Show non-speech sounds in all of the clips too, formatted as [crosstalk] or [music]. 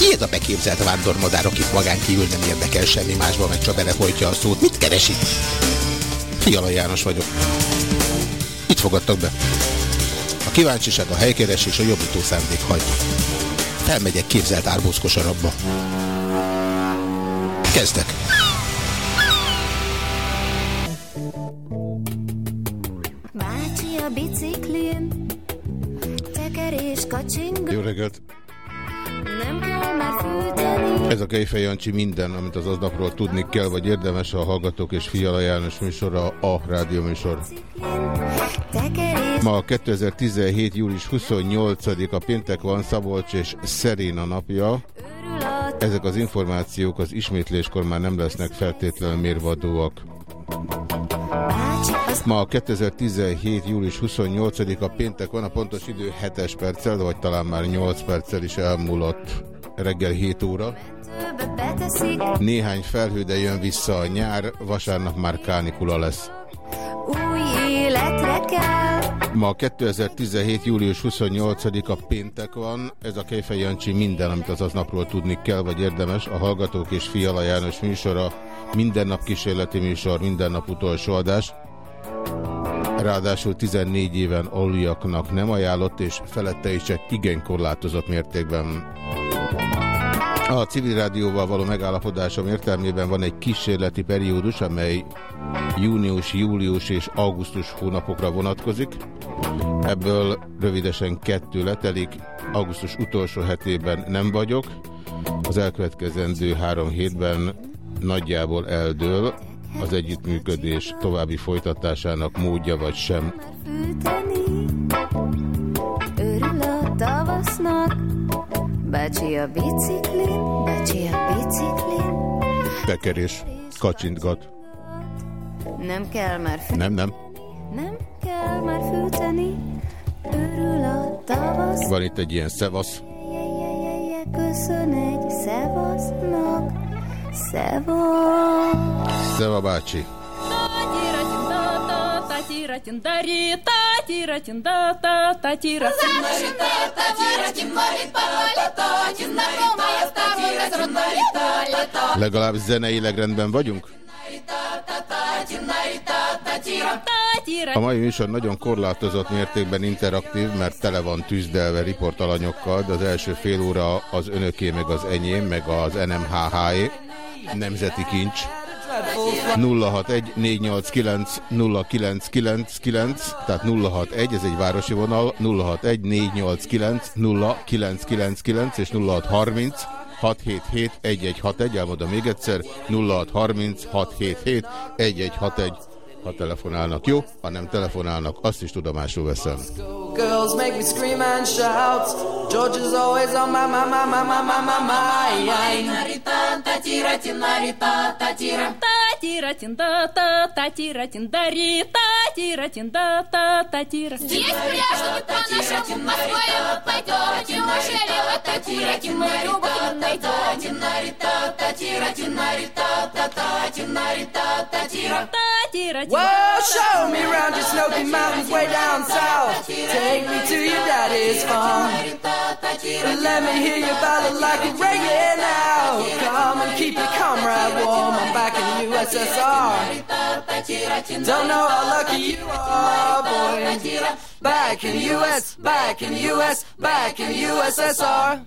Ki ez a beképzelt vándormadár, akit magán kívül nem érdekel semmi másban, meg csak belefolytja a szót? Mit keres itt? Fiala János vagyok. Itt fogadtak be. A kíváncsiság, a helykeres és a jobbító szándék hagy. Felmegyek képzelt árbózkosarabba. Kezdek. Bácsi a biciklin, tekerés kacsinga, Jó reggelt! Ez a Kejfej Jancsi minden, amit az aznapról tudni kell, vagy érdemes a Hallgatók és Fiala János műsora, a rádió műsor. Ma 2017. július 28-a péntek van, Szabolcs és Szeréna napja. a Ezek az információk az ismétléskor már nem lesznek feltétlenül mérvadóak. Ma 2017. július 28-a péntek van, a pontos idő 7 perccel, vagy talán már 8 perccel is elmúlott reggel 7 óra. Néhány felhő, de jön vissza a nyár, vasárnap már kánikula lesz. új életre kell. Ma 2017. július 28-a péntek van, ez a Kejfej Jancsi minden, amit az aznapról tudni kell, vagy érdemes. A Hallgatók és Fiala János műsora, minden nap kísérleti műsor, minden nap utolsó adás. Ráadásul 14 éven aluljaknak nem ajánlott, és felette is csak igen korlátozott mértékben. A civil rádióval való megállapodásom értelmében van egy kísérleti periódus, amely június, július és augusztus hónapokra vonatkozik. Ebből rövidesen kettő letelik, augusztus utolsó hetében nem vagyok, az elkövetkezendő három hétben nagyjából eldől az együttműködés további folytatásának módja vagy sem. Örül a tavasznak. Bácsi a biciklin, bácsi a biciklin, Tekerés, kacsintgat. nem kell már fűteni. Nem, nem. Nem kell már fűteni, örül a tavasz. Van itt egy ilyen szevasz. Köszön egy szevasznak, szevasz. Szeva bácsi. Legalább zeneileg rendben vagyunk? A mai műsor nagyon korlátozott mértékben interaktív, mert tele van tűzdelve riportalanyokkal, de az első fél óra az önöké, meg az enyém, meg az NMHH-é, nemzeti kincs. 061 489 0999, tehát 061, ez egy városi vonal, 061 489 0999 és 0630 677 1161, elmondom még egyszer, 0630 677 1161 Ha telefonálnak, jó, ha nem telefonálnak, azt is tudomásul veszem. Girls make me scream and shout. George is always on my, my, my, my, my, my, my mind. Здесь пляшут по-нашему по-своему пойдете, Машелева татира, мы любовь найдете. Well, show me around your Snowy Mountains way down south. Take me to your daddy's farm. Let me hear you ballad like a reggae now. Come and keep your comrade warm. I'm back in USSR. Don't know how lucky you are, boy. Back in US, back in US, back in USSR.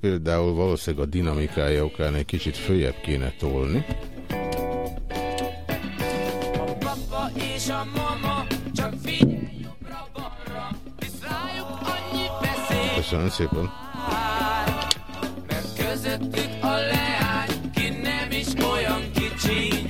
Kép. Ez például valószínűleg a dinamikája okán egy kicsit följebb kéne tolni. A papa és a mama csak figyelj jobbra-balra, hisz rájuk annyi veszély Köszönöm szépen. Mert közöttük a leány, ki nem is olyan kicsi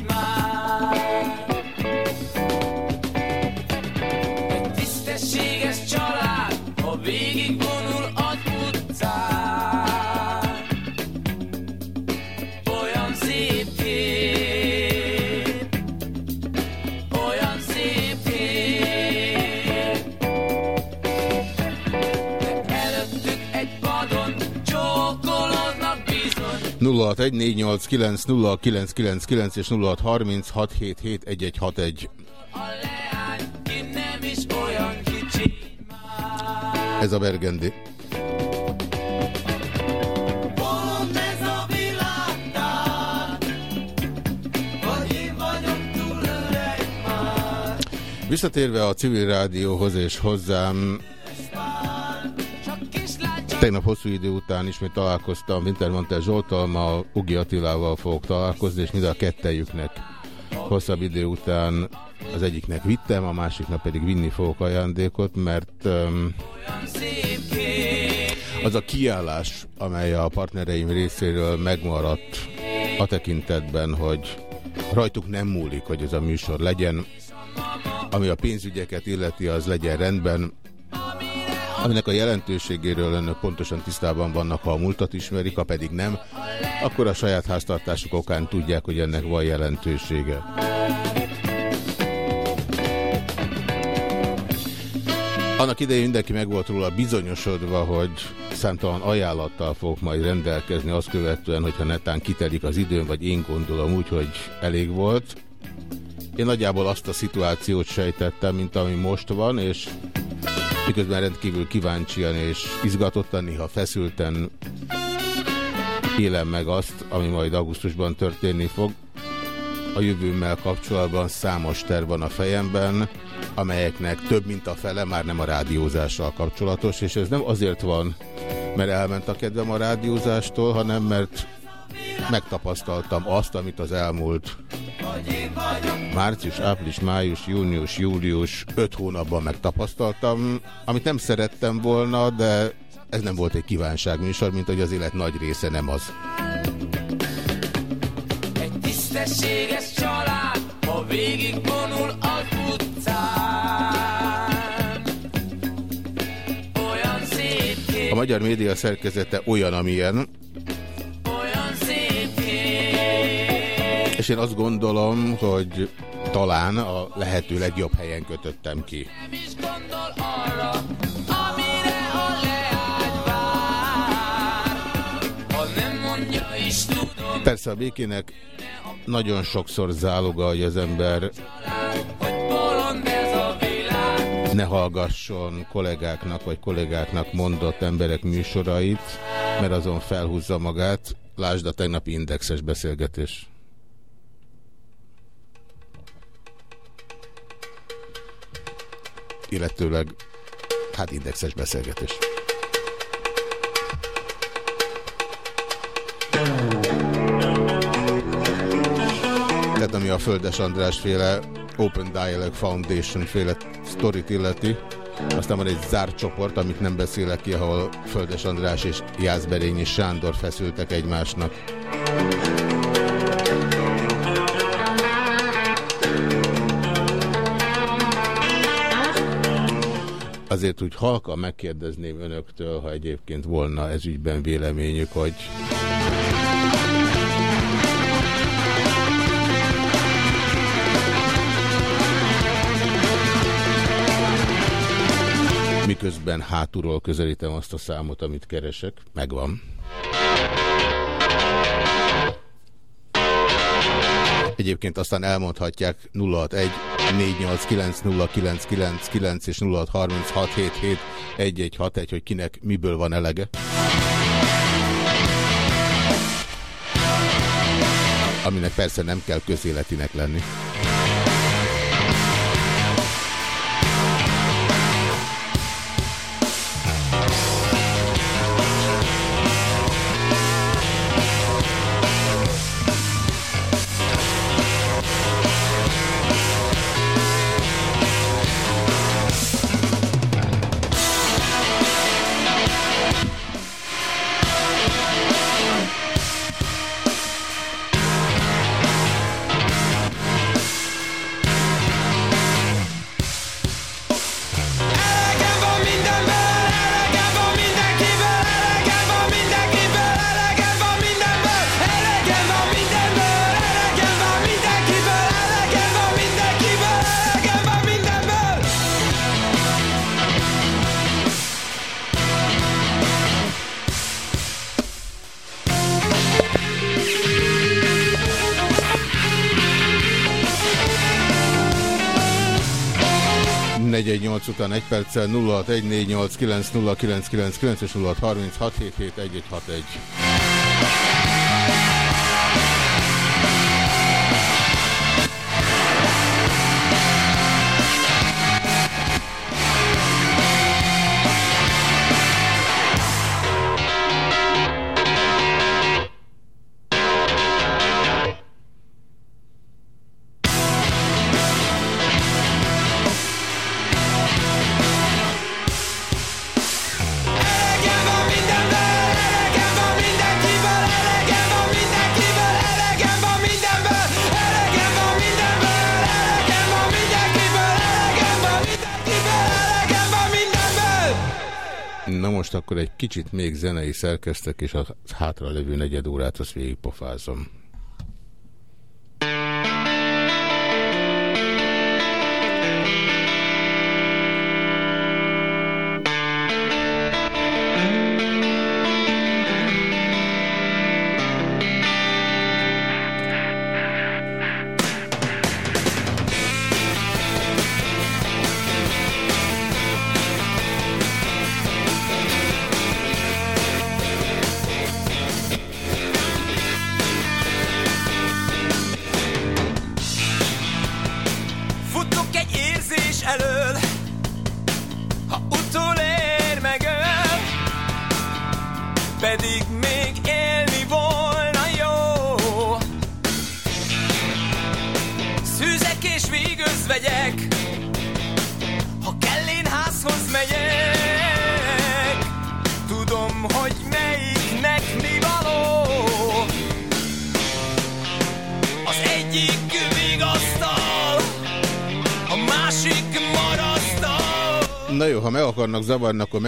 0614890999 és 0636771161. A leány, ki nem is olyan kicsi Ez a Bergendi. Visszatérve a civil rádióhoz és hozzám, tegnap hosszú idő után ismét találkoztam Wintermantel Zsoltal, ma Ugi Attilával fogok találkozni, és mind a kettejüknek hosszabb idő után az egyiknek vittem, a másiknak pedig vinni fogok ajándékot, mert um, az a kiállás, amely a partnereim részéről megmaradt a tekintetben, hogy rajtuk nem múlik, hogy ez a műsor legyen, ami a pénzügyeket illeti, az legyen rendben, aminek a jelentőségéről önök pontosan tisztában vannak, ha a múltat ismerik, ha pedig nem, akkor a saját háztartásuk okán tudják, hogy ennek van jelentősége. Annak idején mindenki meg volt róla bizonyosodva, hogy számtalan ajánlattal fogok majd rendelkezni azt követően, hogyha netán kitelik az időn, vagy én gondolom úgy, hogy elég volt. Én nagyjából azt a szituációt sejtettem, mint ami most van, és miközben rendkívül kíváncsian és izgatottan, néha feszülten élem meg azt, ami majd augusztusban történni fog. A jövőmmel kapcsolatban számos terv van a fejemben, amelyeknek több mint a fele már nem a rádiózással kapcsolatos, és ez nem azért van, mert elment a kedvem a rádiózástól, hanem mert megtapasztaltam azt, amit az elmúlt március, április, május, június, július, öt hónapban megtapasztaltam, amit nem szerettem volna, de ez nem volt egy kívánságműsor, mint hogy az élet nagy része nem az. Egy tisztességes család Ha végig vonul az utcán. Olyan szép A magyar média szerkezete olyan, amilyen, és én azt gondolom, hogy talán a lehető legjobb helyen kötöttem ki. Persze a békének nagyon sokszor záloga, hogy az ember ne hallgasson kollégáknak vagy kollégáknak mondott emberek műsorait, mert azon felhúzza magát. Lásd a tegnapi indexes beszélgetés. Illetőleg, hát indexes beszélgetés. Tehát ami a Földes András féle Open Dialogue Foundation féle sztorit illeti, aztán van egy zárt csoport, amit nem beszélek ki, ahol Földes András és Jászberényi Sándor feszültek egymásnak. Azért úgy halkan megkérdezném önöktől, ha egyébként volna ez ügyben véleményük, hogy miközben hátulról közelítem azt a számot, amit keresek. Megvan. Egyébként aztán elmondhatják 061 489 és 0636771161, hogy kinek miből van elege. Aminek persze nem kell közéletinek lenni. 418 után egy perccel 0614890999 és 0636771161. kicsit még zenei szerkeztek, és a hátra levő negyed órát azt végigpofázom.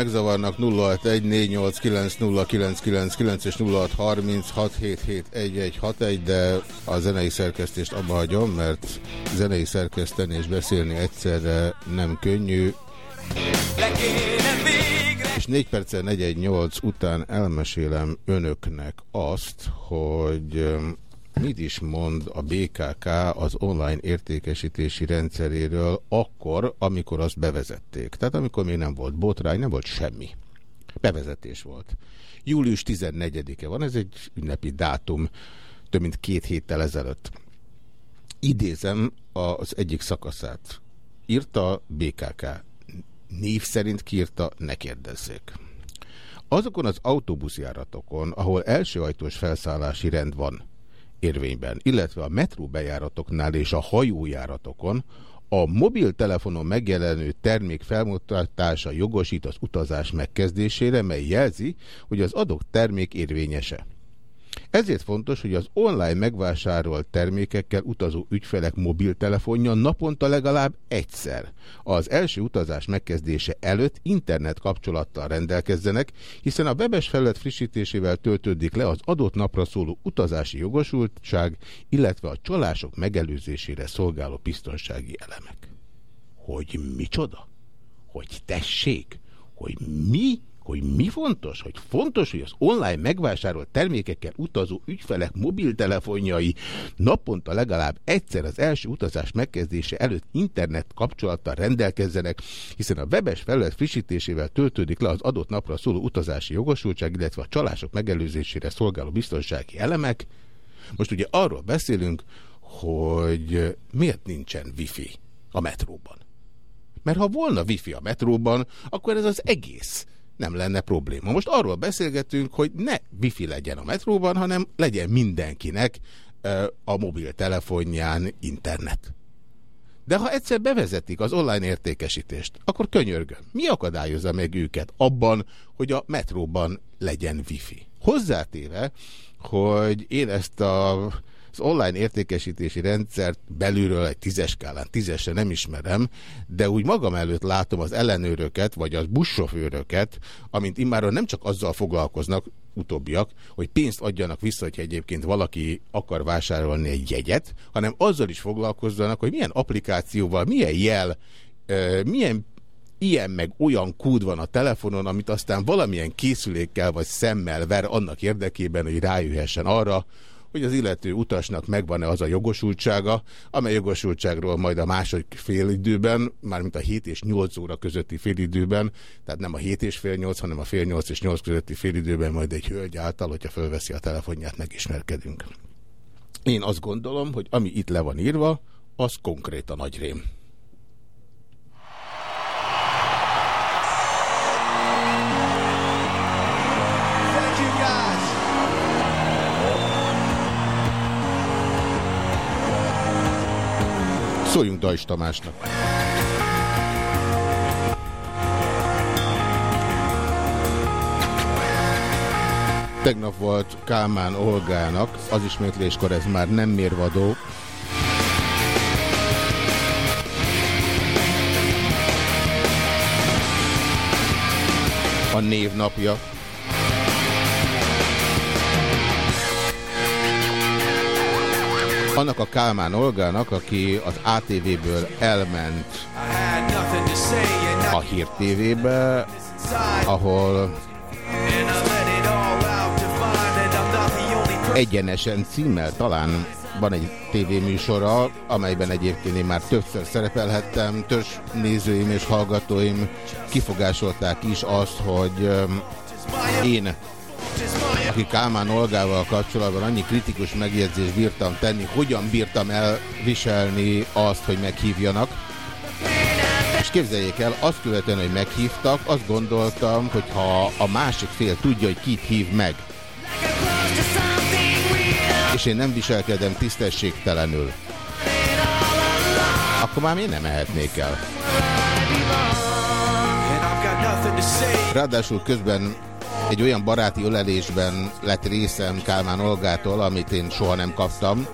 Megzavarnak 0614890999 és 0636771161, de a zenei szerkesztést abba hagyom, mert zenei szerkeszteni és beszélni egyszerre nem könnyű, és 4 perccel 418 után elmesélem önöknek azt, hogy mit is mond a BKK az online értékesítési rendszeréről akkor, amikor azt bevezették. Tehát amikor még nem volt botrány, nem volt semmi. Bevezetés volt. Július 14-e van, ez egy ünnepi dátum, több mint két héttel ezelőtt. Idézem az egyik szakaszát. Írta BKK. Név szerint kiírta, ne kérdezzék. Azokon az autóbuszjáratokon, ahol elsőajtós felszállási rend van érvényben, illetve a metró bejáratoknál és a hajójáratokon, a mobiltelefonon megjelenő termék felmutatása jogosít az utazás megkezdésére, mely jelzi, hogy az adott termék érvényese. Ezért fontos, hogy az online megvásárolt termékekkel utazó ügyfelek mobiltelefonja naponta legalább egyszer az első utazás megkezdése előtt internet kapcsolattal rendelkezzenek, hiszen a webes felület frissítésével töltődik le az adott napra szóló utazási jogosultság, illetve a csalások megelőzésére szolgáló biztonsági elemek. Hogy micsoda? Hogy tessék? Hogy mi hogy mi fontos? Hogy fontos, hogy az online megvásárolt termékekkel utazó ügyfelek mobiltelefonjai naponta legalább egyszer az első utazás megkezdése előtt internet kapcsolattal rendelkezzenek, hiszen a webes felület frissítésével töltődik le az adott napra szóló utazási jogosultság, illetve a csalások megelőzésére szolgáló biztonsági elemek. Most ugye arról beszélünk, hogy miért nincsen wifi a metróban. Mert ha volna wifi a metróban, akkor ez az egész nem lenne probléma. Most arról beszélgetünk, hogy ne wifi legyen a metróban, hanem legyen mindenkinek a mobiltelefonján internet. De ha egyszer bevezetik az online értékesítést, akkor könyörgöm. Mi akadályozza meg őket abban, hogy a metróban legyen wifi? Hozzátéve, hogy én ezt a az online értékesítési rendszert belülről egy tízes skálán, tízesre nem ismerem, de úgy magam előtt látom az ellenőröket, vagy az buszsofőröket, amint immáron nem csak azzal foglalkoznak, utóbbiak, hogy pénzt adjanak vissza, hogy egyébként valaki akar vásárolni egy jegyet, hanem azzal is foglalkozzanak, hogy milyen applikációval, milyen jel, milyen ilyen meg olyan kód van a telefonon, amit aztán valamilyen készülékkel vagy szemmel ver annak érdekében, hogy rájöhessen arra, hogy az illető utasnak megvan-e az a jogosultsága, amely jogosultságról majd a második félidőben, mármint a 7 és 8 óra közötti félidőben, tehát nem a 7 és fél 8, hanem a fél 8 és 8 közötti félidőben majd egy hölgy által, hogyha fölveszi a telefonját, megismerkedünk. Én azt gondolom, hogy ami itt le van írva, az konkrét a nagy Szóljunk Dajs Tamásnak. Tegnap volt Kálmán Olgának, az ismétléskor ez már nem mérvadó. A névnapja. Annak a Kálmán Olgának, aki az ATV-ből elment a Hír TV-be, ahol egyenesen címmel talán van egy tévéműsora, amelyben egyébként én már többször szerepelhettem, törzs nézőim és hallgatóim kifogásolták is azt, hogy én, aki Kálmán Olgával kapcsolatban annyi kritikus megjegyzést bírtam tenni, hogyan bírtam elviselni azt, hogy meghívjanak. És képzeljék el, azt követően, hogy meghívtak, azt gondoltam, hogy ha a másik fél tudja, hogy kit hív meg, és én nem viselkedem tisztességtelenül, akkor már én nem mehetnék el. Ráadásul közben egy olyan baráti ölelésben lett részem Kálmán Olgától, amit én soha nem kaptam.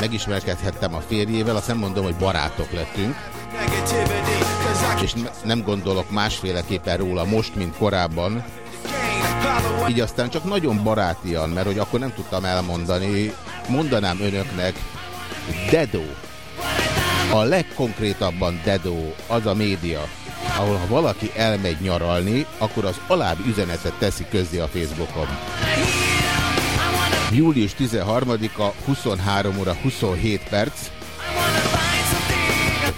Megismerkedhettem a férjével, azt nem mondom, hogy barátok lettünk, és ne- nem gondolok másféleképpen róla most, mint korábban. Így aztán csak nagyon barátian, mert hogy akkor nem tudtam elmondani, mondanám önöknek, Dedo, a legkonkrétabban Dedo, az a média, ahol ha valaki elmegy nyaralni, akkor az alábbi üzenetet teszi közzé a Facebookon. Július 13-a 23 óra 27 perc.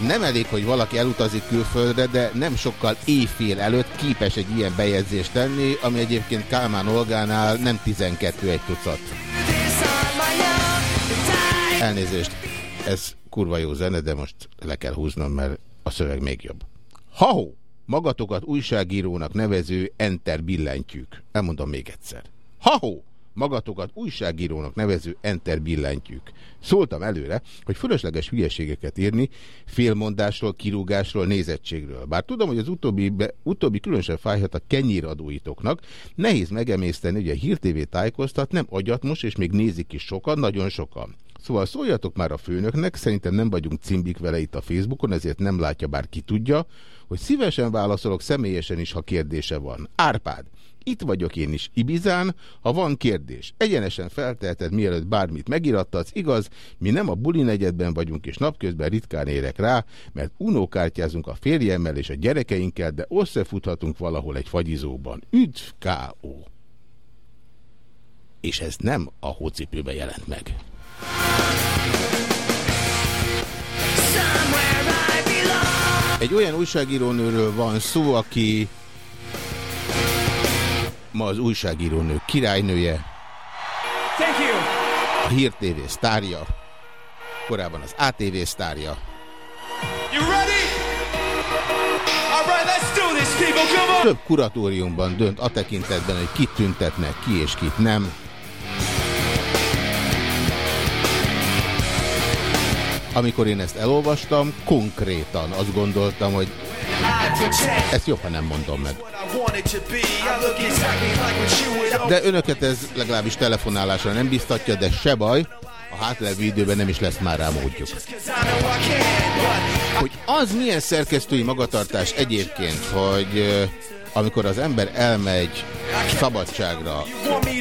Nem elég, hogy valaki elutazik külföldre, de nem sokkal éjfél előtt képes egy ilyen bejegyzést tenni, ami egyébként Kálmán Olgánál nem 12 egy tucat. Elnézést, ez kurva jó zene, de most le kell húznom, mert a szöveg még jobb. Ha-ho! Magatokat újságírónak nevező enter billentyűk. Elmondom még egyszer. Ha-ho! Magatokat újságírónak nevező enter billentyűk. Szóltam előre, hogy fölösleges hülyeségeket írni félmondásról, kirúgásról, nézettségről. Bár tudom, hogy az utóbbi, be, utóbbi különösen fájhat a kenyéradóitoknak, nehéz megemészteni, hogy a Hír TV tájékoztat nem agyatmos, és még nézik is sokan, nagyon sokan. Szóval szóljatok már a főnöknek, szerintem nem vagyunk cimbik vele itt a Facebookon, ezért nem látja, bár ki tudja, hogy szívesen válaszolok személyesen is, ha kérdése van. Árpád, itt vagyok én is Ibizán, ha van kérdés, egyenesen felteheted, mielőtt bármit megirattatsz, igaz, mi nem a buli negyedben vagyunk, és napközben ritkán érek rá, mert unókártyázunk a férjemmel és a gyerekeinkkel, de összefuthatunk valahol egy fagyizóban. Üdv K.O. És ez nem a hócipőben jelent meg. Egy olyan újságírónőről van szó, aki ma az újságírónő királynője, a Hír TV sztárja, korábban az ATV sztárja, right, this, több kuratóriumban dönt a tekintetben, hogy kit tüntetnek ki és kit nem. Amikor én ezt elolvastam, konkrétan azt gondoltam, hogy ezt jobb, ha nem mondom meg. De önöket ez legalábbis telefonálásra nem biztatja, de se baj, a hátlevő időben nem is lesz már rá módjuk. Hogy az milyen szerkesztői magatartás egyébként, hogy amikor az ember elmegy szabadságra,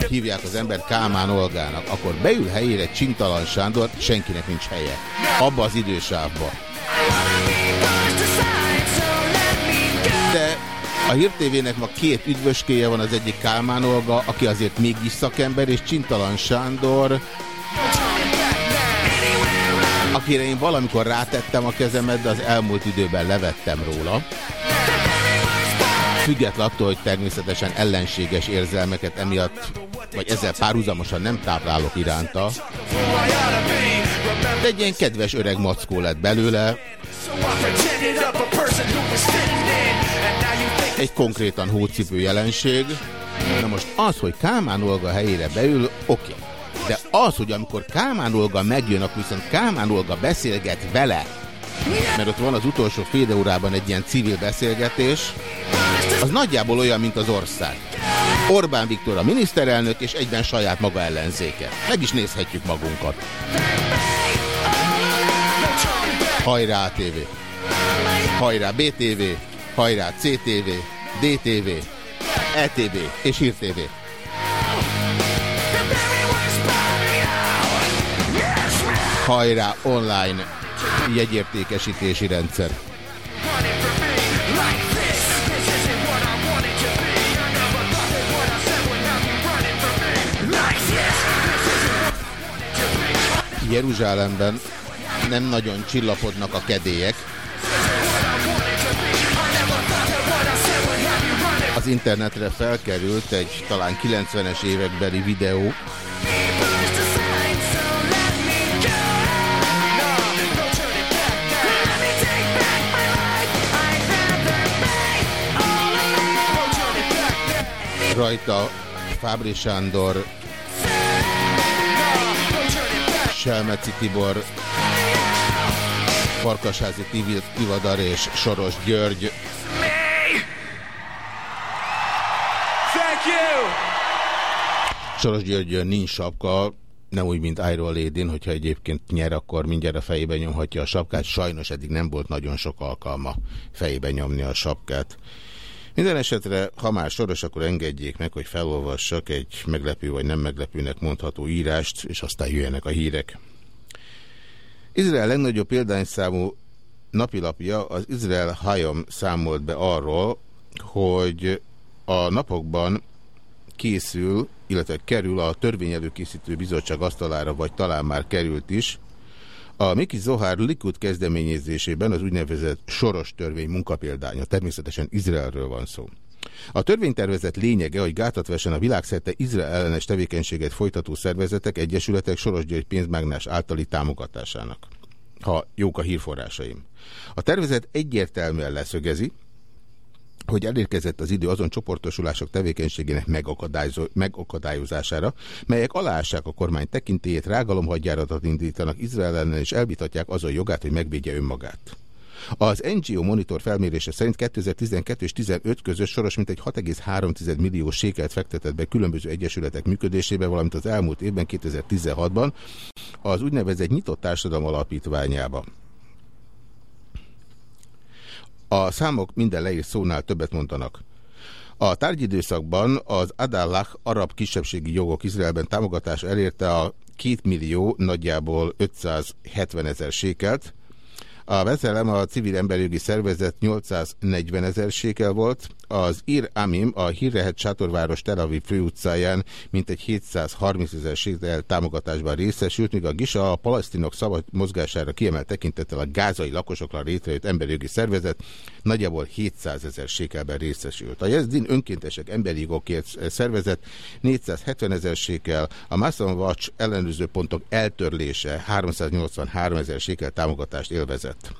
hívják az ember Kálmán Olgának, akkor beül helyére Csintalan Sándor, senkinek nincs helye. Abba az idősávba. De a Hír TV-nek ma két üdvöskéje van, az egyik Kálmán Olga, aki azért mégis szakember, és Csintalan Sándor, akire én valamikor rátettem a kezemet, de az elmúlt időben levettem róla. Független attól, hogy természetesen ellenséges érzelmeket emiatt, vagy ezzel párhuzamosan nem táplálok iránta, de egy ilyen kedves öreg mackó lett belőle, egy konkrétan hócipő jelenség. Na most az, hogy Kálmán Olga helyére beül, oké. De az, hogy amikor Kálmán Olga megjön, akkor viszont Kálmán Olga beszélget vele, mert ott van az utolsó fél órában egy ilyen civil beszélgetés, az nagyjából olyan, mint az ország. Orbán Viktor a miniszterelnök, és egyben saját maga ellenzéke. Meg is nézhetjük magunkat. Hajrá TV! Hajrá BTV! Hajrá CTV! DTV! ETV és Hír TV. Hajrá online jegyértékesítési rendszer. Jeruzsálemben nem nagyon csillapodnak a kedélyek. Az internetre felkerült egy talán 90-es évekbeli videó, rajta Fábri Sándor, Selmeci Tibor, Farkasházi Tivadar és Soros György. Soros Györgyön nincs sapka, nem úgy, mint Iron lady hogyha egyébként nyer, akkor mindjárt a fejébe nyomhatja a sapkát. Sajnos eddig nem volt nagyon sok alkalma fejébe nyomni a sapkát. Minden esetre, ha már soros, akkor engedjék meg, hogy felolvassak egy meglepő vagy nem meglepőnek mondható írást, és aztán jöjjenek a hírek. Izrael legnagyobb példányszámú napilapja az Izrael Hayom számolt be arról, hogy a napokban készül, illetve kerül a törvényelőkészítő bizottság asztalára, vagy talán már került is, a Miki Zohar Likud kezdeményezésében az úgynevezett soros törvény munkapéldánya, természetesen Izraelről van szó. A törvénytervezet lényege, hogy gátat vessen a világszerte Izrael ellenes tevékenységet folytató szervezetek, egyesületek Soros György pénzmágnás általi támogatásának. Ha jók a hírforrásaim. A tervezet egyértelműen leszögezi, hogy elérkezett az idő azon csoportosulások tevékenységének megakadályozására, melyek aláássák a kormány tekintélyét, rágalomhagyjáratot indítanak Izrael ellen és elvitatják azon jogát, hogy megvédje önmagát. Az NGO monitor felmérése szerint 2012 és 2015 közös soros mintegy 6,3 millió sékelt fektetett be különböző egyesületek működésébe, valamint az elmúlt évben 2016-ban az úgynevezett nyitott társadalom alapítványába. A számok minden leírt szónál többet mondanak. A tárgyidőszakban az Adallah arab kisebbségi jogok Izraelben támogatás elérte a 2 millió, nagyjából 570 ezer sékelt, a Vezelem a civil emberjogi szervezet 840 ezer sékel volt, az Ir Amim a hírrehet sátorváros Tel Aviv főutcáján mintegy 730 ezer sékel támogatásban részesült, míg a GISA a palasztinok szabad mozgására kiemelt tekintettel a gázai lakosokra létrejött emberjogi szervezet nagyjából 700 ezer sékelben részesült. A Jezdin önkéntesek emberi jogokért szervezet 470 ezer sékel, a Mason Watch ellenőrző pontok eltörlése 383 ezer sékel támogatást élvezett.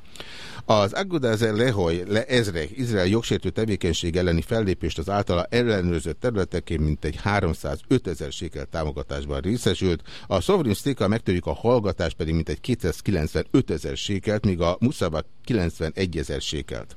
Az Agudazer Lehoy Le Ezrek Izrael jogsértő tevékenység elleni fellépést az általa ellenőrzött területekén mintegy 305 ezer sékel támogatásban részesült, a Sovereign Stika megtörjük a hallgatás pedig mintegy 295 ezer sékelt, míg a Muszaba 91 ezer sékelt.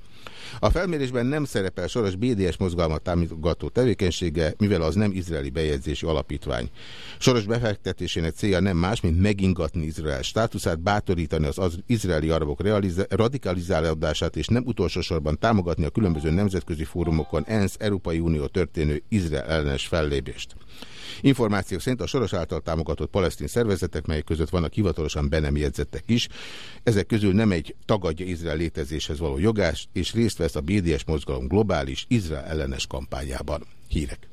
A felmérésben nem szerepel soros BDS mozgalmat támogató tevékenysége, mivel az nem izraeli bejegyzési alapítvány. Soros befektetésének célja nem más, mint megingatni Izrael státuszát, bátorítani az, izraeli arabok radikalizálódását, és nem utolsó sorban támogatni a különböző nemzetközi fórumokon ENSZ, Európai Unió történő Izrael ellenes fellépést. Információk szerint a Soros által támogatott palesztin szervezetek, melyek között vannak hivatalosan be nem jegyzettek is, ezek közül nem egy tagadja Izrael létezéshez való jogás, és részt vesz a BDS mozgalom globális Izrael ellenes kampányában. Hírek.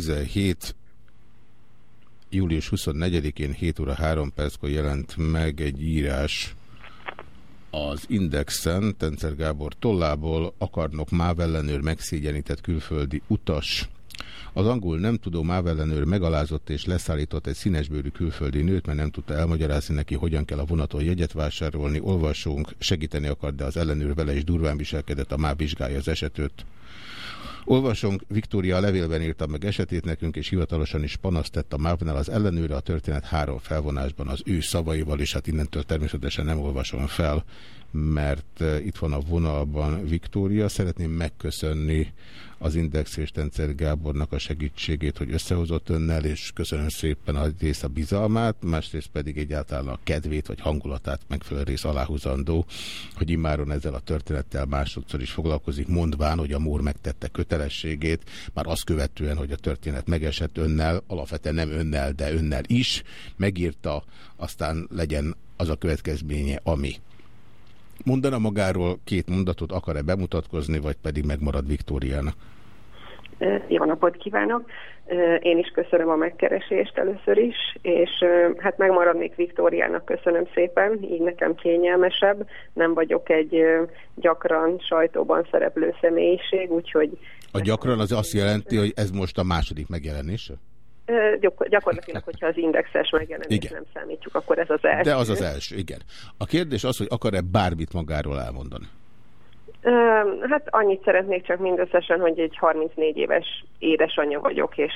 2017 július 24-én 7 óra 3 perckor jelent meg egy írás az Indexen, Tencer Gábor tollából akarnok mávellenőr megszégyenített külföldi utas. Az angol nem tudó mávellenőr megalázott és leszállított egy színesbőrű külföldi nőt, mert nem tudta elmagyarázni neki, hogyan kell a vonaton jegyet vásárolni. Olvasónk segíteni akart, de az ellenőr vele is durván viselkedett, a már vizsgálja az esetőt. Olvasónk, Viktória levélben írta meg esetét nekünk, és hivatalosan is panaszt tett a MÁV-nál az ellenőre a történet három felvonásban az ő szavaival, és hát innentől természetesen nem olvasom fel, mert eh, itt van a vonalban Viktória. Szeretném megköszönni az Index és Tencer Gábornak a segítségét, hogy összehozott önnel, és köszönöm szépen a rész a bizalmát, másrészt pedig egyáltalán a kedvét vagy hangulatát megfelelő rész aláhúzandó, hogy immáron ezzel a történettel másodszor is foglalkozik, mondván, hogy a Mór megtette kötelességét, már azt követően, hogy a történet megesett önnel, alapvetően nem önnel, de önnel is, megírta, aztán legyen az a következménye, ami. Mondana magáról két mondatot, akar-e bemutatkozni, vagy pedig megmarad Viktóriának? Jó napot kívánok! Én is köszönöm a megkeresést először is, és hát megmaradnék Viktóriának, köszönöm szépen, így nekem kényelmesebb. Nem vagyok egy gyakran sajtóban szereplő személyiség, úgyhogy... A gyakran az azt jelenti, hogy ez most a második megjelenése? Gyakorlatilag, hogyha az indexes megjelenés igen. nem számítjuk, akkor ez az első. De az az első, igen. A kérdés az, hogy akar-e bármit magáról elmondani? Hát annyit szeretnék csak mindösszesen, hogy egy 34 éves édesanyja vagyok, és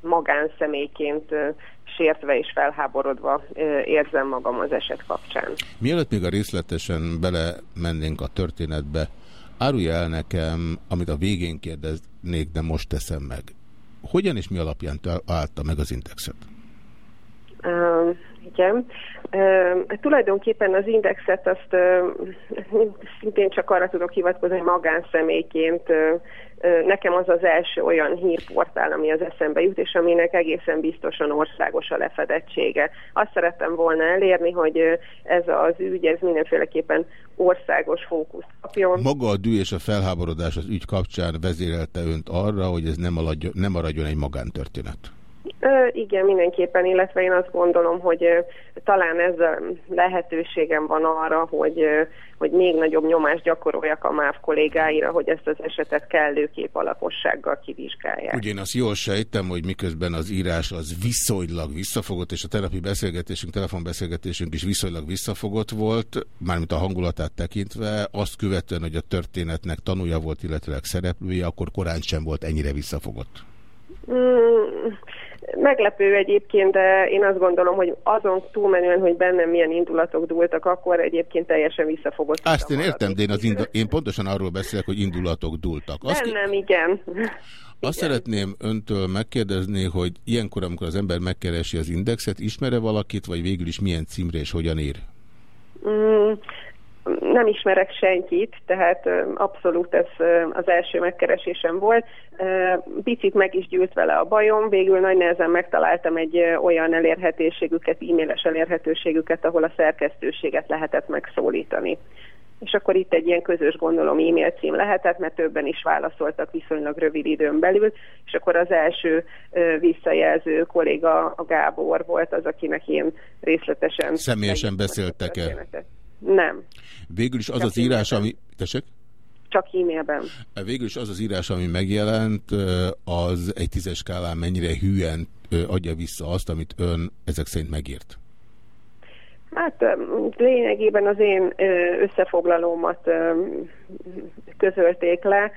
magánszemélyként sértve és felháborodva érzem magam az eset kapcsán. Mielőtt még a részletesen bele mennénk a történetbe, árulja el nekem, amit a végén kérdeznék, de most teszem meg hogyan és mi alapján találta meg az indexet? Uh, igen. Tulajdonképpen az indexet azt szintén csak arra tudok hivatkozni, hogy magánszemélyként nekem az az első olyan hírportál, ami az eszembe jut, és aminek egészen biztosan országos a lefedettsége. Azt szerettem volna elérni, hogy ez az ügy, ez mindenféleképpen országos fókusz kapjon. Maga a dű és a felháborodás az ügy kapcsán vezérelte önt arra, hogy ez nem, aladjon, nem maradjon egy magántörténet? Ö, igen, mindenképpen, illetve én azt gondolom, hogy ö, talán ez a lehetőségem van arra, hogy, ö, hogy még nagyobb nyomást gyakoroljak a MÁV kollégáira, hogy ezt az esetet kellőkép alapossággal kivizsgálják. Ugye én azt jól sejtem, hogy miközben az írás az viszonylag visszafogott, és a terapi beszélgetésünk, telefonbeszélgetésünk is viszonylag visszafogott volt, mármint a hangulatát tekintve, azt követően, hogy a történetnek tanulja volt, illetőleg szereplője, akkor korán sem volt ennyire visszafogott. Mm, Meglepő egyébként, de én azt gondolom, hogy azon túlmenően, hogy bennem milyen indulatok dúltak, akkor egyébként teljesen visszafogott. Azt én értem, de én, az indu- én pontosan arról beszélek, hogy indulatok dúltak. Azt nem, igen. Azt igen. szeretném öntől megkérdezni, hogy ilyenkor, amikor az ember megkeresi az indexet, ismere valakit, vagy végül is milyen címre és hogyan ír? Mm, nem ismerek senkit, tehát abszolút ez az első megkeresésem volt. Picit meg is gyűlt vele a bajom, végül nagy nehezen megtaláltam egy olyan elérhetőségüket, e-mailes elérhetőségüket, ahol a szerkesztőséget lehetett megszólítani. És akkor itt egy ilyen közös gondolom e-mail cím lehetett, mert többen is válaszoltak viszonylag rövid időn belül, és akkor az első visszajelző kolléga, a Gábor volt az, akinek én részletesen... Személyesen beszéltek-e? Nem. Végül is az Csak az írás, ami... Tessék? Csak e-mailben. Végül is az az írás, ami megjelent, az egy tízes skálán mennyire hűen adja vissza azt, amit ön ezek szerint megírt? Hát lényegében az én összefoglalómat közölték le.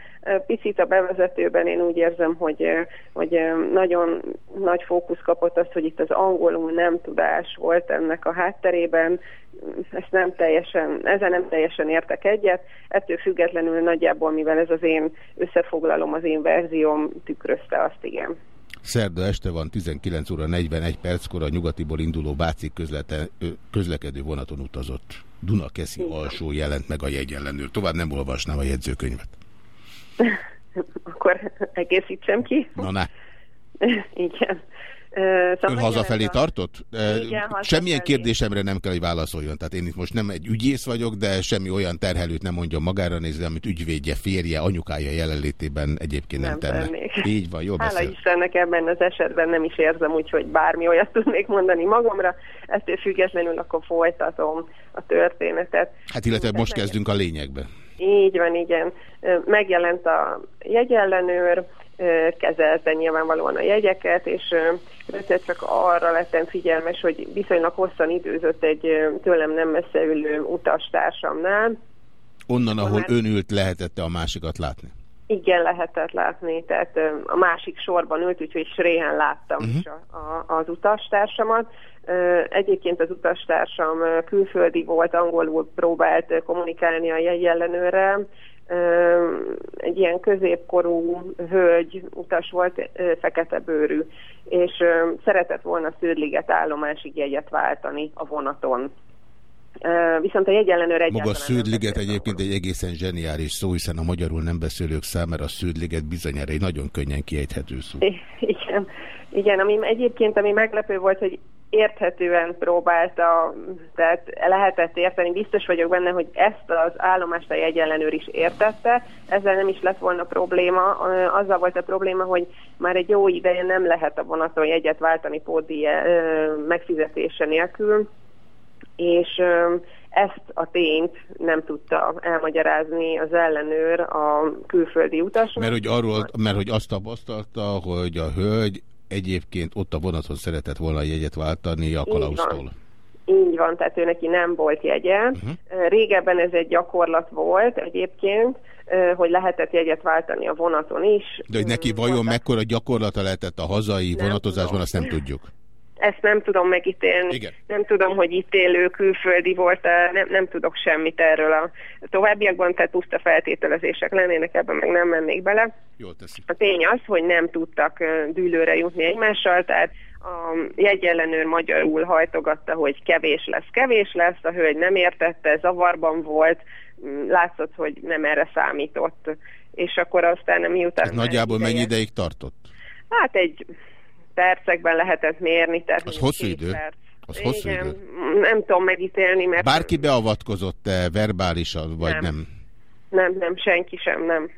Picit a bevezetőben én úgy érzem, hogy, hogy nagyon nagy fókusz kapott az, hogy itt az angolul nem tudás volt ennek a hátterében. Ezt nem teljesen, ezzel nem teljesen értek egyet. Ettől függetlenül nagyjából, mivel ez az én összefoglalom, az én verzióm tükrözte azt, igen. Szerda este van 19 óra 41 perckor a nyugatiból induló Báci közlete, közlekedő vonaton utazott. Dunakeszi alsó jelent meg a jegyellenőr. Tovább nem olvasnám a jegyzőkönyvet. [laughs] Akkor egészítsem ki. Na, ne. [laughs] Igen. Szóval Ön hazafelé a- tartott? Igen. Semmilyen kérdésemre nem kell, hogy válaszoljon. Tehát én itt most nem egy ügyész vagyok, de semmi olyan terhelőt nem mondjon magára nézni, amit ügyvédje, férje, anyukája jelenlétében egyébként nem, Nem tenne. tennék. Így van, jól Hála beszél. Istennek ebben az esetben nem is érzem úgy, hogy bármi olyat tudnék mondani magamra, ettől függetlenül akkor folytatom a történetet. Hát illetve most kezdünk a lényegbe. Így van, igen. Megjelent a jegyellenőr, kezelte nyilvánvalóan a jegyeket, és egyszer csak arra lettem figyelmes, hogy viszonylag hosszan időzött egy tőlem nem messze ülő utastársamnál, Onnan, ahol ön ült, lehetette a másikat látni. Igen, lehetett látni, tehát a másik sorban ült, úgyhogy sréhen láttam uh-huh. is a, a, az utastársamat. Egyébként az utastársam külföldi volt, angolul próbált kommunikálni a jegyellenőrrel. Egy ilyen középkorú hölgy utas volt, fekete bőrű, és szeretett volna Sződliget állomásig jegyet váltani a vonaton. Viszont a jegyellenőr egyáltalán Maga a beszélt egyébként egy egészen zseniális szó, hiszen a magyarul nem beszélők számára a Sződliget bizonyára egy nagyon könnyen kiejthető szó. Igen, igen, ami egyébként ami meglepő volt, hogy érthetően próbálta, tehát lehetett érteni, biztos vagyok benne, hogy ezt az állomást a jegyellenőr is értette, ezzel nem is lett volna probléma, azzal volt a probléma, hogy már egy jó ideje nem lehet a vonaton jegyet váltani pódi megfizetése nélkül, és ezt a tényt nem tudta elmagyarázni az ellenőr a külföldi utasnak. Mert hogy, arról, mert hogy azt tapasztalta, hogy a hölgy egyébként ott a vonaton szeretett volna jegyet váltani a kalauztól. Így van, tehát ő neki nem volt jegye. Uh-huh. Régebben ez egy gyakorlat volt egyébként, hogy lehetett jegyet váltani a vonaton is. De hogy neki vajon mekkora gyakorlata lehetett a hazai Nem vonatozásban, tudom. azt nem tudjuk. Ezt nem tudom megítélni. Igen. Nem tudom, hogy itt élő külföldi volt, nem, nem tudok semmit erről a továbbiakban, tehát puszta feltételezések lennének, ebben meg nem mennék bele. Jól teszi. A tény az, hogy nem tudtak dűlőre jutni egymással, tehát a jegyellenőr magyarul hajtogatta, hogy kevés lesz, kevés lesz, a hölgy nem értette, zavarban volt, m, látszott, hogy nem erre számított. És akkor aztán miután... Ez nagyjából ideje- mennyi ideig tartott? Hát egy percekben lehetett mérni. Tehát Az hosszú idő? Perc. Az hosszú Igen, idő? Nem tudom megítélni, mert Bárki beavatkozott-e verbálisan, vagy nem? Nem. nem, nem, senki sem, nem.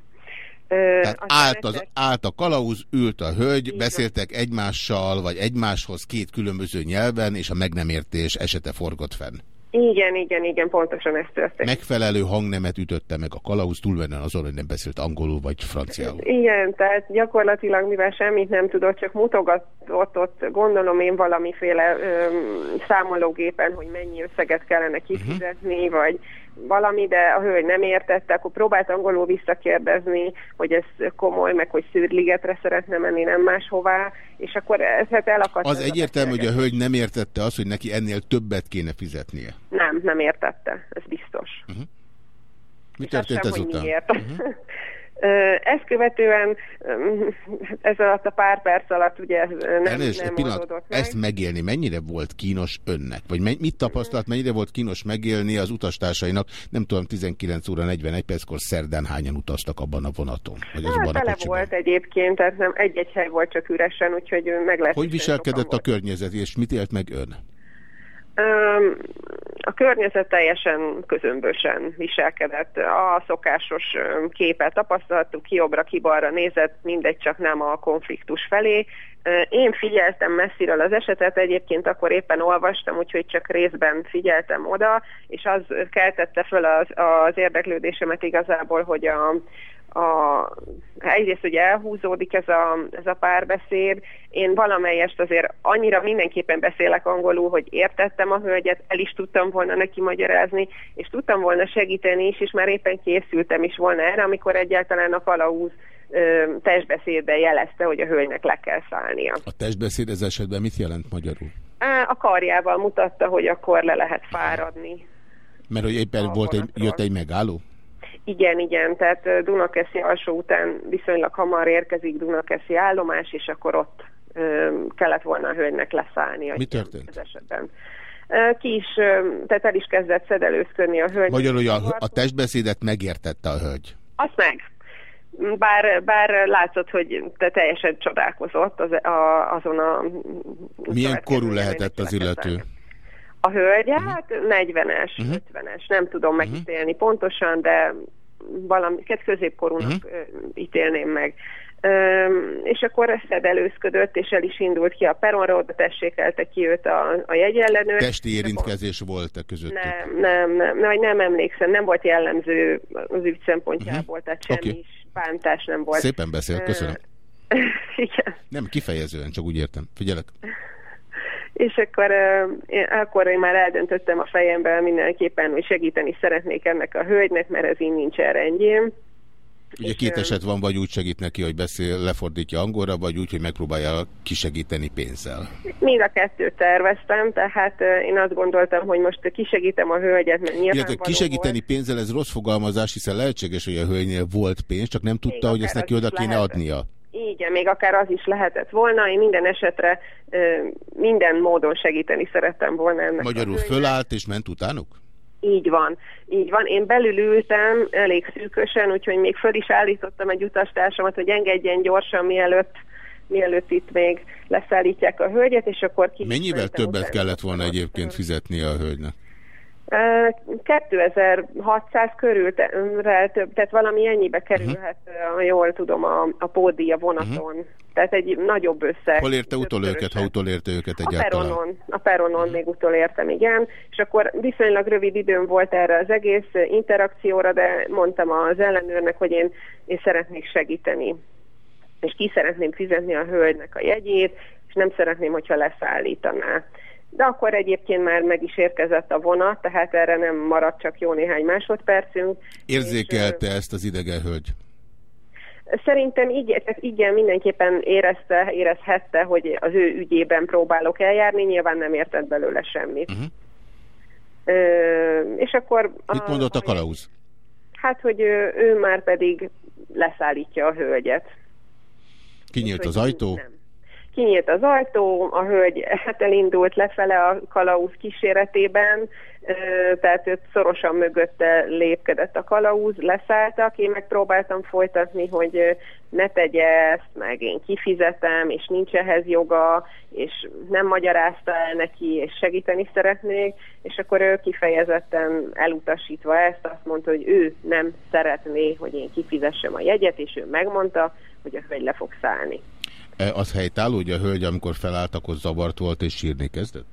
Tehát állt, az, állt a kalauz, ült a hölgy, van. beszéltek egymással, vagy egymáshoz két különböző nyelven, és a meg nem értés esete forgott fenn. Igen, igen, igen, pontosan ez történt. Megfelelő hangnemet ütötte meg a kalauz, túlmenően azon, hogy nem beszélt angolul vagy franciául. Igen, tehát gyakorlatilag, mivel semmit nem tudott, csak mutogatott ott, gondolom én valamiféle öm, számológépen, hogy mennyi összeget kellene kifizetni, uh-huh. vagy valami, de a hölgy nem értette, akkor próbált angolul visszakérdezni, hogy ez komoly, meg hogy Szűrligetre szeretne menni, nem máshová, és akkor ez hát elakadt. Az ez a egyértelmű, hogy a hölgy nem értette azt, hogy neki ennél többet kéne fizetnie. Nem, nem értette, ez biztos. Mi És azt történt sem, hogy ezután? miért. Ö, [laughs] Ezt követően ez alatt a pár perc alatt ugye nem, Elnézést, nem pillanat, meg. ezt megélni mennyire volt kínos önnek? Vagy mit tapasztalt, mennyire volt kínos megélni az utastársainak? Nem tudom, 19 óra 41 perckor szerdán hányan utaztak abban a vonaton? Vagy Hát, azban a tele volt egyébként, tehát nem egy-egy hely volt csak üresen, úgyhogy meg Hogy viselkedett a környezet, és mit élt meg ön? A környezet teljesen közömbösen viselkedett. A szokásos képet tapasztaltuk, ki jobbra, ki balra nézett, mindegy, csak nem a konfliktus felé. Én figyeltem messziről az esetet, egyébként akkor éppen olvastam, úgyhogy csak részben figyeltem oda, és az keltette föl az, az érdeklődésemet igazából, hogy a, a, egyrészt ugye elhúzódik ez a, ez a párbeszéd. Én valamelyest azért annyira mindenképpen beszélek angolul, hogy értettem a hölgyet, el is tudtam volna neki magyarázni, és tudtam volna segíteni is, és már éppen készültem is volna erre, amikor egyáltalán a kalauz ö, testbeszédben jelezte, hogy a hölgynek le kell szállnia. A testbeszéd ez esetben mit jelent magyarul? A karjával mutatta, hogy akkor le lehet fáradni. Mert hogy éppen A volt egy, vonatról. jött egy megálló? Igen, igen, tehát Dunakeszi alsó után viszonylag hamar érkezik Dunakeszi állomás, és akkor ott ö, kellett volna a hölgynek leszállni. Mi történt? Az esetben. Ki is, tehát el is kezdett szedelőzködni a hölgy. Magyarul, a, a testbeszédet megértette a hölgy. Azt meg. Bár, bár látszott, hogy te teljesen csodálkozott az, a, azon a... Milyen korú lehetett az illető? A hölgye, uh-huh. hát 40-es, uh-huh. 50-es, nem tudom uh-huh. megítélni pontosan, de valami középkorúnak uh-huh. ítélném meg. Üm, és akkor szedelőzködött, és el is indult ki a peronra, oda tessékelte ki őt a, a jegyellenőr. Testi érintkezés volt-e között? Nem, nem, nem, nem, nem emlékszem, nem volt jellemző az ügy szempontjából, uh-huh. tehát semmi okay. is bántás nem volt. Szépen beszél, köszönöm. [laughs] Igen. Nem, kifejezően, csak úgy értem. Figyelek. És akkor, én, akkor én már eldöntöttem a fejemben mindenképpen, hogy segíteni szeretnék ennek a hölgynek, mert ez így nincsen rendjén. Ugye két eset van, vagy úgy segít neki, hogy beszél, lefordítja angolra, vagy úgy, hogy megpróbálja kisegíteni pénzzel. Mind a kettőt terveztem, tehát én azt gondoltam, hogy most kisegítem a hölgyet, mert nyilván Illetve kisegíteni volt. pénzzel, ez rossz fogalmazás, hiszen lehetséges, hogy a hölgynél volt pénz, csak nem tudta, Még hogy ezt neki oda kéne lehetett. adnia. Igen, még akár az is lehetett volna. Én minden esetre minden módon segíteni szerettem volna ennek Magyarul fölállt és ment utánuk? Így van, így van. Én belül ültem elég szűkösen, úgyhogy még föl is állítottam egy utastársamat, hogy engedjen gyorsan, mielőtt, mielőtt itt még leszállítják a hölgyet, és akkor ki... Mennyivel többet kellett volna egyébként fizetnie a hölgynek? 2600 körül, több, tehát valami ennyibe kerülhet, uh-huh. ha jól tudom, a, a pódia vonaton. Uh-huh. Tehát egy nagyobb összeg. Hol érte utolérket, ha utolérte őket egyáltalán? A peronon, a peronon uh-huh. még utolértem, igen. És akkor viszonylag rövid időm volt erre az egész interakcióra, de mondtam az ellenőrnek, hogy én, én szeretnék segíteni. És ki szeretném fizetni a hölgynek a jegyét, és nem szeretném, hogyha leszállítaná de akkor egyébként már meg is érkezett a vonat, tehát erre nem maradt csak jó néhány másodpercünk. Érzékelte és, ezt az idegen hölgy? Szerintem így, igen, mindenképpen érezte, érezhette, hogy az ő ügyében próbálok eljárni, nyilván nem értett belőle semmit. Uh-huh. Ö, és akkor... Mit a, mondott a kalauz? Hát, hogy ő, ő már pedig leszállítja a hölgyet. Kinyílt az ajtó? Nem kinyílt az ajtó, a hölgy hát elindult lefele a kalauz kíséretében, tehát őt szorosan mögötte lépkedett a kalauz, leszálltak, én megpróbáltam folytatni, hogy ne tegye ezt, meg én kifizetem, és nincs ehhez joga, és nem magyarázta el neki, és segíteni szeretnék, és akkor ő kifejezetten elutasítva ezt azt mondta, hogy ő nem szeretné, hogy én kifizessem a jegyet, és ő megmondta, hogy a hölgy le fog szállni. E, az helytálló, hogy a hölgy, amikor felállt, akkor zavart volt és sírni kezdett?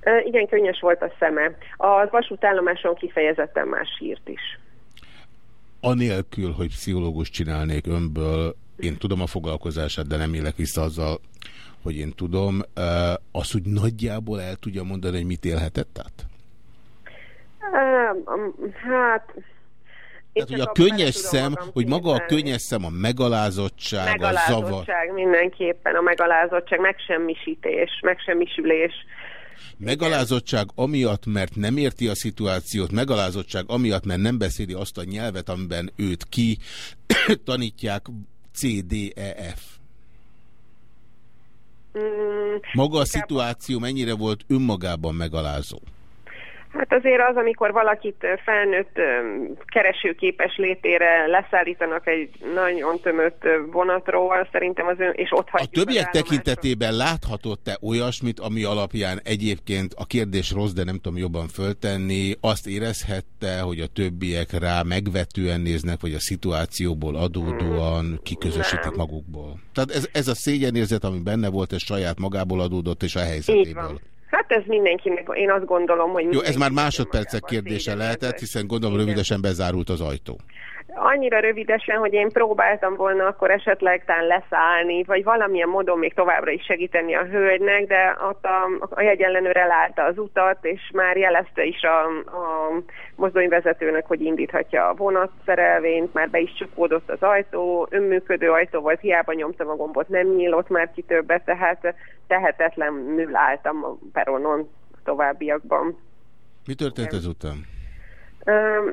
E, igen, könnyes volt a szeme. A vasútállomáson kifejezetten más sírt is. Anélkül, hogy pszichológus csinálnék önből, én tudom a foglalkozását, de nem élek vissza azzal, hogy én tudom, e, az, hogy nagyjából el tudja mondani, hogy mit élhetett át? Hát tehát, hogy a könnyes szem, hogy maga a könnyes szem, a megalázottság, megalázottság a zavar... mindenképpen, a megalázottság, megsemmisítés, megsemmisülés. Megalázottság amiatt, mert nem érti a szituációt, megalázottság amiatt, mert nem beszéli azt a nyelvet, amiben őt ki [coughs] tanítják C, D, E, F. Mm, Maga a szituáció mennyire volt önmagában megalázó? Hát azért az, amikor valakit felnőtt keresőképes létére leszállítanak egy nagyon tömött vonatról, szerintem az ön, és ott A többiek tekintetében láthatott-e olyasmit, ami alapján egyébként a kérdés rossz, de nem tudom jobban föltenni, azt érezhette, hogy a többiek rá megvetően néznek, vagy a szituációból adódóan hmm. kiközösítik nem. magukból? Tehát ez, ez a szégyenérzet, ami benne volt, ez saját magából adódott, és a helyzetéből. Hát ez mindenkinek, én azt gondolom, hogy... Jó, ez már másodpercek kérdése lehetett, hiszen gondolom Igen. rövidesen bezárult az ajtó. Annyira rövidesen, hogy én próbáltam volna akkor esetleg tán leszállni, vagy valamilyen módon még továbbra is segíteni a hölgynek, de ott a, a jegyellenőr elállta az utat, és már jelezte is a, a mozdonyvezetőnek, hogy indíthatja a vonatszerelvényt, már be is csukódott az ajtó, önműködő ajtó volt, hiába nyomtam a gombot, nem nyílott már ki többet, tehát tehetetlenül álltam a peronon továbbiakban. Mi történt ezután?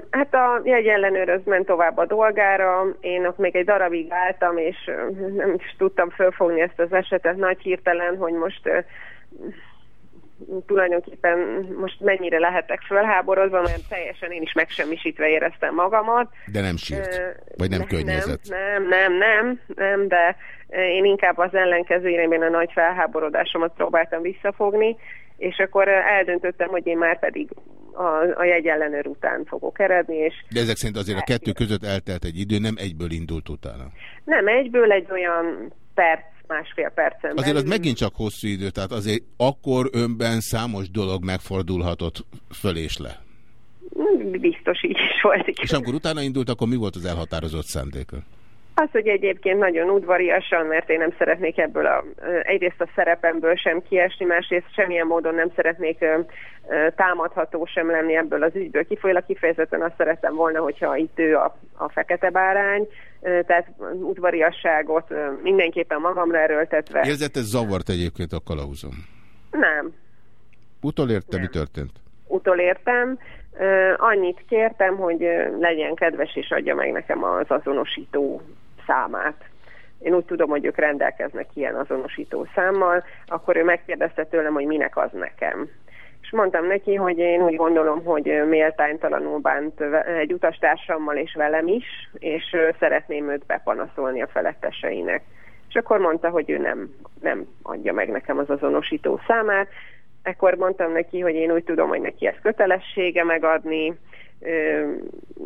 Hát a jegyellenőröz ment tovább a dolgára, én ott még egy darabig álltam, és nem is tudtam fölfogni ezt az esetet nagy hirtelen, hogy most tulajdonképpen most mennyire lehetek fölháborodva, mert teljesen én is megsemmisítve éreztem magamat. De nem sírt, vagy nem ne- könnyezett. Nem, nem, nem, nem, de én inkább az ellenkező irányban a nagy felháborodásomat próbáltam visszafogni, és akkor eldöntöttem, hogy én már pedig a, a jegyellenőr után fogok eredni, és De ezek szerint azért a kettő között eltelt egy idő, nem egyből indult utána. nem egyből egy olyan perc, másfél percen Azért az megint csak hosszú idő, tehát azért akkor önben számos dolog megfordulhatott föl és le. Biztos így is volt. És amikor utána indult, akkor mi volt az elhatározott szándéka? Az, hogy egyébként nagyon udvariasan, mert én nem szeretnék ebből a, egyrészt a szerepemből sem kiesni, másrészt semmilyen módon nem szeretnék támadható sem lenni ebből az ügyből. Kifolyólag kifejezetten azt szerettem volna, hogyha itt ő a, a fekete bárány, tehát udvariasságot mindenképpen magamra erőltetve. Érzett ez zavart egyébként a kalauzom? Nem, Utolérte, mi történt? utolértem. Annyit kértem, hogy legyen kedves és adja meg nekem az azonosító számát. Én úgy tudom, hogy ők rendelkeznek ilyen azonosító számmal, akkor ő megkérdezte tőlem, hogy minek az nekem. És mondtam neki, hogy én úgy gondolom, hogy méltánytalanul bánt egy utastársammal és velem is, és szeretném őt bepanaszolni a feletteseinek. És akkor mondta, hogy ő nem, nem adja meg nekem az azonosító számát. Ekkor mondtam neki, hogy én úgy tudom, hogy neki ez kötelessége megadni,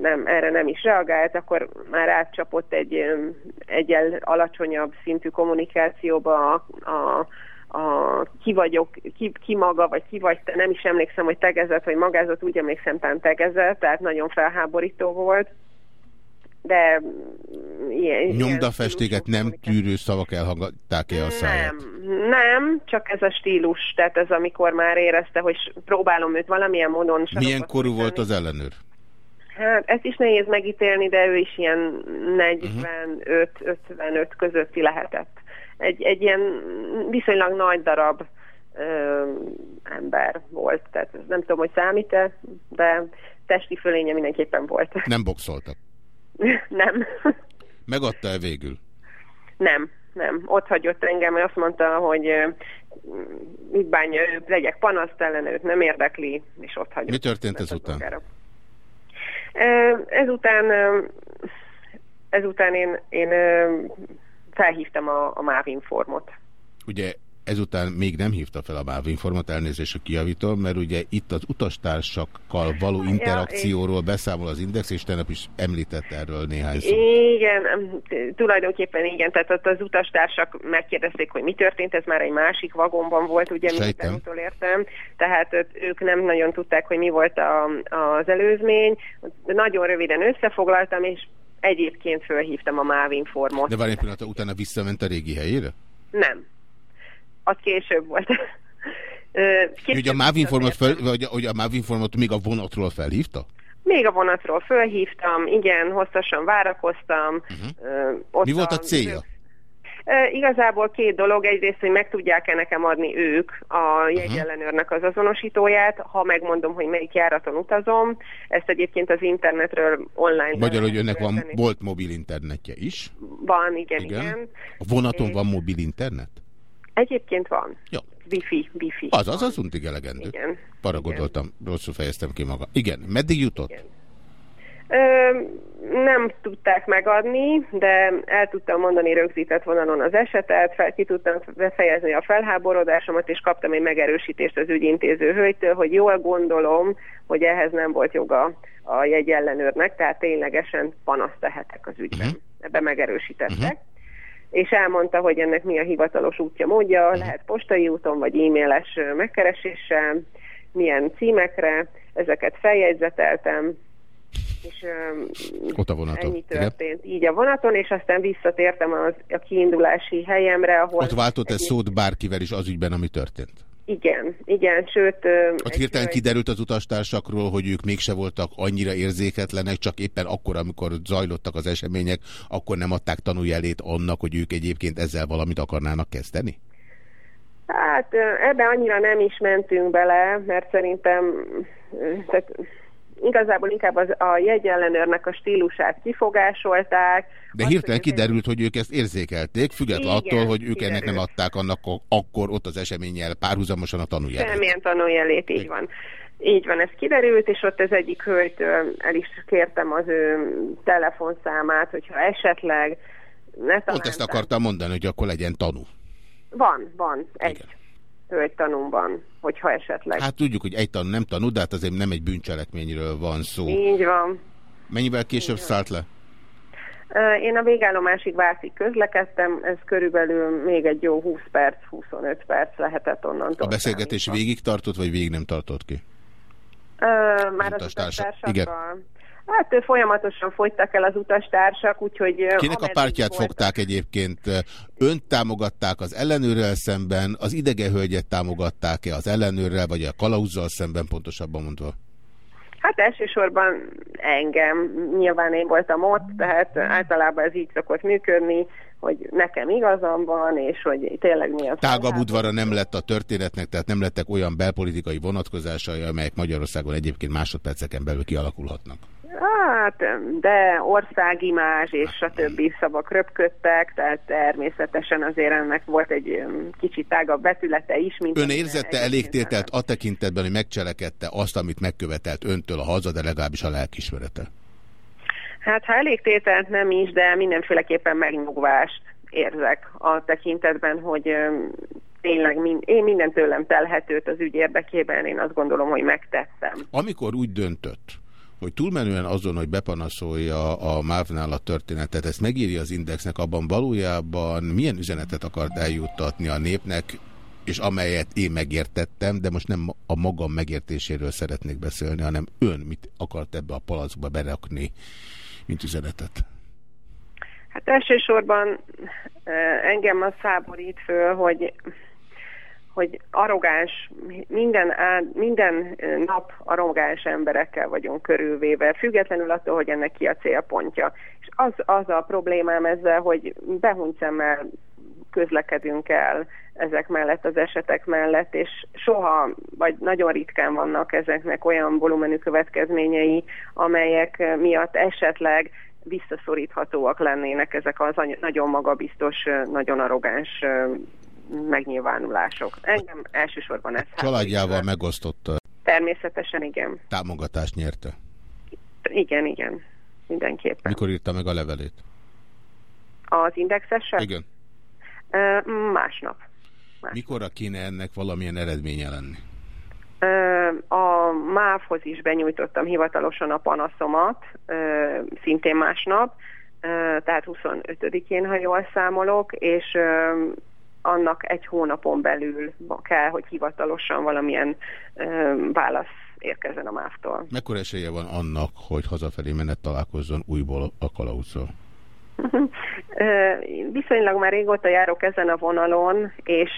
nem, erre nem is reagált, akkor már átcsapott egy egyel alacsonyabb szintű kommunikációba a, a, a ki vagyok, ki, ki maga, vagy ki vagy te, nem is emlékszem, hogy tegezett, vagy magázott, úgy emlékszem, tán tegezett, tehát nagyon felháborító volt. De mm, ilyen, Nyomdafestéket nem tűrő szavak elhallgatták-e a száját? nem, nem, csak ez a stílus, tehát ez amikor már érezte, hogy próbálom őt valamilyen módon... Milyen korú szorítani. volt az ellenőr? Hát ezt is nehéz megítélni, de ő is ilyen 45-55 közötti lehetett. Egy, egy ilyen viszonylag nagy darab ö, ember volt, tehát nem tudom, hogy számít-e, de testi fölénye mindenképpen volt. Nem boxoltak. [laughs] nem. Megadta-e végül? Nem, nem. Ott hagyott engem, mert azt mondta, hogy mit bánja ő, legyek panaszt ellen, őt nem érdekli, és ott hagyott. Mi történt ezután? Ezután, ezután én, én felhívtam a, a MÁV informot. Ugye ezután még nem hívta fel a MÁV informat, elnézést, kijavítom, mert ugye itt az utastársakkal való interakcióról beszámol az Index, és tegnap is említett erről néhány szót. Igen, tulajdonképpen igen, tehát ott az utastársak megkérdezték, hogy mi történt, ez már egy másik vagonban volt, ugye, Sejtem. mint utolértem, tehát ott ők nem nagyon tudták, hogy mi volt a, az előzmény. Nagyon röviden összefoglaltam, és egyébként fölhívtam a MÁV informot. De várj egy pillanat, utána visszament a régi helyére? Nem. Az később volt. [laughs] Később Hogy a MÁV informat, fel, visszatértem. vagy hogy a MÁV informat még a vonatról felhívta? Még a vonatról fölhívtam, igen, hosszasan várakoztam. Uh-huh. Mhm. Mi volt a célja? Igazából két dolog. Egyrészt, hogy meg tudják-e nekem adni ők a jegyellenőrnek az azonosítóját, ha megmondom, hogy melyik járaton utazom. Ezt egyébként az internetről online... Magyar, hogy önnek van, volt mobil internetje is. Van, igen, igen. Igen. igen. A vonaton És- van mobil internet? Egyébként van. Jó. Wifi, wifi. Az, az az untig elegendő. Igen. Para gondoltam, rosszul fejeztem ki maga. Igen, meddig jutott? Igen. Ö, nem tudták megadni, de el tudtam mondani rögzített vonalon az esetet, fel, ki tudtam befejezni a felháborodásomat, és kaptam egy megerősítést az ügyintéző hölgytől, hogy jól gondolom, hogy ehhez nem volt joga a jegyellenőrnek, tehát ténylegesen panaszt tehetek az ügyben. Mhm. Ebben megerősítettek. És elmondta, hogy ennek mi a hivatalos útja, módja, lehet postai úton vagy e-mailes megkereséssel, milyen címekre, ezeket feljegyzeteltem, és Ott a vonaton. ennyi Igen. történt így a vonaton, és aztán visszatértem az, a kiindulási helyemre, ahol... Ott váltott ez egy- szót bárkivel is az ügyben, ami történt? Igen, igen, sőt... Ott hirtelen kiderült az utastársakról, hogy ők mégse voltak annyira érzéketlenek, csak éppen akkor, amikor zajlottak az események, akkor nem adták tanújelét annak, hogy ők egyébként ezzel valamit akarnának kezdeni? Hát ebbe annyira nem is mentünk bele, mert szerintem tehát igazából inkább az, a jegyellenőrnek a stílusát kifogásolták. De Azt, hirtelen hogy kiderült, hogy ők ezt érzékelték, független Igen, attól, hogy ők ennek kiderült. nem adták annak akkor ott az eseményel párhuzamosan a tanújelét. Semmilyen tanuljelét, így van. Így van, ez kiderült, és ott az egyik hölgytől el is kértem az ő telefonszámát, hogyha esetleg ne Pont ezt akartam mondani, hogy akkor legyen tanú. Van, van, egy Igen. Hölgy tanúmban, hogyha esetleg. Hát tudjuk, hogy egy tanú nem tanú, de hát azért nem egy bűncselekményről van szó. Így van. Mennyivel később szállt le? Én a végállomásig Vászig közlekedtem, ez körülbelül még egy jó 20 perc, 25 perc lehetett onnantól. A beszélgetés számítva. végig tartott, vagy végig nem tartott ki? Ö, már az Utastársak. utastársakkal. Hát ö, folyamatosan fogytak el az utastársak, úgyhogy... Kinek a pártját volt- fogták egyébként? Önt támogatták az ellenőrrel szemben, az idege hölgyet támogatták-e az ellenőrrel, vagy a kalauzzal szemben, pontosabban mondva? Hát elsősorban engem, nyilván én voltam ott, tehát általában ez így szokott működni, hogy nekem igazam van, és hogy tényleg milyen... Tágabb felháborító. udvara nem lett a történetnek, tehát nem lettek olyan belpolitikai vonatkozásai, amelyek Magyarországon egyébként másodperceken belül kialakulhatnak. Hát, de országimázs és a többi szavak röpködtek, tehát természetesen azért ennek volt egy öm, kicsit tágabb vetülete is, mint... Ön érzette elégtételt a tekintetben, hogy megcselekedte azt, amit megkövetelt öntől a haza, de legalábbis a lelkismerete? Hát ha elégtételt nem is, de mindenféleképpen megnyugvást érzek a tekintetben, hogy öm, tényleg min, én minden tőlem telhetőt az ügy érdekében, én azt gondolom, hogy megtettem. Amikor úgy döntött, hogy túlmenően azon, hogy bepanaszolja a MÁV-nál a történetet, ezt megírja az Indexnek, abban valójában milyen üzenetet akart eljuttatni a népnek, és amelyet én megértettem, de most nem a magam megértéséről szeretnék beszélni, hanem ön mit akart ebbe a palacba berakni, mint üzenetet? Hát elsősorban eh, engem az száborít föl, hogy hogy arrogáns, minden, minden nap arrogáns emberekkel vagyunk körülvéve, függetlenül attól, hogy ennek ki a célpontja. És az, az a problémám ezzel, hogy behunyt szemmel közlekedünk el ezek mellett, az esetek mellett, és soha, vagy nagyon ritkán vannak ezeknek olyan volumenű következményei, amelyek miatt esetleg visszaszoríthatóak lennének ezek az nagyon magabiztos, nagyon arrogáns megnyilvánulások. Engem elsősorban ez Családjával háborít. megosztotta, Természetesen igen. támogatást nyerte. Igen, igen. Mindenképpen. Mikor írta meg a levelét? Az indexessel? Igen. Ö, Másnap. Mikorra kéne ennek valamilyen eredménye lenni? A MÁV-hoz is benyújtottam hivatalosan a panaszomat, szintén másnap, tehát 25-én, ha jól számolok, és annak egy hónapon belül kell, hogy hivatalosan valamilyen válasz érkezzen a MÁV-tól. Mekkora esélye van annak, hogy hazafelé menet találkozzon újból a kalauzzal? [laughs] Viszonylag már régóta járok ezen a vonalon, és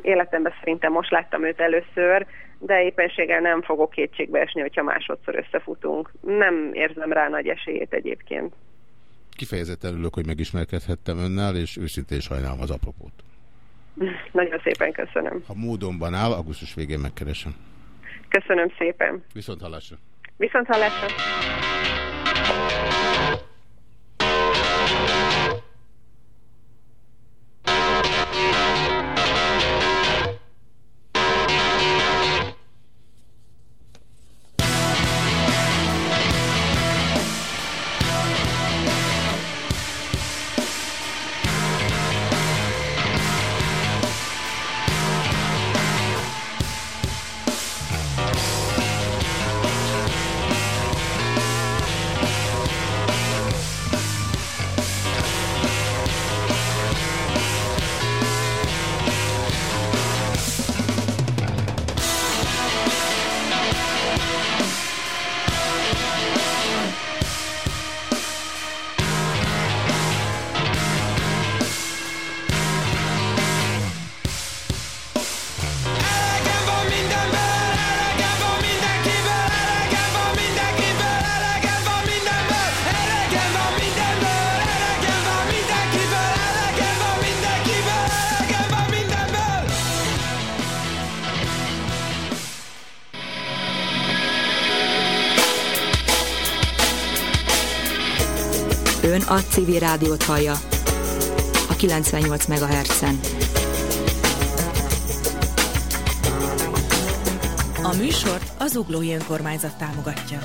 életemben szerintem most láttam őt először, de éppenséggel nem fogok kétségbe esni, hogyha másodszor összefutunk. Nem érzem rá nagy esélyét egyébként. Kifejezetten örülök, hogy megismerkedhettem önnel, és őszintén sajnálom az apropót. [laughs] Nagyon szépen köszönöm. Ha módonban áll, augusztus végén megkeresem. Köszönöm szépen. Viszont hallásra. Viszont hallásra. A civil rádiót hallja a 98 MHz-en. A műsort az Uglói Önkormányzat támogatja.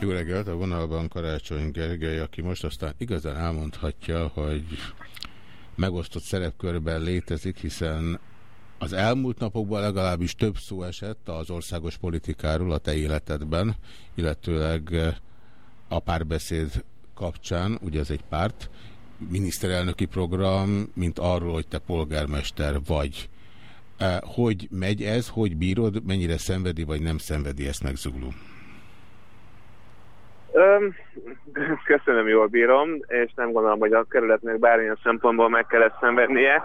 Jó reggelt, a vonalban Karácsony Gergely, aki most aztán igazán elmondhatja, hogy megosztott szerepkörben létezik, hiszen az elmúlt napokban legalábbis több szó esett az országos politikáról a te életedben, illetőleg a párbeszéd kapcsán, ugye ez egy párt, miniszterelnöki program, mint arról, hogy te polgármester vagy. Hogy megy ez, hogy bírod, mennyire szenvedi, vagy nem szenvedi ezt megzugló? Köszönöm, jól bírom, és nem gondolom, hogy a kerületnek bármilyen szempontból meg kellett szenvednie.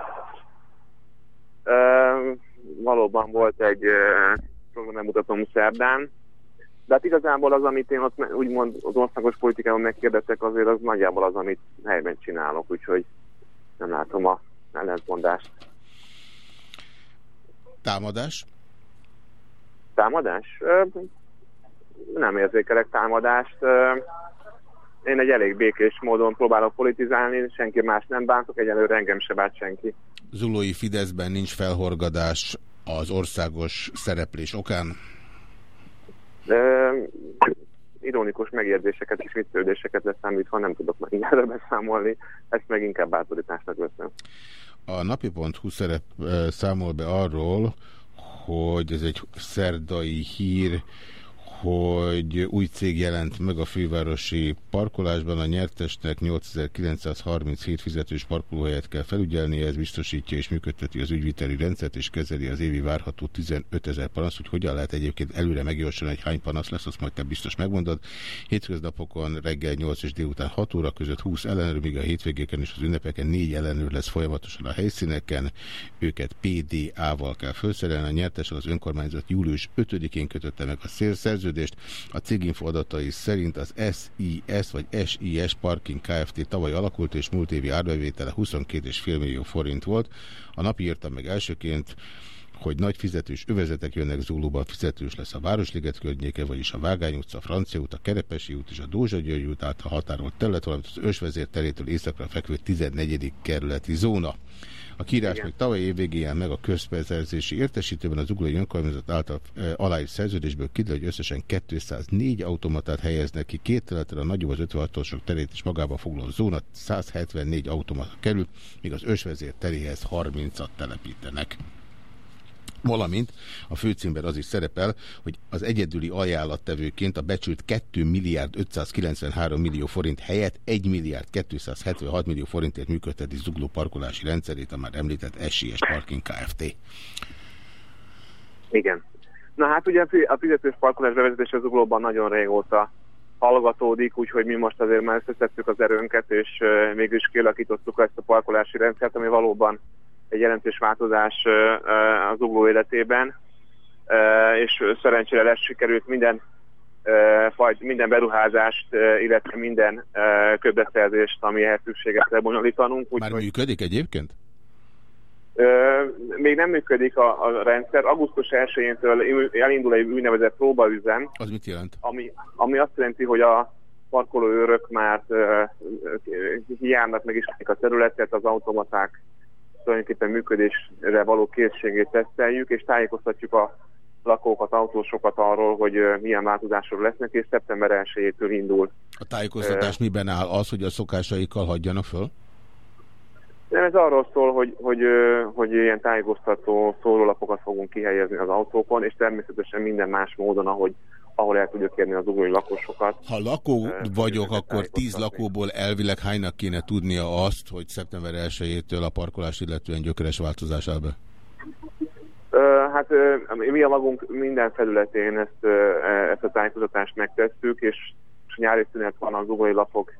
Valóban volt egy programemutatom szerdán, de hát igazából az, amit én ott úgymond az országos politikában megkérdeztek, azért az nagyjából az, amit helyben csinálok, úgyhogy nem látom a ellentmondást. Támadás? Támadás? Nem érzékelek támadást. Én egy elég békés módon próbálok politizálni, senki más nem bántok, egyelőre engem se bánt senki. Zulói Fideszben nincs felhorgadás az országos szereplés okán? De, ironikus megérzéseket és viccelődéseket leszámítva nem tudok meg erre beszámolni, ezt meg inkább bátorításnak veszem. A napi.hu szerep számol be arról, hogy ez egy szerdai hír, hogy új cég jelent meg a fővárosi parkolásban. A nyertesnek 8937 fizetős parkolóhelyet kell felügyelnie, ez biztosítja és működteti az ügyviteli rendszert, és kezeli az évi várható 15 ezer panasz, hogy hogyan lehet egyébként előre megjósolni, hogy hány panasz lesz, azt majd te biztos megmondod. Hétköznapokon reggel 8 és délután 6 óra között 20 ellenőr, míg a hétvégéken és az ünnepeken 4 ellenőr lesz folyamatosan a helyszíneken. Őket PDA-val kell felszerelni. A nyertes az önkormányzat július 5-én kötötte meg a szélszerző szerződést. A céginfo adatai szerint az SIS vagy SIS Parking Kft. tavaly alakult és múlt évi árbevétele 22,5 millió forint volt. A napi írta meg elsőként hogy nagy fizetős övezetek jönnek Zólóban, fizetős lesz a Városliget környéke, vagyis a Vágány utca, Francia út, a Kerepesi út és a Dózsa György út át a határolt terület, valamint az Ösvezér terétől északra fekvő 14. kerületi zóna. A kiírás Igen. még tavaly évvégén meg a közbeszerzési értesítőben az uglói önkormányzat által e, aláírt szerződésből kiderül, hogy összesen 204 automatát helyeznek ki, két területre a nagyobb az 56-osok terét is magába foglaló zóna, 174 automata kerül, míg az ösvezér teréhez 30-at telepítenek valamint a főcímben az is szerepel, hogy az egyedüli ajánlattevőként a becsült 2 milliárd 593 millió forint helyett 1 milliárd 276 millió forintért működteti zugló parkolási rendszerét, a már említett SIS Parking Kft. Igen. Na hát ugye a fizetős parkolás bevezetése zuglóban nagyon régóta hallgatódik, úgyhogy mi most azért már összeszedtük az erőnket, és mégis kialakítottuk ezt a parkolási rendszert, ami valóban egy jelentős változás az ugló életében, és szerencsére lesz sikerült minden fajt, minden beruházást, illetve minden köbbeszerzést, ami ehhez szükséges lebonyolítanunk. Úgy, Már működik egyébként? Még nem működik a, a rendszer. Augusztus 1-től elindul egy úgynevezett próbaüzem. Az mit jelent? Ami, ami azt jelenti, hogy a parkolóőrök már uh, hiánynak meg is a területet, az automaták tulajdonképpen működésre való készségét teszteljük, és tájékoztatjuk a lakókat, autósokat arról, hogy milyen változások lesznek, és szeptember 1-től indul. A tájékoztatás miben áll az, hogy a szokásaikkal hagyjanak föl? Nem, ez arról szól, hogy, hogy, hogy ilyen tájékoztató szórólapokat fogunk kihelyezni az autókon, és természetesen minden más módon, ahogy ahol el tudjuk érni az ugói lakosokat. Ha lakó vagyok, akkor tíz lakóból elvileg hánynak kéne tudnia azt, hogy szeptember 1-től a parkolás illetően gyökeres változás áll be? Hát mi a magunk minden felületén ezt, e, ezt a tájékoztatást megtesszük, és nyári szünet van az ugói lapok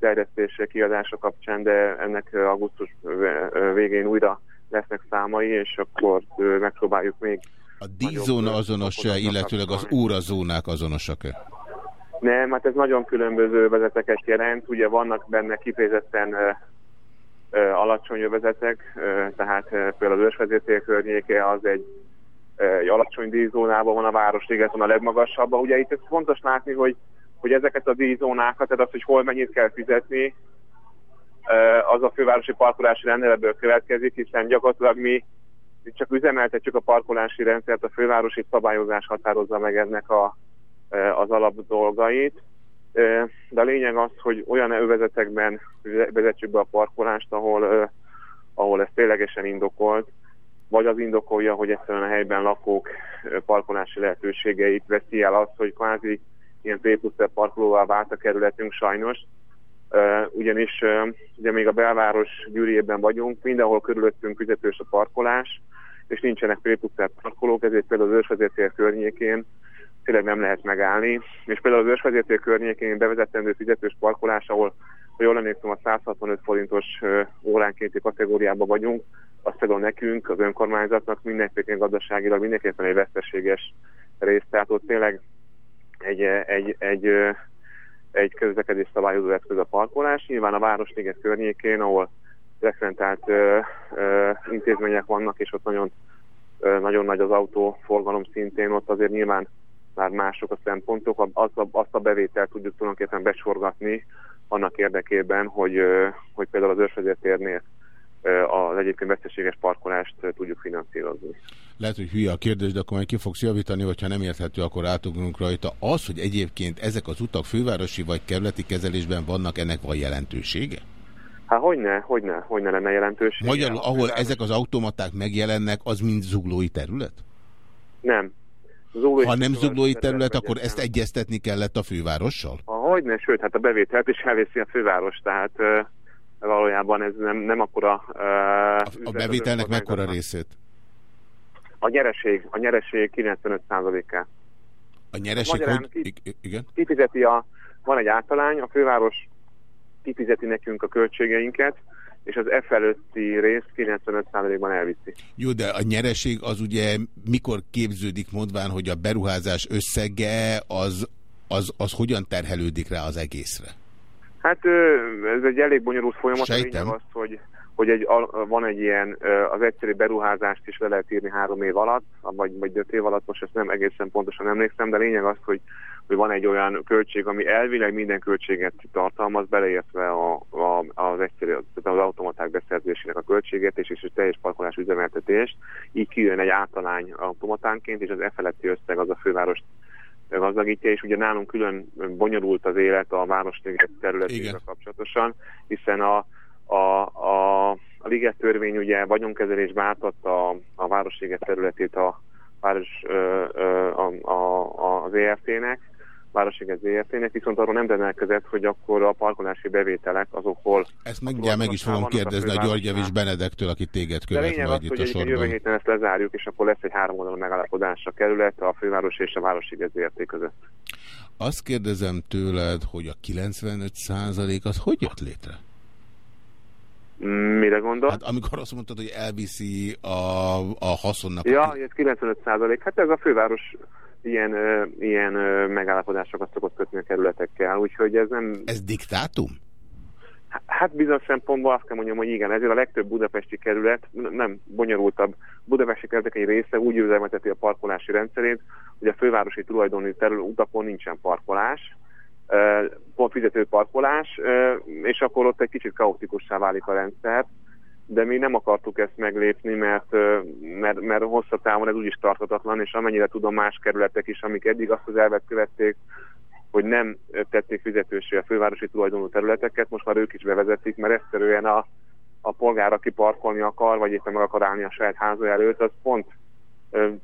terjesztése, kiadása kapcsán, de ennek augusztus végén újra lesznek számai, és akkor megpróbáljuk még a díszóna azonos-e, illetőleg az órazónák azonosak-e? Nem, hát ez nagyon különböző vezeteket jelent. Ugye vannak benne kifejezetten ö, ö, alacsony övezetek, ö, tehát ö, például az ősvezértél környéke az egy, ö, egy alacsony díszónában van, a Városliget van a legmagasabb. Ugye itt ez fontos látni, hogy hogy ezeket a díjzónákat, tehát az, hogy hol mennyit kell fizetni, az a fővárosi parkolási rendeletből következik, hiszen gyakorlatilag mi csak üzemeltetjük a parkolási rendszert, a fővárosi szabályozás határozza meg ennek a, az alap dolgait. De a lényeg az, hogy olyan övezetekben vezetjük be a parkolást, ahol, ahol ez ténylegesen indokolt, vagy az indokolja, hogy egyszerűen a helyben lakók parkolási lehetőségeit veszi el az, hogy kvázi ilyen P plusz parkolóvá vált a kerületünk sajnos, ugyanis ugye még a belváros gyűrűjében vagyunk, mindenhol körülöttünk fizetős a parkolás, és nincsenek P plusz parkolók, ezért például az ősvezetér környékén tényleg nem lehet megállni, és például az ősvezetér környékén bevezetendő fizetős parkolás, ahol ha jól emlékszem, a 165 forintos óránkénti kategóriában vagyunk, azt például nekünk, az önkormányzatnak mindenképpen gazdaságilag mindenképpen egy veszteséges rész, tehát ott tényleg egy, egy, egy, egy közlekedés szabályozó eszköz a parkolás. Nyilván a Városliget környékén, ahol frekventált ö, ö, intézmények vannak, és ott nagyon, ö, nagyon nagy az autóforgalom szintén, ott azért nyilván már mások a szempontok, azt a, azt a bevételt tudjuk tulajdonképpen besorgatni annak érdekében, hogy, hogy például az őrsvezetérnél az egyébként veszteséges parkolást tudjuk finanszírozni. Lehet, hogy hülye a kérdés, de akkor majd ki fogsz javítani, hogyha nem érthető, akkor átugrunk rajta. Az, hogy egyébként ezek az utak fővárosi vagy kerületi kezelésben vannak, ennek van jelentősége? Hát hogyne, hogyne, hogyne lenne jelentősége. Magyarul, ahol ezek az automaták megjelennek, az mind zuglói terület? Nem. Zuglói ha nem zuglói terület, akkor ezt egyeztetni kellett a fővárossal? Ha hogyne, sőt, hát a bevételt is elvészi a főváros, tehát valójában ez nem, nem akkora... Uh, a, a bevételnek mekkora részét? A nyereség, a nyereség 95%-ál. A nyereség, a hogy? Ki, igen? Kifizeti a, van egy általány, a főváros kifizeti nekünk a költségeinket, és az e felőtti rész 95%-ban elviszi. Jó, de a nyereség az ugye mikor képződik mondván, hogy a beruházás összege az, az, az hogyan terhelődik rá az egészre? Hát ez egy elég bonyolult folyamat. Sejtem. az, hogy, hogy egy, van egy ilyen, az egyszerű beruházást is le lehet írni három év alatt, vagy, vagy öt év alatt, most ezt nem egészen pontosan emlékszem, de lényeg az, hogy, hogy van egy olyan költség, ami elvileg minden költséget tartalmaz, beleértve a, a, az egyszerű, az automaták beszerzésének a költséget és, és a teljes parkolás üzemeltetést, így kijön egy általány automatánként, és az e feletti összeg az a főváros gazdagítja, és ugye nálunk külön bonyolult az élet a Városliget területével kapcsolatosan, hiszen a, a, a, a liget törvény ugye vagyonkezelésbe átadta a, a Városliget területét a város, ö, ö, a, a, az ERT-nek, Városliget ZRT-nek, viszont arról nem rendelkezett, hogy akkor a parkolási bevételek azok hol... Ezt mindjárt meg is fogom kérdezni a, a György Javis Benedektől, aki téged követ majd az, itt a sorban. Jövő héten ezt lezárjuk, és akkor lesz egy három oldalon megállapodás a kerület, a főváros és a Városliget ZRT között. Azt kérdezem tőled, hogy a 95 az hogy jött létre? Mire gondol? Hát amikor azt mondtad, hogy elviszi a, a haszonnak... Ja, ez 95 százalék. Hát ez a főváros ilyen, ilyen megállapodásokat szokott kötni a kerületekkel, úgyhogy ez nem... Ez diktátum? Hát bizonyos szempontból azt kell mondjam, hogy igen, ezért a legtöbb budapesti kerület, nem bonyolultabb, budapesti kerületek egy része úgy üzemelteti a parkolási rendszerét, hogy a fővárosi tulajdoni terület utakon nincsen parkolás, pont fizető parkolás, és akkor ott egy kicsit kaotikussá válik a rendszer, de mi nem akartuk ezt meglépni, mert, mert, mert hosszabb távon ez úgyis tartatatlan, és amennyire tudom más kerületek is, amik eddig azt az elvet követték, hogy nem tették fizetősé a fővárosi tulajdonú területeket, most már ők is bevezetik, mert egyszerűen a, a polgár, aki parkolni akar, vagy éppen meg akar állni a saját háza előtt, az pont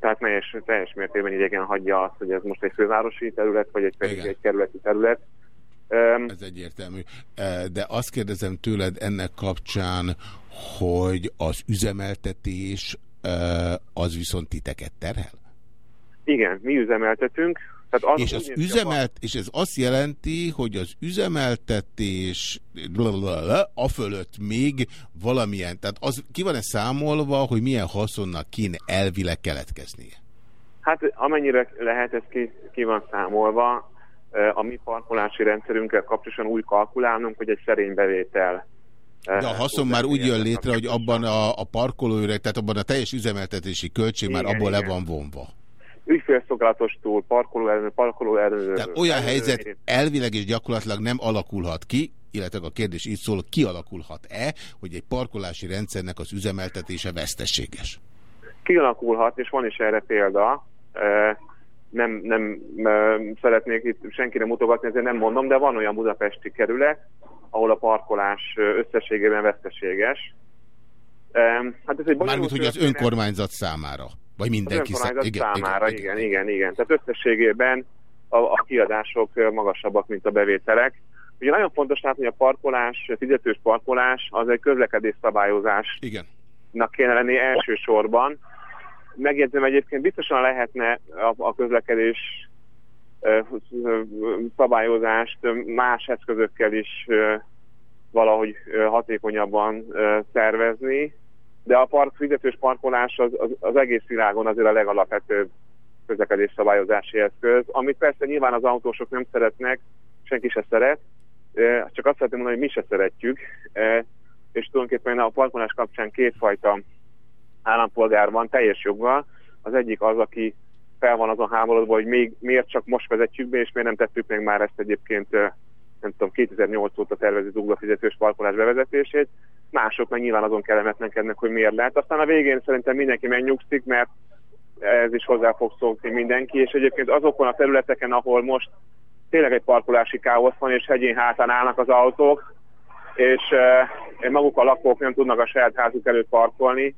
tehát teljes, teljes mértékben idegen hagyja azt, hogy ez most egy fővárosi terület, vagy egy, pedig egy kerületi terület. Ez egyértelmű. De azt kérdezem tőled ennek kapcsán, hogy az üzemeltetés az viszont titeket terhel? Igen, mi üzemeltetünk. Tehát az és, az üzemelt, és ez azt jelenti, hogy az üzemeltetés a fölött még valamilyen, tehát az ki van-e számolva, hogy milyen haszonnak kéne elvileg keletkeznie? Hát amennyire lehet, ez ki, ki van számolva. A mi parkolási rendszerünkkel kapcsolatban úgy kalkulálnunk, hogy egy szerény bevétel de a haszon már úgy jön létre, hogy abban a, a parkolóüreg, tehát abban a teljes üzemeltetési költség igen, már abból igen. le van vonva. ügyfélszolgálatos túl, parkoló ellenőr, parkoló ellenőr. Tehát olyan ellenőr- helyzet elvileg és gyakorlatilag nem alakulhat ki, illetve a kérdés így szól, kialakulhat-e, hogy egy parkolási rendszernek az üzemeltetése veszteséges? kialakulhat, és van is erre példa. Nem, nem szeretnék itt senkire mutogatni, ezért nem mondom, de van olyan budapesti kerület, ahol a parkolás összességében veszteséges. Hát ez egy Mármint, hogy az önkormányzat számára. Vagy Az mindenki önkormányzat szá- számára, igen, igen, igen. Tehát összességében a, a kiadások magasabbak, mint a bevételek. Ugye nagyon fontos látni, hogy a parkolás, a fizetős parkolás az egy közlekedés szabályozás Igen. kéne lenni elsősorban. Megjegyzem egyébként biztosan lehetne a, a közlekedés szabályozást más eszközökkel is valahogy hatékonyabban szervezni, de a park, fizetős parkolás az, az, az egész világon azért a legalapvetőbb közlekedés szabályozási eszköz, amit persze nyilván az autósok nem szeretnek, senki se szeret, csak azt szeretném mondani, hogy mi se szeretjük, és tulajdonképpen a parkolás kapcsán kétfajta állampolgár van teljes joggal. Az egyik az, aki fel van azon háborodva, hogy még miért csak most vezetjük be, és miért nem tettük meg már ezt egyébként, nem tudom, 2008 óta tervezi dugla fizetős parkolás bevezetését. Mások meg nyilván azon kellemetlenkednek, hogy miért lehet. Aztán a végén szerintem mindenki megnyugszik, mert ez is hozzá fog szokni mindenki, és egyébként azokon a területeken, ahol most tényleg egy parkolási káosz van, és hegyén hátán állnak az autók, és maguk a lakók nem tudnak a saját házuk előtt parkolni,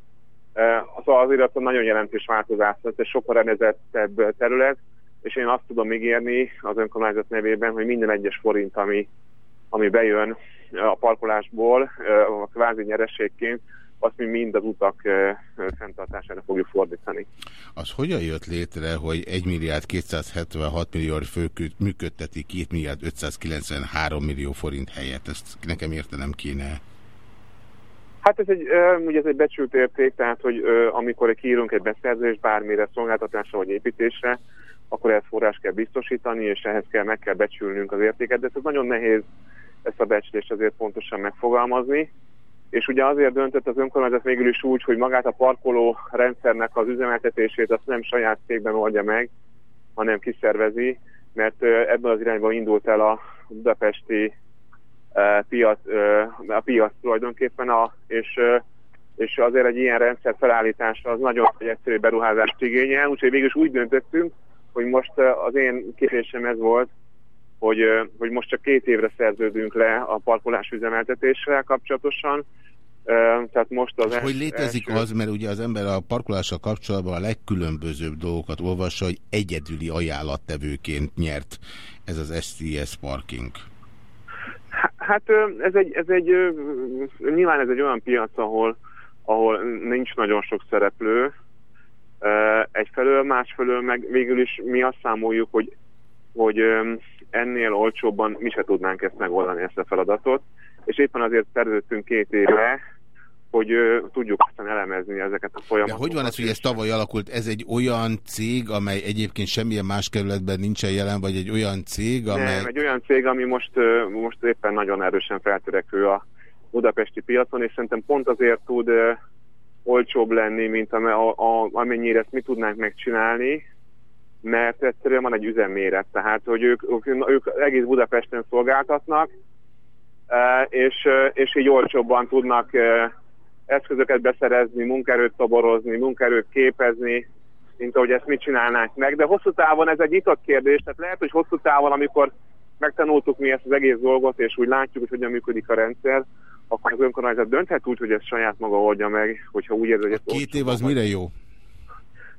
szóval azért ott nagyon jelentős változás lesz, ez sokkal rendezettebb terület, és én azt tudom ígérni az önkormányzat nevében, hogy minden egyes forint, ami, ami bejön a parkolásból, uh, a kvázi nyerességként, azt mi mind az utak fenntartására fogjuk fordítani. Az hogyan jött létre, hogy 1 milliárd 276 millió fő működteti 2 milliárd 593 millió forint helyett? Ezt nekem értenem kéne. Hát ez egy, ugye ez egy becsült érték, tehát hogy amikor kiírunk egy beszerzést bármire szolgáltatásra vagy építésre, akkor ezt forrás kell biztosítani, és ehhez kell, meg kell becsülnünk az értéket, de ez nagyon nehéz ezt a becslést azért pontosan megfogalmazni. És ugye azért döntött az önkormányzat végül is úgy, hogy magát a parkoló rendszernek az üzemeltetését azt nem saját cégben oldja meg, hanem kiszervezi, mert ö, ebben az irányban indult el a budapesti piac, a piac tulajdonképpen, a, és, és azért egy ilyen rendszer felállítása az nagyon egy egyszerű beruházást igényel, úgyhogy végül is úgy döntöttünk, hogy most az én kérésem ez volt, hogy, hogy most csak két évre szerződünk le a parkolás üzemeltetéssel kapcsolatosan, tehát most az Hogy létezik első... az, mert ugye az ember a parkolással kapcsolatban a legkülönbözőbb dolgokat olvassa, hogy egyedüli ajánlattevőként nyert ez az STS parking. Hát ez egy, ez egy nyilván ez egy olyan piac, ahol, ahol nincs nagyon sok szereplő. Egyfelől, másfelől meg végül is mi azt számoljuk, hogy, hogy ennél olcsóbban mi se tudnánk ezt megoldani, ezt a feladatot. És éppen azért szerződtünk két éve, hogy ö, tudjuk aztán elemezni ezeket a De folyamatokat. hogy van ez, hogy ez tavaly alakult? Ez egy olyan cég, amely egyébként semmilyen más kerületben nincsen jelen, vagy egy olyan cég, amely... Nem, egy olyan cég, ami most, ö, most éppen nagyon erősen feltörekvő a budapesti piacon, és szerintem pont azért tud ö, olcsóbb lenni, mint am a, a, amennyire ezt mi tudnánk megcsinálni, mert egyszerűen van egy üzemméret, tehát hogy ők, ők, ők egész Budapesten szolgáltatnak, és, és így olcsóbban tudnak eszközöket beszerezni, munkaerőt toborozni, munkaerőt képezni, mint ahogy ezt mit csinálnánk meg, de hosszú távon ez egy nyitott kérdés, tehát lehet, hogy hosszú távon, amikor megtanultuk mi ezt az egész dolgot, és úgy látjuk, hogy hogyan működik a rendszer, akkor az önkormányzat dönthet úgy, hogy ezt saját maga oldja meg, hogyha úgy érzi, hogy ez Két év az mire jó?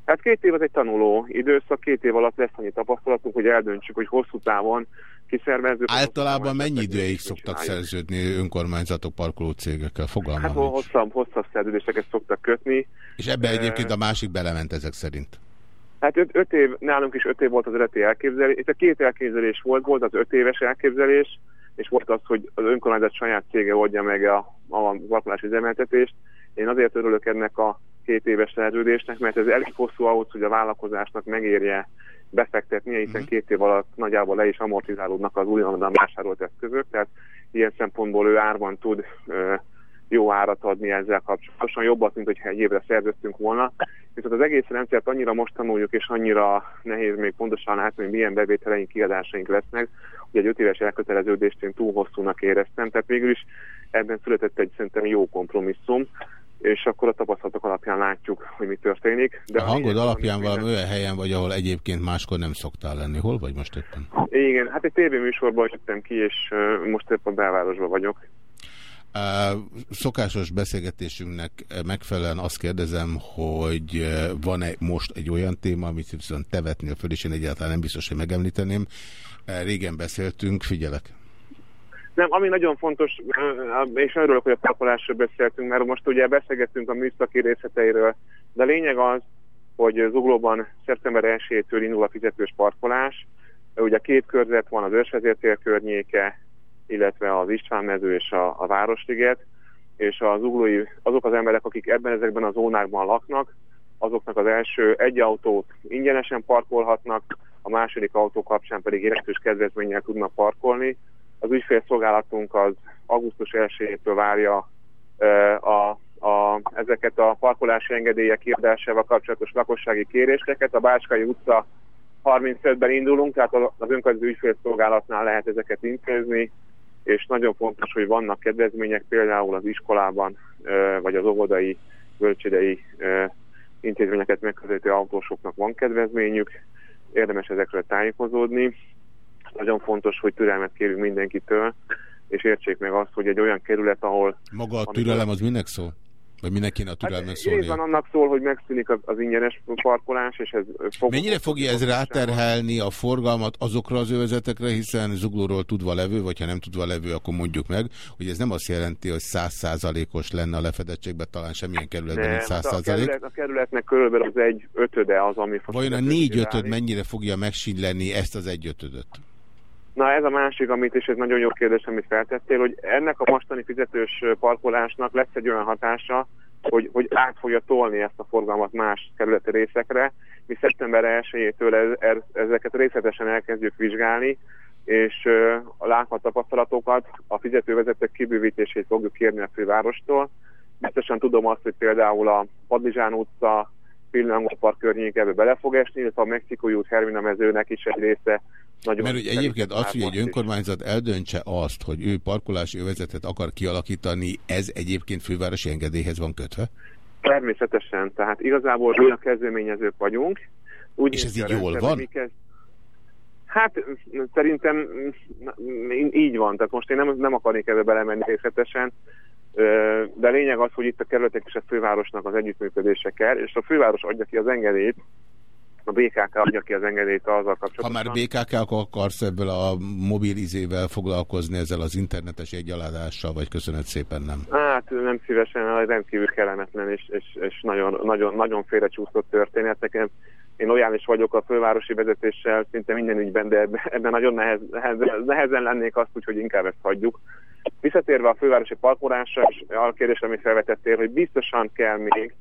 Hát két év az egy tanuló időszak, két év alatt lesz annyi tapasztalatunk, hogy eldöntsük, hogy hosszú távon kiszervezzük. Általában mennyi ideig szoktak szerződni önkormányzatok parkoló cégekkel? Fogalmam Hát hosszabb, hosszabb szerződéseket szoktak kötni. És ebbe egyébként a másik belement ezek szerint. Hát öt, öt év, nálunk is öt év volt az eredeti elképzelés. Itt a két elképzelés volt, volt az öt éves elképzelés, és volt az, hogy az önkormányzat saját cége oldja meg a, a parkolási üzemeltetést. Én azért örülök ennek a két éves szerződésnek, mert ez elég hosszú ahhoz, hogy a vállalkozásnak megérje befektetnie, hiszen két év alatt nagyjából le is amortizálódnak az újonnan vásárolt eszközök, tehát ilyen szempontból ő árban tud ö, jó árat adni ezzel kapcsolatosan, jobbat, mint hogyha egy évre szerződtünk volna, Viszont az egész rendszert annyira most tanuljuk, és annyira nehéz még pontosan látni, hogy milyen bevételeink, kiadásaink lesznek, hogy egy öt éves elköteleződést én túl hosszúnak éreztem, tehát végül is ebben született egy szerintem jó kompromisszum, és akkor a tapasztalatok alapján látjuk, hogy mi történik. De a hangod alapján valami olyan helyen vagy, ahol egyébként máskor nem szoktál lenni. Hol vagy most éppen? Igen, hát egy tévéműsorban jöttem ki, és most éppen a belvárosban vagyok. Uh, Szokásos beszélgetésünknek megfelelően azt kérdezem, hogy van-e most egy olyan téma, amit viszont te vetnél föl, és én egyáltalán nem biztos, hogy megemlíteném. Régen beszéltünk, figyelek. Nem, ami nagyon fontos, és örülök, hogy a parkolásról beszéltünk, mert most ugye beszélgettünk a műszaki részleteiről, de a lényeg az, hogy Zuglóban szeptember 1-től indul a fizetős parkolás. Ugye két körzet van, az Ősvezértér környéke, illetve az István mező és a, a Városliget, és az uglói, azok az emberek, akik ebben ezekben a zónákban laknak, azoknak az első egy autót ingyenesen parkolhatnak, a második autó kapcsán pedig jelentős kedvezménnyel tudnak parkolni. Az ügyfélszolgálatunk az augusztus 1-től várja a, a, ezeket a parkolási engedélyek kiadásával kapcsolatos lakossági kéréseket. A Bácskai utca 35-ben indulunk, tehát az önkormányzati ügyfélszolgálatnál lehet ezeket intézni, és nagyon fontos, hogy vannak kedvezmények, például az iskolában, vagy az óvodai, bölcsődei ö, intézményeket megközelítő autósoknak van kedvezményük, érdemes ezekről tájékozódni. Nagyon fontos, hogy türelmet kérünk mindenkitől, és értsék meg azt, hogy egy olyan kerület, ahol... Maga a amikor- türelem az minek szól? Vagy minek kéne a türelmek Hát, szólnia? részben annak szól, hogy megszűnik az, ingyenes parkolás, és ez... Fog, Mennyire fogja ez ráterhelni a forgalmat azokra az övezetekre, hiszen zuglóról tudva levő, vagy ha nem tudva levő, akkor mondjuk meg, hogy ez nem azt jelenti, hogy százszázalékos lenne a lefedettségben, talán semmilyen kerületben Nem, hát száz a, kerület, a kerületnek körülbelül az egy ötöde az, ami... Vajon a négy ötöd mennyire fogja megsínyleni ezt az egy ötödöt? Na ez a másik, amit, és ez nagyon jó kérdés, amit feltettél, hogy ennek a mostani fizetős parkolásnak lesz egy olyan hatása, hogy, hogy át fogja tolni ezt a forgalmat más kerületi részekre. Mi szeptember 1-től ez, ez, ezeket részletesen elkezdjük vizsgálni, és a láthat tapasztalatokat, a fizetővezetek kibővítését fogjuk kérni a fővárostól. Biztosan tudom azt, hogy például a Padlizsán utca, Pillangó Park környékebe bele fog esni, illetve a Mexikói út Hermina mezőnek is egy része nagyon... Mert hogy egyébként az, hogy egy önkormányzat eldöntse azt, hogy ő parkolási övezetet akar kialakítani, ez egyébként fővárosi engedélyhez van kötve? Természetesen, tehát igazából mi a kezdeményezők vagyunk. Úgy És ez így jól rendszer, van? kezd- Hát szerintem így van, tehát most én nem, nem akarnék ebbe belemenni részletesen, de lényeg az, hogy itt a kerületek és a fővárosnak az együttműködése kell, és a főváros adja ki az engedélyt, a BKK adja ki az engedélyt azzal Ha kapcsolatban. már BKK, akkor akarsz ebből a mobil izével foglalkozni, ezzel az internetes egyaládással, vagy köszönet szépen nem? Hát nem szívesen, rendkívül kellemetlen és, és, és nagyon, nagyon, nagyon félrecsúszott történet. Nekem én lojális vagyok a fővárosi vezetéssel szinte minden ügyben, de ebben, ebben nagyon nehez, nehez, nehezen lennék azt, úgyhogy inkább ezt hagyjuk. Visszatérve a fővárosi parkolásra, és a kérdésre, amit felvetettél, hogy biztosan kell még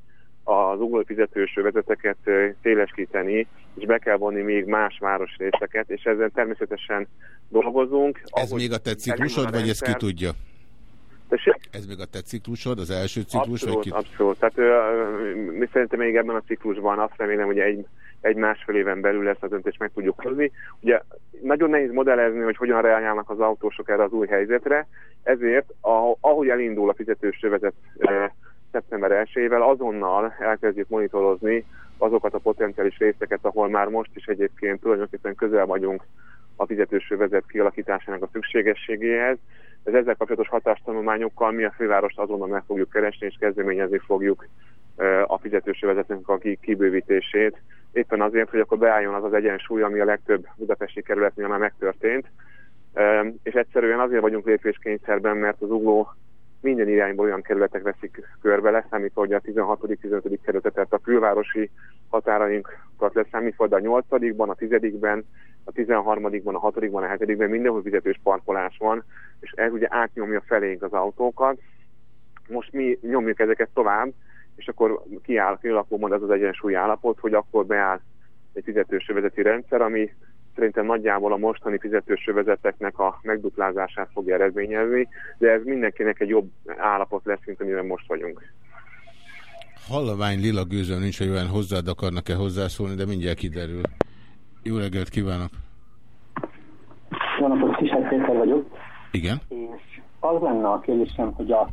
az uglói fizetős vezeteket ö, szélesíteni, és be kell vonni még más városrészeket, és ezzel természetesen dolgozunk. Ez még a te ciklusod, vagy ezt ki tudja? Tessék? Ez még a te ciklusod, az első ciklus? Abszolút, vagy ki... abszolút. Tehát ö, mi szerintem még ebben a ciklusban azt remélem, hogy egy, egy másfél éven belül ezt a döntést meg tudjuk hozni. Ugye nagyon nehéz modellezni, hogy hogyan reagálnak az autósok erre az új helyzetre, ezért ahogy elindul a fizetős vezet ö, szeptember 1-ével, azonnal elkezdjük monitorozni azokat a potenciális részeket, ahol már most is egyébként tulajdonképpen közel vagyunk a fizetős vezet kialakításának a szükségességéhez. Ez ezzel kapcsolatos hatástanulmányokkal mi a fővárost azonnal meg fogjuk keresni, és kezdeményezni fogjuk ö, a fizetős vezetőnek a ki- kibővítését. Éppen azért, hogy akkor beálljon az az egyensúly, ami a legtöbb budapesti kerületnél már megtörtént. És egyszerűen azért vagyunk lépéskényszerben, mert az ugló minden irányból olyan kerületek veszik körbe, leszámítva hogy a 16.-15. kerületet, tehát a külvárosi határainkat leszámítva, de a 8-ban, a 10-ben, a 13-ban, a 6-ban, a 7-ben mindenhol fizetős parkolás van, és ez ugye átnyomja felénk az autókat. Most mi nyomjuk ezeket tovább, és akkor kiáll, kialakul majd az az egyensúly állapot, hogy akkor beáll egy fizetős övezeti rendszer, ami szerintem nagyjából a mostani fizetős övezeteknek a megduplázását fogja eredményezni, de ez mindenkinek egy jobb állapot lesz, mint amiben most vagyunk. Hallavány lila gőzön nincs, hogy olyan hozzád akarnak-e hozzászólni, de mindjárt kiderül. Jó reggelt kívánok! Jó napot, Kisebb Péter vagyok. Igen? És az lenne a kérdésem, hogy a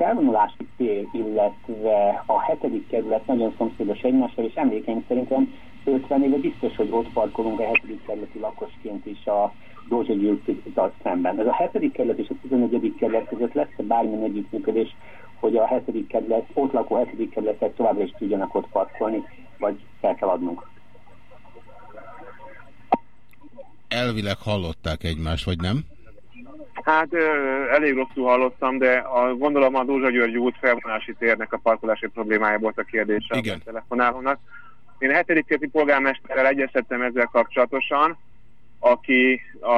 felvonulási tér, illetve a hetedik kerület nagyon szomszédos egymással, és emlékeim szerintem 50 éve biztos, hogy ott parkolunk a hetedik kerületi lakosként is a Dózsa Gyűltől szemben. Ez a hetedik kerület és a 11. kerület között lesz-e bármilyen együttműködés, hogy a hetedik kerület, ott lakó hetedik kerületek továbbra is tudjanak ott parkolni, vagy fel kell adnunk? Elvileg hallották egymást, vagy nem? Hát ö, elég rosszul hallottam, de a, gondolom a Dózsa György út felvonási térnek a parkolási problémája volt a kérdése Igen. a telefonálónak. Én a hetedik kerti polgármesterrel egyeztettem ezzel kapcsolatosan, aki, a,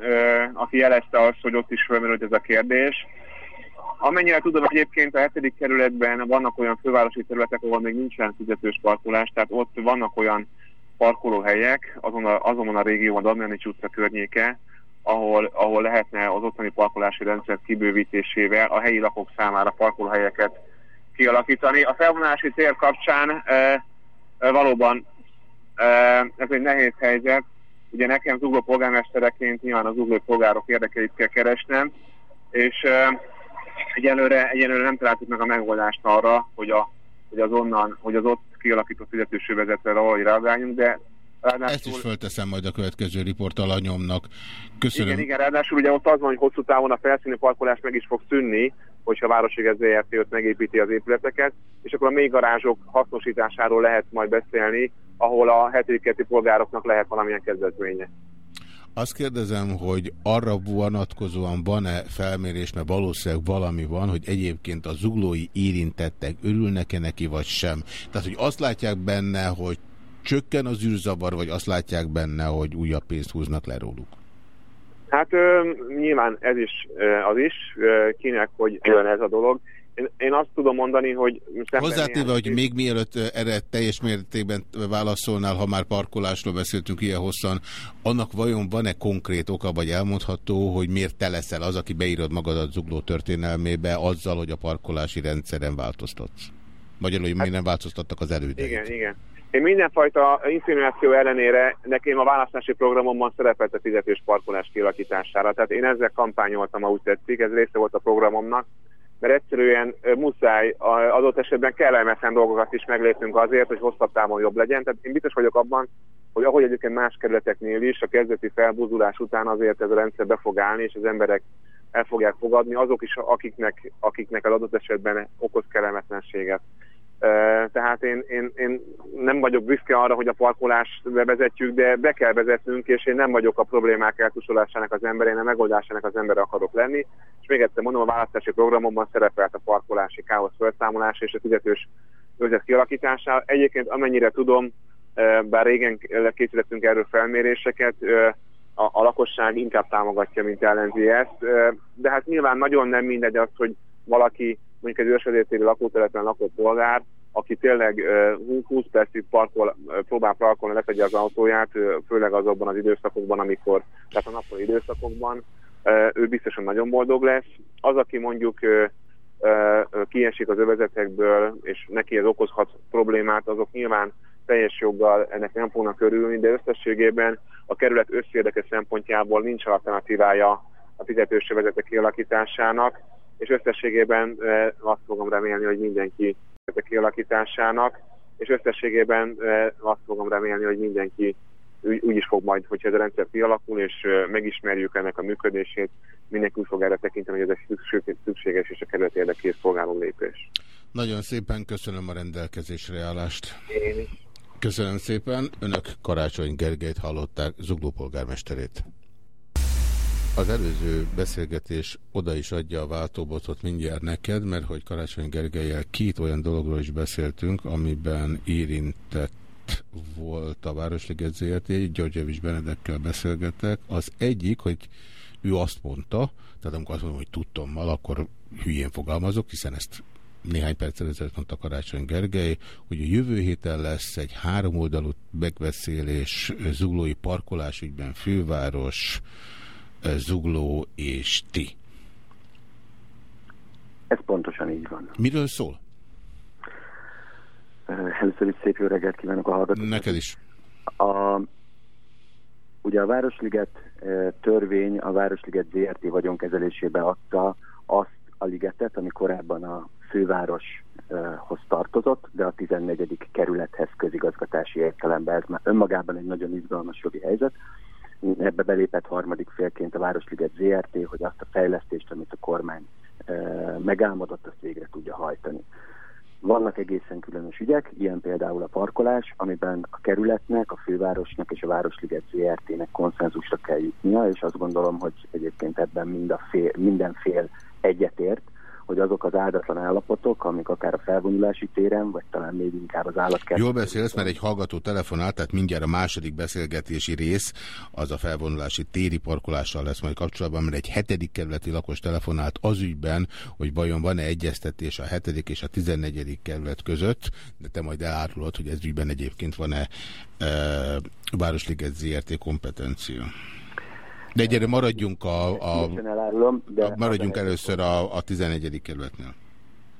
ö, aki jelezte azt, hogy ott is felmerült ez a kérdés. Amennyire tudom, egyébként a hetedik kerületben vannak olyan fővárosi területek, ahol még nincsen fizetős parkolás, tehát ott vannak olyan parkolóhelyek azon a, azon a régióban, a Damjanics utca környéke, ahol, ahol lehetne az ottani parkolási rendszer kibővítésével a helyi lakók számára parkolóhelyeket kialakítani. A felvonási tér kapcsán e, e, valóban e, ez egy nehéz helyzet. Ugye nekem zugló polgármestereként nyilván az zugló polgárok érdekeit kell keresnem, és e, egyelőre, egyelőre nem találtuk meg a megoldást arra, hogy, a, hogy, az, onnan, hogy az ott kialakított fizetősövezetre valahogy reagáljunk, de ráadásul... Ezt is fölteszem majd a következő riporttal a nyomnak. Köszönöm. Igen, igen, ráadásul ugye ott az van, hogy hosszú távon a felszíni parkolás meg is fog szűnni, hogyha a Városliget ZRT ott megépíti az épületeket, és akkor a mély garázsok hasznosításáról lehet majd beszélni, ahol a hetediketi polgároknak lehet valamilyen kedvezménye. Azt kérdezem, hogy arra vonatkozóan van-e felmérés, mert valószínűleg valami van, hogy egyébként a zuglói érintettek örülnek-e neki, vagy sem. Tehát, hogy azt látják benne, hogy csökken az űrzavar, vagy azt látják benne, hogy újabb pénzt húznak le róluk? Hát ö, nyilván ez is ö, az is, ö, kinek, hogy jön ez a dolog. Én, én azt tudom mondani, hogy... Hozzátéve, hogy még mielőtt erre teljes mértékben válaszolnál, ha már parkolásról beszéltünk ilyen hosszan, annak vajon van-e konkrét oka, vagy elmondható, hogy miért te leszel az, aki beírod magadat zugló történelmébe azzal, hogy a parkolási rendszeren változtatsz? Magyarul, hogy hát, miért nem változtattak az elődeit? Igen, igen. Én mindenfajta insinuáció ellenére nekem a választási programomban szerepelt a fizetős parkolás kialakítására. Tehát én ezzel kampányoltam, ha úgy tetszik, ez része volt a programomnak, mert egyszerűen muszáj adott esetben kellemetlen dolgokat is meglépnünk azért, hogy hosszabb távon jobb legyen. Tehát én biztos vagyok abban, hogy ahogy egyébként más kerületeknél is, a kezdeti felbuzulás után azért ez a rendszer be fog állni, és az emberek el fogják fogadni, azok is, akiknek, akiknek az adott esetben okoz kellemetlenséget. Tehát én, én, én nem vagyok büszke arra, hogy a parkolást bevezetjük, de be kell vezetnünk, és én nem vagyok a problémák eltusolásának az ember, én a megoldásának az ember akarok lenni. És még egyszer mondom, a választási programomban szerepelt a parkolási káosz felszámolása és a fizetős őzet kialakítása. Egyébként amennyire tudom, bár régen készítettünk erről felméréseket, a, a lakosság inkább támogatja, mint ellenzi ezt. De hát nyilván nagyon nem mindegy az, hogy valaki mondjuk egy ősvezértéri lakótelepen lakott polgár, aki tényleg 20 percig parkol, próbál parkolni, letegye az autóját, főleg azokban az időszakokban, amikor, tehát a nappali időszakokban, ő biztosan nagyon boldog lesz. Az, aki mondjuk kiesik az övezetekből, és neki ez okozhat problémát, azok nyilván teljes joggal ennek nem fognak örülni, de összességében a kerület összérdeke szempontjából nincs alternatívája a fizetős övezetek kialakításának, és összességében azt fogom remélni, hogy mindenki a kialakításának, és összességében azt fogom remélni, hogy mindenki úgy is fog majd, hogyha ez a rendszer kialakul, és megismerjük ennek a működését, mindenki úgy fog erre tekinteni, hogy ez egy szükséges és a kerület érdekét szolgáló lépés. Nagyon szépen köszönöm a rendelkezésre állást. Én is. Köszönöm szépen. Önök Karácsony Gergelyt hallották, Zugló polgármesterét. Az előző beszélgetés oda is adja a váltóbotot mindjárt neked, mert hogy Karácsony Gergelyel két olyan dologról is beszéltünk, amiben érintett volt a Városliget ZRT, Györgyevics Benedekkel beszélgetek. Az egyik, hogy ő azt mondta, tehát amikor azt mondom, hogy tudtommal, akkor hülyén fogalmazok, hiszen ezt néhány perccel ezelőtt mondta Karácsony Gergely, hogy a jövő héten lesz egy háromoldalú megbeszélés zuglói parkolásügyben főváros, Zugló és ti. Ez pontosan így van. Miről szól? Először is szép jó reggelt kívánok a hallgatóknak. Neked is. A, ugye a Városliget törvény a Városliget ZRT vagyonkezelésébe adta azt a ligetet, ami korábban a fővároshoz tartozott, de a 14. kerülethez közigazgatási értelemben. Ez már önmagában egy nagyon izgalmas jogi helyzet. Ebbe belépett harmadik félként a Városliget ZRT, hogy azt a fejlesztést, amit a kormány megálmodott, azt végre tudja hajtani. Vannak egészen különös ügyek, ilyen például a parkolás, amiben a kerületnek, a fővárosnak és a Városliget ZRT-nek konszenzusra kell jutnia, és azt gondolom, hogy egyébként ebben mind a fél, minden fél egyetért, hogy azok az áldatlan állapotok, amik akár a felvonulási téren, vagy talán még inkább az állatkert. Jól beszélsz, mert egy hallgató telefonál, tehát mindjárt a második beszélgetési rész az a felvonulási téri parkolással lesz majd kapcsolatban, mert egy hetedik kerületi lakos telefonált az ügyben, hogy vajon van-e egyeztetés a hetedik és a tizennegyedik kerület között, de te majd elárulod, hogy ez ügyben egyébként van-e e, Városliget ZRT kompetencia. De egyre maradjunk a, a, elárulom, de a maradjunk először a, a 11. kerületnél.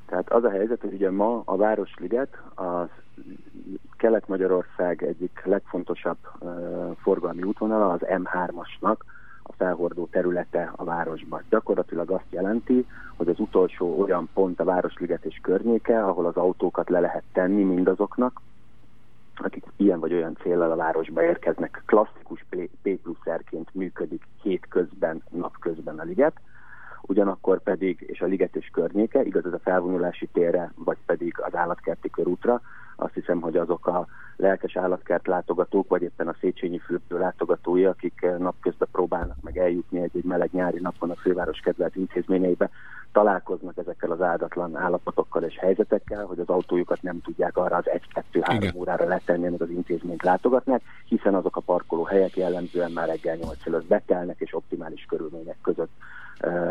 Tehát az a helyzet, hogy ugye ma a Városliget az Kelet-Magyarország egyik legfontosabb uh, forgalmi útvonala, az M3-asnak a felhordó területe a városban. Gyakorlatilag azt jelenti, hogy az utolsó olyan pont a Városliget és környéke, ahol az autókat le lehet tenni mindazoknak, akik ilyen vagy olyan célral a városba érkeznek. Klasszikus P pluszerként működik hét közben, nap közben a liget, ugyanakkor pedig, és a liget és környéke, igaz ez a felvonulási térre, vagy pedig az állatkerti körútra, azt hiszem, hogy azok a lelkes állatkert látogatók, vagy éppen a Széchenyi fürdő látogatói, akik napközben próbálnak meg eljutni egy-egy meleg nyári napon a főváros kedvelt intézményeibe, találkoznak ezekkel az áldatlan állapotokkal és helyzetekkel, hogy az autójukat nem tudják arra az 1-2-3 órára letenni, amit az intézményt látogatnak, hiszen azok a parkolóhelyek jellemzően már reggel 8 előtt betelnek, és optimális körülmények között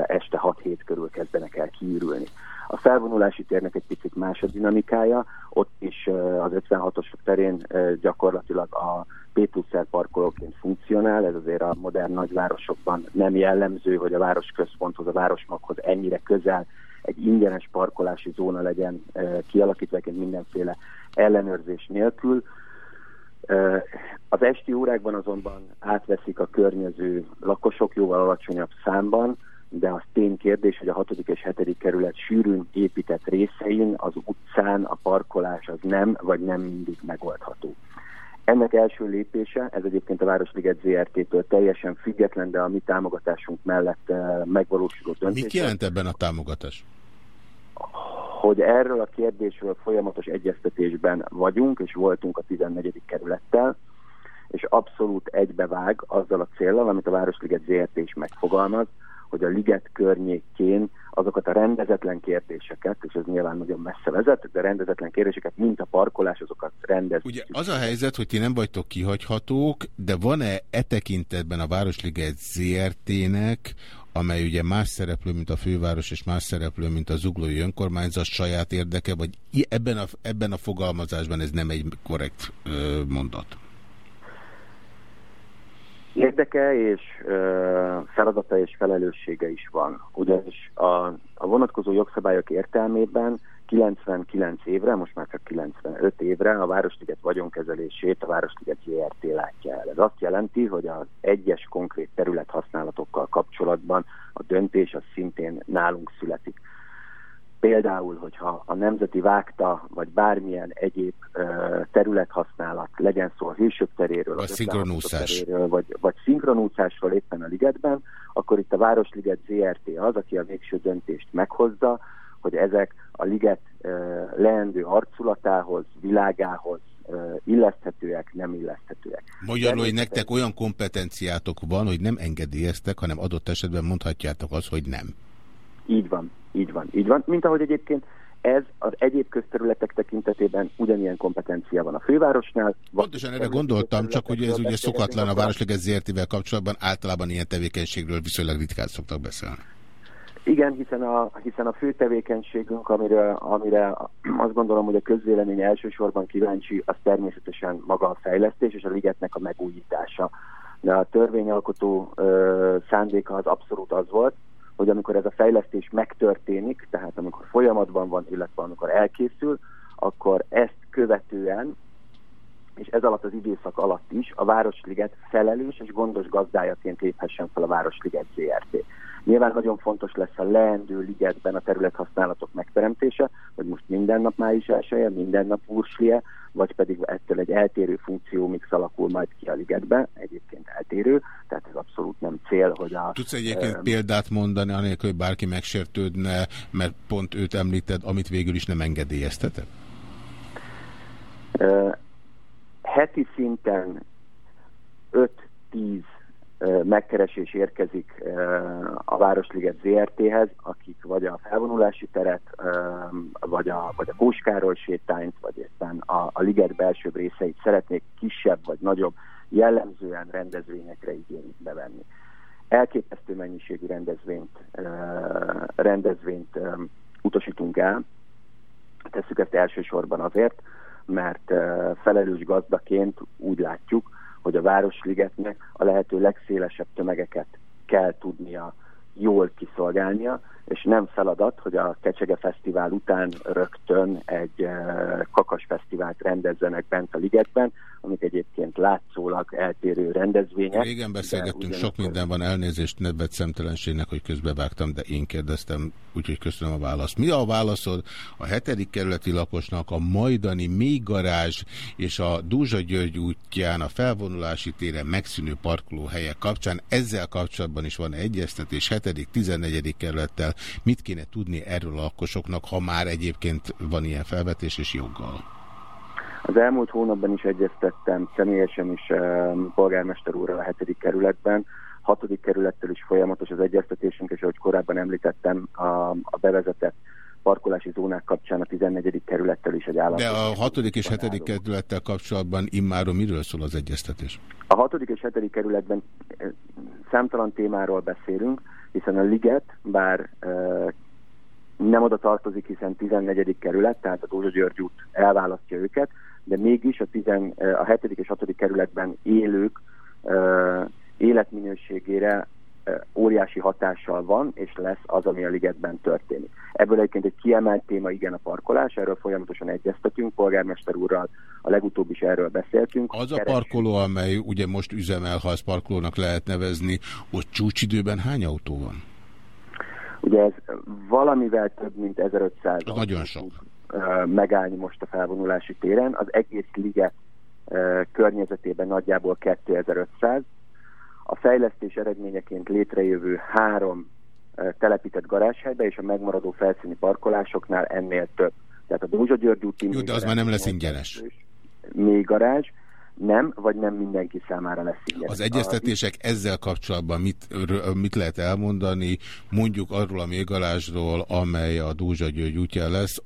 este 6-7 körül kezdenek el kiürülni. A felvonulási térnek egy picit más a dinamikája, ott is az 56-os terén gyakorlatilag a P parkolóként funkcionál, ez azért a modern nagyvárosokban nem jellemző, hogy a városközponthoz, a városmaghoz ennyire közel egy ingyenes parkolási zóna legyen kialakítva, mindenféle ellenőrzés nélkül. Az esti órákban azonban átveszik a környező lakosok jóval alacsonyabb számban, de az ténykérdés, hogy a 6. és 7. kerület sűrűn épített részein, az utcán a parkolás az nem, vagy nem mindig megoldható. Ennek első lépése, ez egyébként a Városliget ZRT-től teljesen független, de a mi támogatásunk mellett uh, megvalósuló döntés. Mit jelent ebben a támogatás? Hogy erről a kérdésről folyamatos egyeztetésben vagyunk, és voltunk a 14. kerülettel, és abszolút egybevág azzal a célral, amit a Városliget ZRT is megfogalmaz, hogy a liget környékén azokat a rendezetlen kérdéseket, és ez nyilván nagyon messze vezet, de rendezetlen kérdéseket, mint a parkolás, azokat rendezni. Ugye az a helyzet, hogy ti nem vagytok kihagyhatók, de van-e e tekintetben a Városliget ZRT-nek, amely ugye más szereplő, mint a főváros, és más szereplő, mint a zuglói önkormányzat saját érdeke, vagy ebben a, ebben a fogalmazásban ez nem egy korrekt ö, mondat? Érdeke és ö, feladata és felelőssége is van. Ugyanis a, a vonatkozó jogszabályok értelmében 99 évre, most már csak 95 évre a Városliget vagyonkezelését a Városliget JRT látja el. Ez azt jelenti, hogy az egyes konkrét terület használatokkal kapcsolatban a döntés az szintén nálunk születik. Például, hogyha a nemzeti vágta, vagy bármilyen egyéb területhasználat, legyen szó a hősök teréről, vagy szinkronúszás. Teréről, vagy, vagy szinkronúszásról éppen a ligetben, akkor itt a Városliget ZRT az, aki a végső döntést meghozza, hogy ezek a liget leendő arculatához, világához illeszthetőek, nem illeszthetőek. Magyarul, hogy nektek olyan kompetenciátok van, hogy nem engedélyeztek, hanem adott esetben mondhatjátok azt, hogy nem. Így van, így van, így van. Mint ahogy egyébként ez az egyéb közterületek tekintetében ugyanilyen kompetencia van a fővárosnál. Pontosan erre gondoltam, csak hogy ez ugye szokatlan a Városleges ZRT-vel kapcsolatban, általában ilyen tevékenységről viszonylag ritkán szoktak beszélni. Igen, hiszen a, hiszen a fő tevékenységünk, amire, amire azt gondolom, hogy a közvélemény elsősorban kíváncsi, az természetesen maga a fejlesztés és a ligetnek a megújítása. De a törvényalkotó ö, szándéka az abszolút az volt, hogy amikor ez a fejlesztés megtörténik, tehát amikor folyamatban van, illetve amikor elkészül, akkor ezt követően, és ez alatt az időszak alatt is a Városliget felelős és gondos gazdájaként léphessen fel a Városliget ZRT. Nyilván nagyon fontos lesz a leendő ligetben a területhasználatok megteremtése, hogy most minden nap május elsője, minden nap úrslie, vagy pedig ettől egy eltérő funkció mix alakul majd ki a ligetbe, egyébként eltérő, tehát ez abszolút nem cél, hogy a... Tudsz egyébként um, példát mondani, anélkül, hogy bárki megsértődne, mert pont őt említed, amit végül is nem engedélyeztetek? Uh, heti szinten 5-10 megkeresés érkezik a Városliget ZRT-hez, akik vagy a felvonulási teret, vagy a, vagy a Kóskároly sétányt, vagy éppen a, a liget belső részeit szeretnék kisebb vagy nagyobb jellemzően rendezvényekre igénybe venni. Elképesztő mennyiségű rendezvényt, rendezvényt utasítunk el. Tesszük ezt elsősorban azért, mert felelős gazdaként úgy látjuk, hogy a Városligetnek a lehető legszélesebb tömegeket kell tudnia jól kiszolgálnia, és nem feladat, hogy a Kecsege Fesztivál után rögtön egy kakas fesztivált rendezzenek bent a ligetben, amik egyébként látszólag eltérő rendezvények. Régen beszélgettünk, sok minden van, elnézést, nedvet szemtelenségnek, hogy közbevágtam, de én kérdeztem, úgyhogy köszönöm a választ. Mi a válaszod a hetedik kerületi laposnak a majdani még garázs és a Dúzsa György útján a felvonulási téren megszűnő parkolóhelyek kapcsán? Ezzel kapcsolatban is van egyeztetés, hetedik, 14. kerülettel Mit kéne tudni erről a lakosoknak, ha már egyébként van ilyen felvetés és joggal? Az elmúlt hónapban is egyeztettem személyesen is polgármester úrral a hetedik kerületben, hatodik kerülettel is folyamatos az egyeztetésünk, és ahogy korábban említettem, a, a bevezetett parkolási zónák kapcsán a 14. kerülettel is egy állam. De a 6. és 7. kerülettel kapcsolatban immáron miről szól az egyeztetés? A 6. és 7. kerületben számtalan témáról beszélünk, hiszen a liget, bár nem oda tartozik, hiszen 14. kerület, tehát a Dózsa György út elválasztja őket, de mégis a, 10, a 7. és 6. kerületben élők életminőségére óriási hatással van, és lesz az, ami a ligetben történik. Ebből egyébként egy kiemelt téma, igen, a parkolás, erről folyamatosan egyeztetünk, polgármester úrral a legutóbb is erről beszéltünk. Az a parkoló, amely ugye most üzemel, ha ezt parkolónak lehet nevezni, ott csúcsidőben hány autó van? Ugye ez valamivel több, mint 1500 az nagyon sok. megállni most a felvonulási téren. Az egész liget környezetében nagyjából 2500, a fejlesztés eredményeként létrejövő három telepített garázshelybe és a megmaradó felszíni parkolásoknál ennél több. Tehát a Dózsa György úti... Jó, de az már nem lesz ingyenes. Még garázs, nem, vagy nem mindenki számára lesz ingyenes. Az egyeztetések ezzel kapcsolatban mit, mit lehet elmondani, mondjuk arról a mégalásról, amely a Dózsa György útja lesz,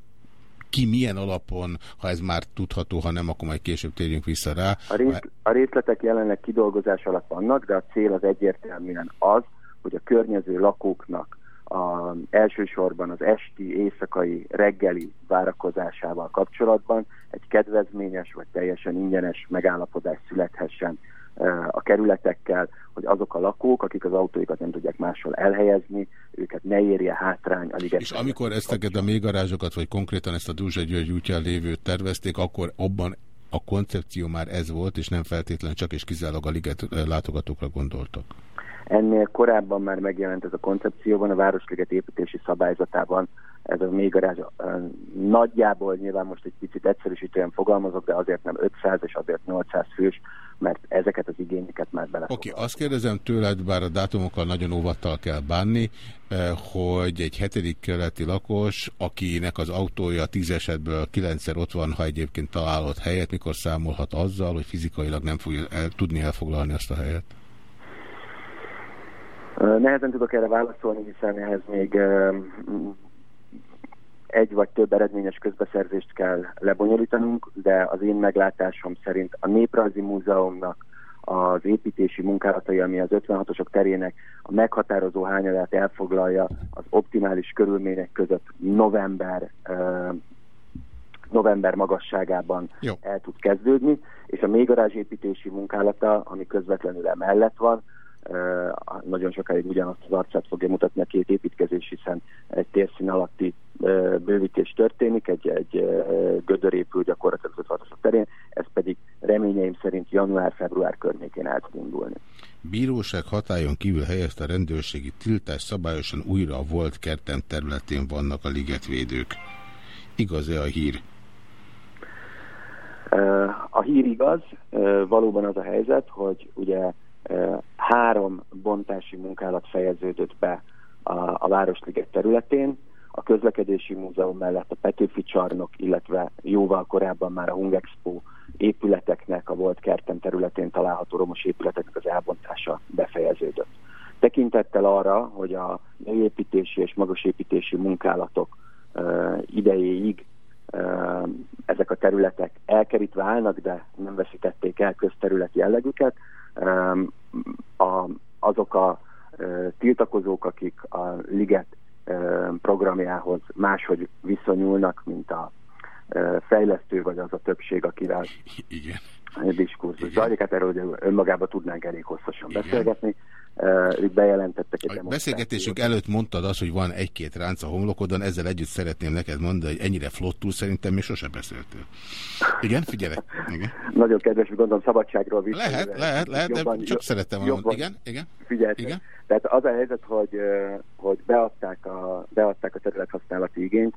ki milyen alapon, ha ez már tudható, ha nem, akkor majd később térjünk vissza rá. A, rész, a részletek jelenleg kidolgozás alatt vannak, de a cél az egyértelműen az, hogy a környező lakóknak a, elsősorban az esti, éjszakai, reggeli várakozásával kapcsolatban egy kedvezményes vagy teljesen ingyenes megállapodás születhessen a kerületekkel, hogy azok a lakók, akik az autóikat nem tudják máshol elhelyezni, őket ne érje hátrány a liget. És amikor ezteket a mélygarázsokat, vagy konkrétan ezt a Dúzsa György útján lévőt tervezték, akkor abban a koncepció már ez volt, és nem feltétlenül csak és kizárólag a liget látogatókra gondoltak. Ennél korábban már megjelent ez a koncepcióban, a Városliget építési szabályzatában ez a mélygarázs nagyjából nyilván most egy picit egyszerűsítően fogalmazok, de azért nem 500 és azért 800 fős, mert ezeket az igényeket már bele. Oké, okay, azt kérdezem tőled, bár a dátumokkal nagyon óvattal kell bánni, hogy egy hetedik keleti lakos, akinek az autója tíz esetből kilencszer ott van, ha egyébként találott helyet, mikor számolhat azzal, hogy fizikailag nem fogja el, tudni elfoglalni azt a helyet? Nehezen tudok erre válaszolni, hiszen ehhez még egy vagy több eredményes közbeszerzést kell lebonyolítanunk, de az én meglátásom szerint a Néprajzi Múzeumnak az építési munkálatai, ami az 56-osok terének a meghatározó hányadát elfoglalja az optimális körülmények között november november magasságában Jó. el tud kezdődni, és a mélygarázs építési munkálata, ami közvetlenül emellett van, nagyon sokáig ugyanazt az arcát fogja mutatni a két építkezés, hiszen egy térszín alatti bővítés történik, egy, egy gödör épül gyakorlatilag az terén, ez pedig reményeim szerint január-február környékén el tud indulni. Bíróság hatályon kívül helyezte a rendőrségi tiltás szabályosan újra a volt kertem területén vannak a ligetvédők. Igaz-e a hír? A hír igaz, valóban az a helyzet, hogy ugye három bontási munkálat fejeződött be a, a Városliget területén, a közlekedési múzeum mellett a Petőfi csarnok, illetve jóval korábban már a Hungexpo épületeknek, a volt kertem területén található romos épületeknek az elbontása befejeződött. Tekintettel arra, hogy a mélyépítési és magasépítési munkálatok uh, idejéig uh, ezek a területek elkerítve állnak, de nem veszítették el közterület jellegüket, a, azok a tiltakozók, akik a Liget programjához máshogy viszonyulnak, mint a fejlesztő, vagy az a többség, akivel Igen. diskurzus zajlik. Hát erről önmagában tudnánk elég hosszasan Igen. beszélgetni. Itt bejelentettek egy A beszélgetésünk előtt mondtad azt, hogy van egy-két ránc a homlokodon, ezzel együtt szeretném neked mondani, hogy ennyire flottul szerintem még sose beszéltél. Igen, figyelek. Igen. [laughs] Nagyon kedves, gondolom szabadságról vissza. Lehet, lehet, lehet, jobban, de csak szerettem volna. Igen, igen. Figyelj, igen. Tehát az a helyzet, hogy, hogy beadták, a, beadták a területhasználati igényt,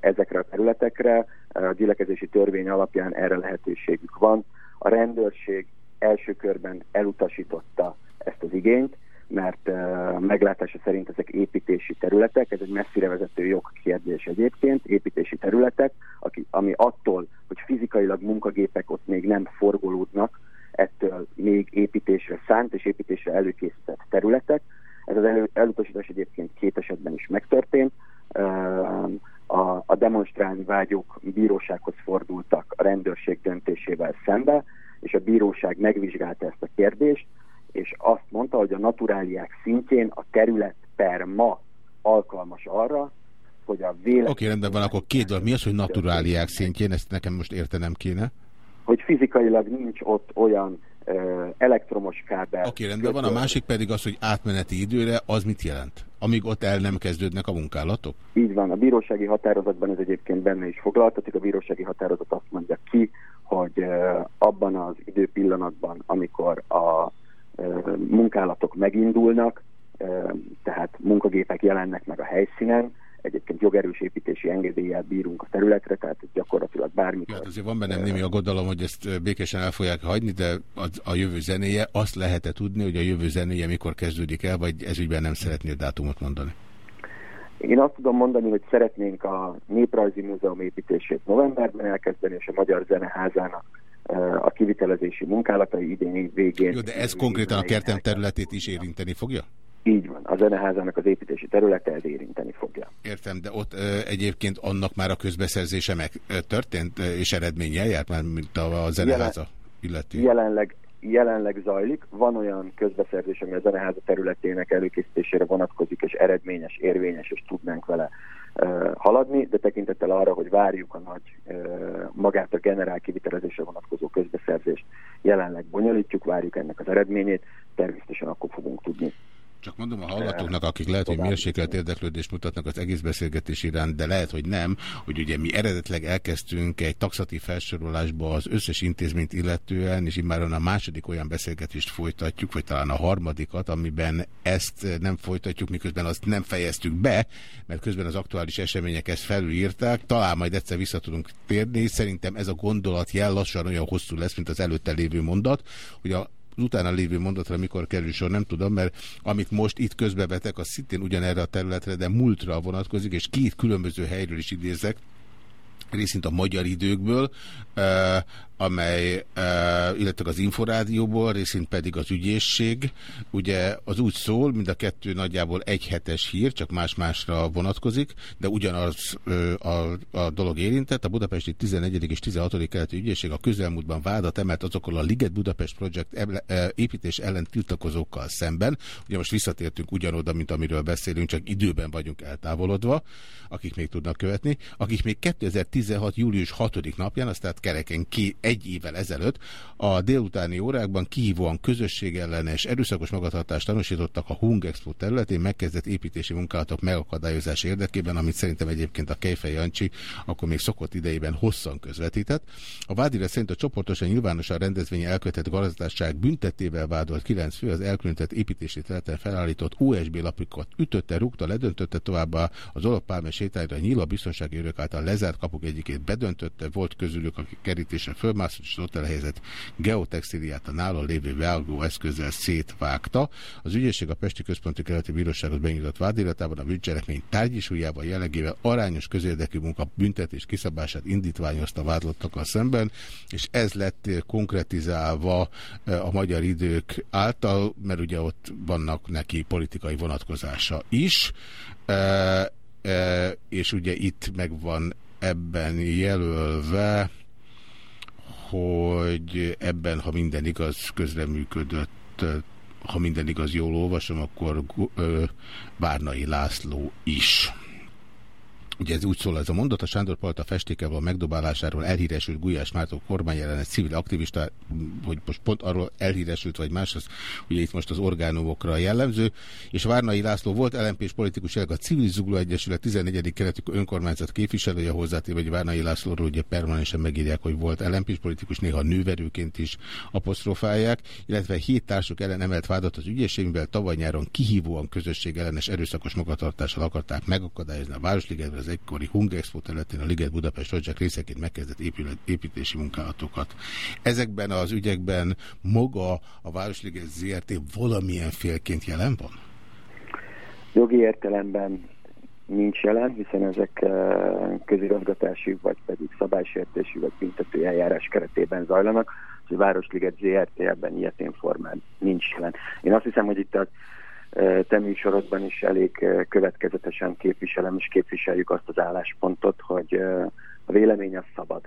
ezekre a területekre. A gyülekezési törvény alapján erre lehetőségük van. A rendőrség első körben elutasította ezt az igényt, mert meglátása szerint ezek építési területek, ez egy messzire vezető jogkérdés egyébként, építési területek, ami attól, hogy fizikailag munkagépek ott még nem forgolódnak, ettől még építésre szánt és építésre előkészített területek. Ez az elő, elutasítás egyébként két esetben is megtörtént a, a demonstrálni vágyók bírósághoz fordultak a rendőrség döntésével szembe, és a bíróság megvizsgálta ezt a kérdést, és azt mondta, hogy a naturáliák szintjén a terület per ma alkalmas arra, hogy a véletlen... Oké, okay, rendben van, akkor két dolog. Mi az, hogy naturáliák szintjén? Ezt nekem most értenem kéne. Hogy fizikailag nincs ott olyan elektromos kábel. Oké, okay, rendben van. A másik pedig az, hogy átmeneti időre, az mit jelent? Amíg ott el nem kezdődnek a munkálatok? Így van. A bírósági határozatban ez egyébként benne is foglaltatik. A bírósági határozat azt mondja ki, hogy abban az időpillanatban, amikor a munkálatok megindulnak, tehát munkagépek jelennek meg a helyszínen, egyébként jogerős építési engedéllyel bírunk a területre, tehát gyakorlatilag bármikor. Hát azért van bennem némi aggodalom, hogy ezt békésen el fogják hagyni, de a, a jövő zenéje, azt lehet -e tudni, hogy a jövő zenéje mikor kezdődik el, vagy ezügyben nem szeretnél dátumot mondani? Én azt tudom mondani, hogy szeretnénk a Néprajzi Múzeum építését novemberben elkezdeni, és a Magyar Zeneházának a kivitelezési munkálatai idén év végén. Jó, de ez konkrétan a kertem területét is érinteni fogja? Így van, a zeneházának az építési területe ez érinteni fogja. Értem, de ott ö, egyébként annak már a közbeszerzése meg ö, történt, ö, és eredménye járt már, mint a, a zeneháza illeti? Jelenleg, jelenleg zajlik. Van olyan közbeszerzés, ami a zeneháza területének előkészítésére vonatkozik, és eredményes, érvényes, és tudnánk vele haladni, de tekintettel arra, hogy várjuk a nagy magát a generál kivitelezésre vonatkozó közbeszerzést, jelenleg bonyolítjuk, várjuk ennek az eredményét, természetesen akkor fogunk tudni csak mondom a hallgatóknak, akik lehet, hogy mérsékelt érdeklődést mutatnak az egész beszélgetés iránt, de lehet, hogy nem, hogy ugye mi eredetleg elkezdtünk egy taxatív felsorolásba az összes intézményt illetően, és immáron a második olyan beszélgetést folytatjuk, vagy talán a harmadikat, amiben ezt nem folytatjuk, miközben azt nem fejeztük be, mert közben az aktuális események ezt felülírták. Talán majd egyszer vissza tudunk térni. Szerintem ez a gondolat jel lassan olyan hosszú lesz, mint az előtte lévő mondat, hogy a utána lévő mondatra mikor kerül sor, nem tudom, mert amit most itt közbevetek, az szintén ugyanerre a területre, de múltra vonatkozik, és két különböző helyről is idézek, részint a magyar időkből, amely, illetve az inforádióból, részint pedig az ügyészség. Ugye az úgy szól, mind a kettő nagyjából egy hetes hír, csak más-másra vonatkozik, de ugyanaz a, a dolog érintett. A budapesti 11. és 16. keleti ügyészség a közelmúltban vádat emelt azokkal a Liget Budapest Project építés ellen tiltakozókkal szemben. Ugye most visszatértünk ugyanoda, mint amiről beszélünk, csak időben vagyunk eltávolodva, akik még tudnak követni, akik még 2016. július 6. napján, azt tehát kereken ki egy évvel ezelőtt a délutáni órákban kihívóan közösségellenes erőszakos magatartást tanúsítottak a Hung Expo területén megkezdett építési munkálatok megakadályozás érdekében, amit szerintem egyébként a Kejfej Jancsi akkor még szokott idejében hosszan közvetített. A vádira szerint a csoportosan nyilvánosan rendezvény elkövetett gazdásság büntetével vádolt kilenc fő az elkülönített építési területen felállított USB lapokat ütötte, rúgta, ledöntötte továbbá az Olopálme sétányra nyíl a biztonsági őrök által lezárt kapuk egyikét bedöntötte, volt közülük, aki kerítésre fölmászott, és ott elhelyezett geotextiliát a nála lévő vágó eszközzel szétvágta. Az ügyészség a Pesti Központi Keleti Bíróságot benyújtott vádiratában a bűncselekmény tárgyisújával jellegével arányos közérdekű munka büntetés kiszabását indítványozta vádlottakkal szemben, és ez lett konkretizálva eh, a magyar idők által, mert ugye ott vannak neki politikai vonatkozása is, e, e, és ugye itt megvan ebben jelölve, hogy ebben, ha minden igaz, közreműködött, ha minden igaz, jól olvasom, akkor Várnai László is. Ugye ez úgy szól ez a mondat, a Sándor festékevel a megdobálásáról elhíresült Gulyás Mártó kormányjelenet civil aktivista, hogy most pont arról elhíresült vagy más, az ugye itt most az orgánumokra jellemző, és Várnai László volt lmp politikus, a Civil Zugló Egyesület 14. keretű önkormányzat képviselője hozzátéve, hogy Várnai Lászlóról ugye permanensen megírják, hogy volt lmp politikus, néha nőverőként is apostrofálják, illetve hét társuk ellen emelt vádat az ügyészség, mivel tavaly nyáron kihívóan közösség ellenes erőszakos magatartással akarták megakadályozni a Városligetben az egykori Expo területén a Liget Budapest Rodzsák részeként megkezdett épület, építési munkálatokat. Ezekben az ügyekben maga a Városliget ZRT valamilyen félként jelen van? Jogi értelemben nincs jelen, hiszen ezek eh, közigazgatási, vagy pedig szabálysértési, vagy büntető eljárás keretében zajlanak, és a Városliget ZRT ebben ilyetén formán nincs jelen. Én azt hiszem, hogy itt a te műsorodban is elég következetesen képviselem és képviseljük azt az álláspontot, hogy a vélemény az szabad.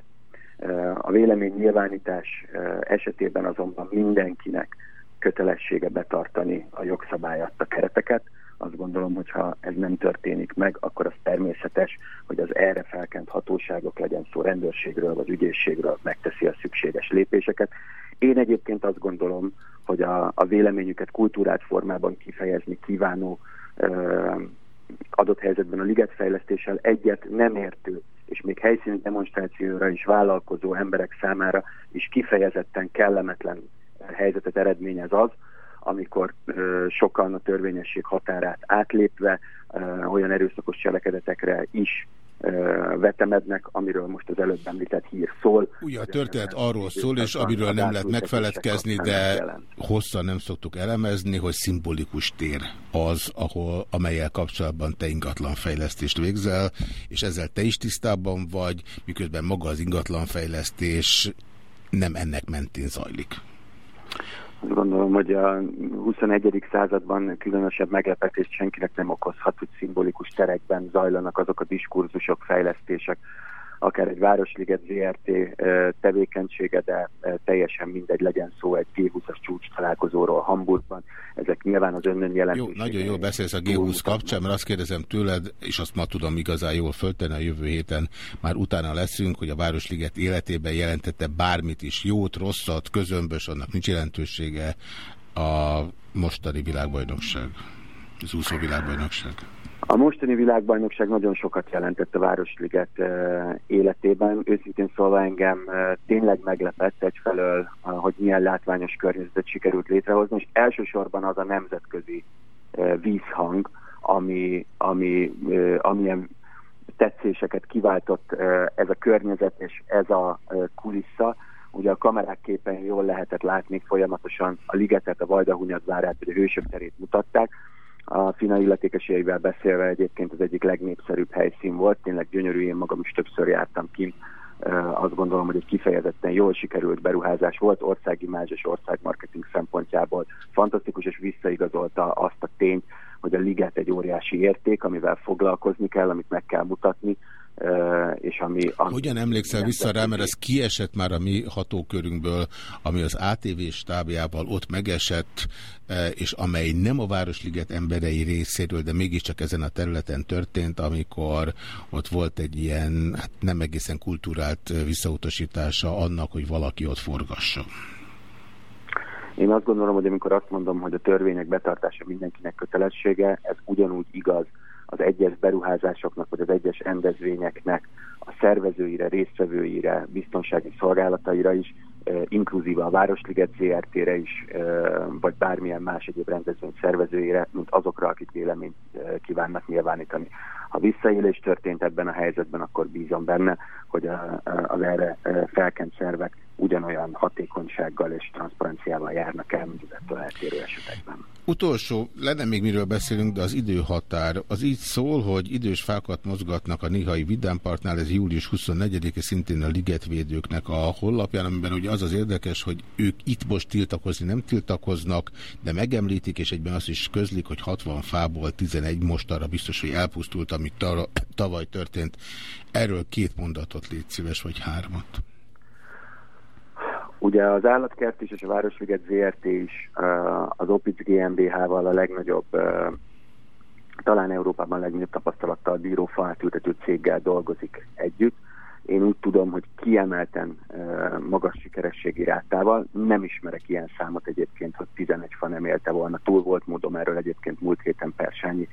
A vélemény nyilvánítás esetében azonban mindenkinek kötelessége betartani a jogszabály a kereteket. Azt gondolom, hogy ha ez nem történik meg, akkor az természetes, hogy az erre felkent hatóságok, legyen szó rendőrségről vagy ügyészségről, megteszi a szükséges lépéseket. Én egyébként azt gondolom, hogy a, a véleményüket kultúrát formában kifejezni kívánó ö, adott helyzetben a ligetfejlesztéssel egyet nem értő, és még helyszíni demonstrációra is vállalkozó emberek számára is kifejezetten kellemetlen helyzetet eredményez az, amikor ö, sokan a törvényesség határát átlépve ö, olyan erőszakos cselekedetekre is vetemednek, amiről most az előbb említett hír szól. Ugye a történet arról szól, és amiről nem lehet megfeledkezni, de hosszan nem szoktuk elemezni, hogy szimbolikus tér az, ahol, amelyel kapcsolatban te ingatlanfejlesztést végzel, és ezzel te is tisztában vagy, miközben maga az ingatlanfejlesztés nem ennek mentén zajlik. Azt gondolom, hogy a 21. században különösebb meglepetést senkinek nem okozhat, hogy szimbolikus terekben zajlanak azok a diskurzusok, fejlesztések, akár egy Városliget ZRT tevékenysége, de teljesen mindegy, legyen szó egy G20-as csúcs találkozóról Hamburgban. Ezek nyilván az önnön jelentős. Jó, nagyon jól beszélsz a G20 kapcsán, mert azt kérdezem tőled, és azt ma tudom igazán jól föltenni a jövő héten, már utána leszünk, hogy a Városliget életében jelentette bármit is, jót, rosszat, közömbös, annak nincs jelentősége a mostani világbajnokság, az úszó világbajnokság. A mostani világbajnokság nagyon sokat jelentett a Városliget életében. Őszintén szólva engem tényleg meglepett egyfelől, hogy milyen látványos környezetet sikerült létrehozni, és elsősorban az a nemzetközi vízhang, ami, ami, amilyen tetszéseket kiváltott ez a környezet és ez a kulissza. Ugye a kamerák képen jól lehetett látni folyamatosan a ligetet, a Vajdahunyad várát, vagy a Hősök terét mutatták, a FINA illetékeseivel beszélve egyébként az egyik legnépszerűbb helyszín volt, tényleg gyönyörű, én magam is többször jártam kint, azt gondolom, hogy egy kifejezetten jól sikerült beruházás volt, országimázs és országmarketing szempontjából fantasztikus, és visszaigazolta azt a tényt, hogy a liget egy óriási érték, amivel foglalkozni kell, amit meg kell mutatni, és ami... ami Hogyan emlékszel vissza rá, mert ez kiesett már a mi hatókörünkből, ami az ATV stábjával ott megesett, és amely nem a Városliget emberei részéről, de mégiscsak ezen a területen történt, amikor ott volt egy ilyen hát nem egészen kulturált visszautasítása annak, hogy valaki ott forgassa. Én azt gondolom, hogy amikor azt mondom, hogy a törvények betartása mindenkinek kötelessége, ez ugyanúgy igaz az egyes beruházásoknak, vagy az egyes rendezvényeknek a szervezőire, résztvevőire, biztonsági szolgálataira is, inkluzíva a Városliget ZRT-re is, vagy bármilyen más egyéb rendezvény szervezőire, mint azokra, akik véleményt kívánnak nyilvánítani. Ha visszaélés történt ebben a helyzetben, akkor bízom benne, hogy az erre felkent szervek ugyanolyan hatékonysággal és transzparenciával járnak el, mint az ettől eltérő esetekben. Utolsó, lenne még miről beszélünk, de az időhatár az így szól, hogy idős fákat mozgatnak a Nihai Vidámparknál, ez július 24-e szintén a ligetvédőknek a hollapján, amiben ugye az az érdekes, hogy ők itt most tiltakozni nem tiltakoznak, de megemlítik, és egyben azt is közlik, hogy 60 fából 11 most arra biztos, hogy elpusztult, amit tavaly történt. Erről két mondatot légy szíves, vagy hármat. Ugye az állatkert is és a Városliget ZRT is az Opic GmbH-val a legnagyobb, talán Európában legnagyobb tapasztalattal bíró faátültető céggel dolgozik együtt. Én úgy tudom, hogy kiemelten magas sikerességi rátával, nem ismerek ilyen számot egyébként, hogy 11 fa nem élte volna. Túl volt módom erről egyébként múlt héten Persányi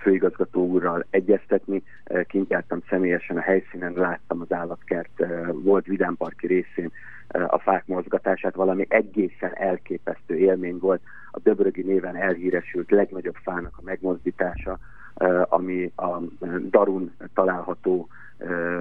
főigazgató úrral egyeztetni. Kint jártam személyesen a helyszínen, láttam az állatkert, volt vidámparki részén a fák mozgatását, valami egészen elképesztő élmény volt. A Döbrögi néven elhíresült legnagyobb fának a megmozdítása, ami a Darun található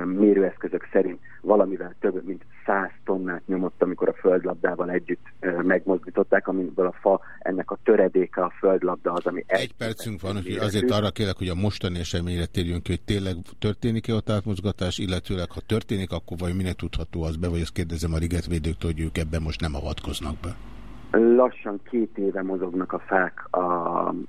mérőeszközök szerint valamivel több mint 100 tonnát nyomott, amikor a földlabdával együtt megmozdították, amiből a fa ennek a töredéke a földlabda az, ami... Egy percünk van, hogy azért arra kérek, hogy a mostani eseményre térjünk ki, hogy tényleg történik-e a átmozgatás, illetőleg ha történik, akkor vagy minek tudható az be, vagy azt kérdezem a ligetvédőktől, hogy ők ebben most nem avatkoznak be. Lassan két éve mozognak a fák a,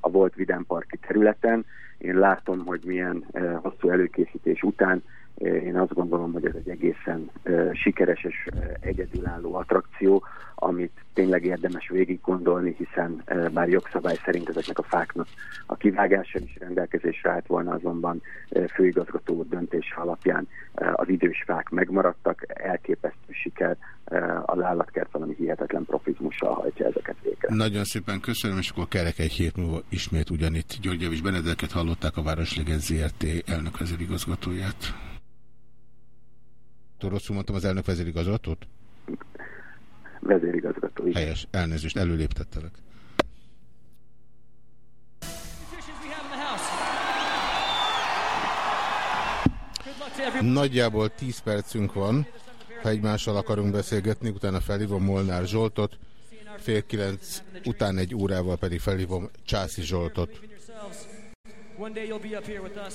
a volt Vidámparki területen. Én látom, hogy milyen eh, hosszú előkészítés után én azt gondolom, hogy ez egy egészen sikeres és egyedülálló attrakció, amit tényleg érdemes végig gondolni, hiszen bár jogszabály szerint ezeknek a fáknak a kivágása is rendelkezésre állt volna, azonban főigazgató döntés alapján az idős fák megmaradtak, elképesztő siker, az állatkert valami hihetetlen profizmussal hajtja ezeket végre. Nagyon szépen köszönöm, és akkor kerek egy hét múlva ismét ugyanitt György Javis Benedeket hallották a Városliget ZRT elnök vezérigazgatóját. Rosszul mondtam az elnök vezérigazgatót? Vezérigazgató. Helyes, elnézést, előléptettelek. Nagyjából 10 percünk van, ha egymással akarunk beszélgetni, utána felhívom Molnár Zsoltot, fél kilenc után egy órával pedig felhívom Császi Zsoltot. One day you'll be up here with us.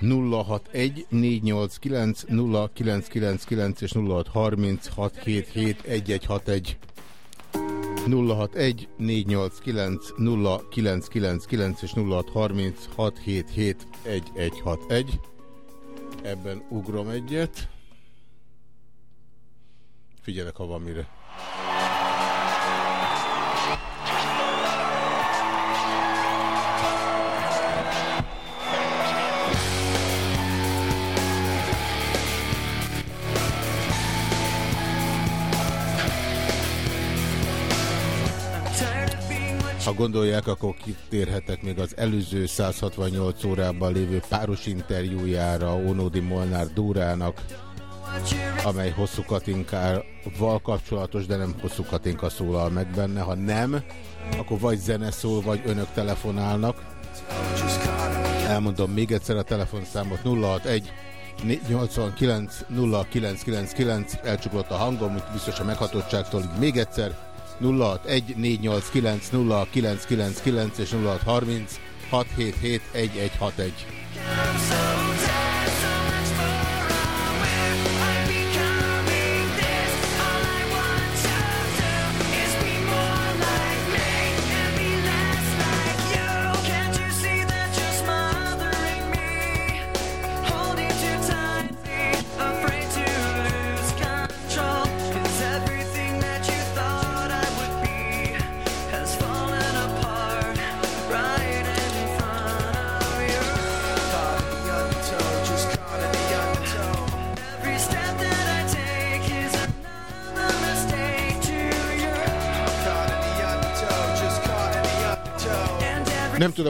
061 489 0999 és 0636771161 061 489 0999 és 0636771161 Ebben ugrom egyet. Figyelek, ha van mire. Gondolják, akkor kitérhetek még az előző 168 órában lévő páros interjújára Ónódi Molnár Dórának, amely hosszú Katinkával kapcsolatos, de nem hosszú Katinka szólal meg benne. Ha nem, akkor vagy zene szól, vagy önök telefonálnak. Elmondom még egyszer a telefonszámot 061 89 0999 elcsuklott a hangom, biztos a meghatottságtól, még egyszer 0614890999 és 0630 677 1161.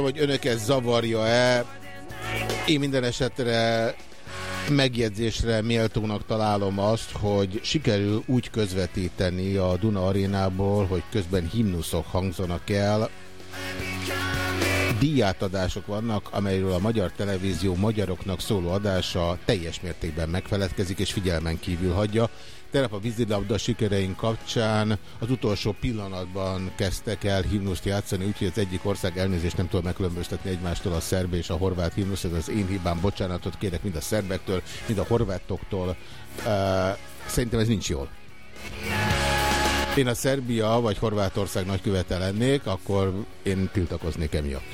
Hogy önöket zavarja-e. Én minden esetre megjegyzésre méltónak találom azt, hogy sikerül úgy közvetíteni a Duna arénából, hogy közben himnuszok hangzanak el. Díjátadások vannak, amelyről a Magyar Televízió magyaroknak szóló adása teljes mértékben megfeledkezik és figyelmen kívül hagyja. Tegnap a vízilabda sikereink kapcsán az utolsó pillanatban kezdtek el himnuszt játszani, úgyhogy az egyik ország elnézést nem tudom megkülönböztetni egymástól a szerb és a horvát himnusz, ez az én hibám, bocsánatot kérek mind a szerbektől, mind a horvátoktól. Szerintem ez nincs jól. Én a Szerbia vagy Horvátország nagykövete lennék, akkor én tiltakoznék emiatt.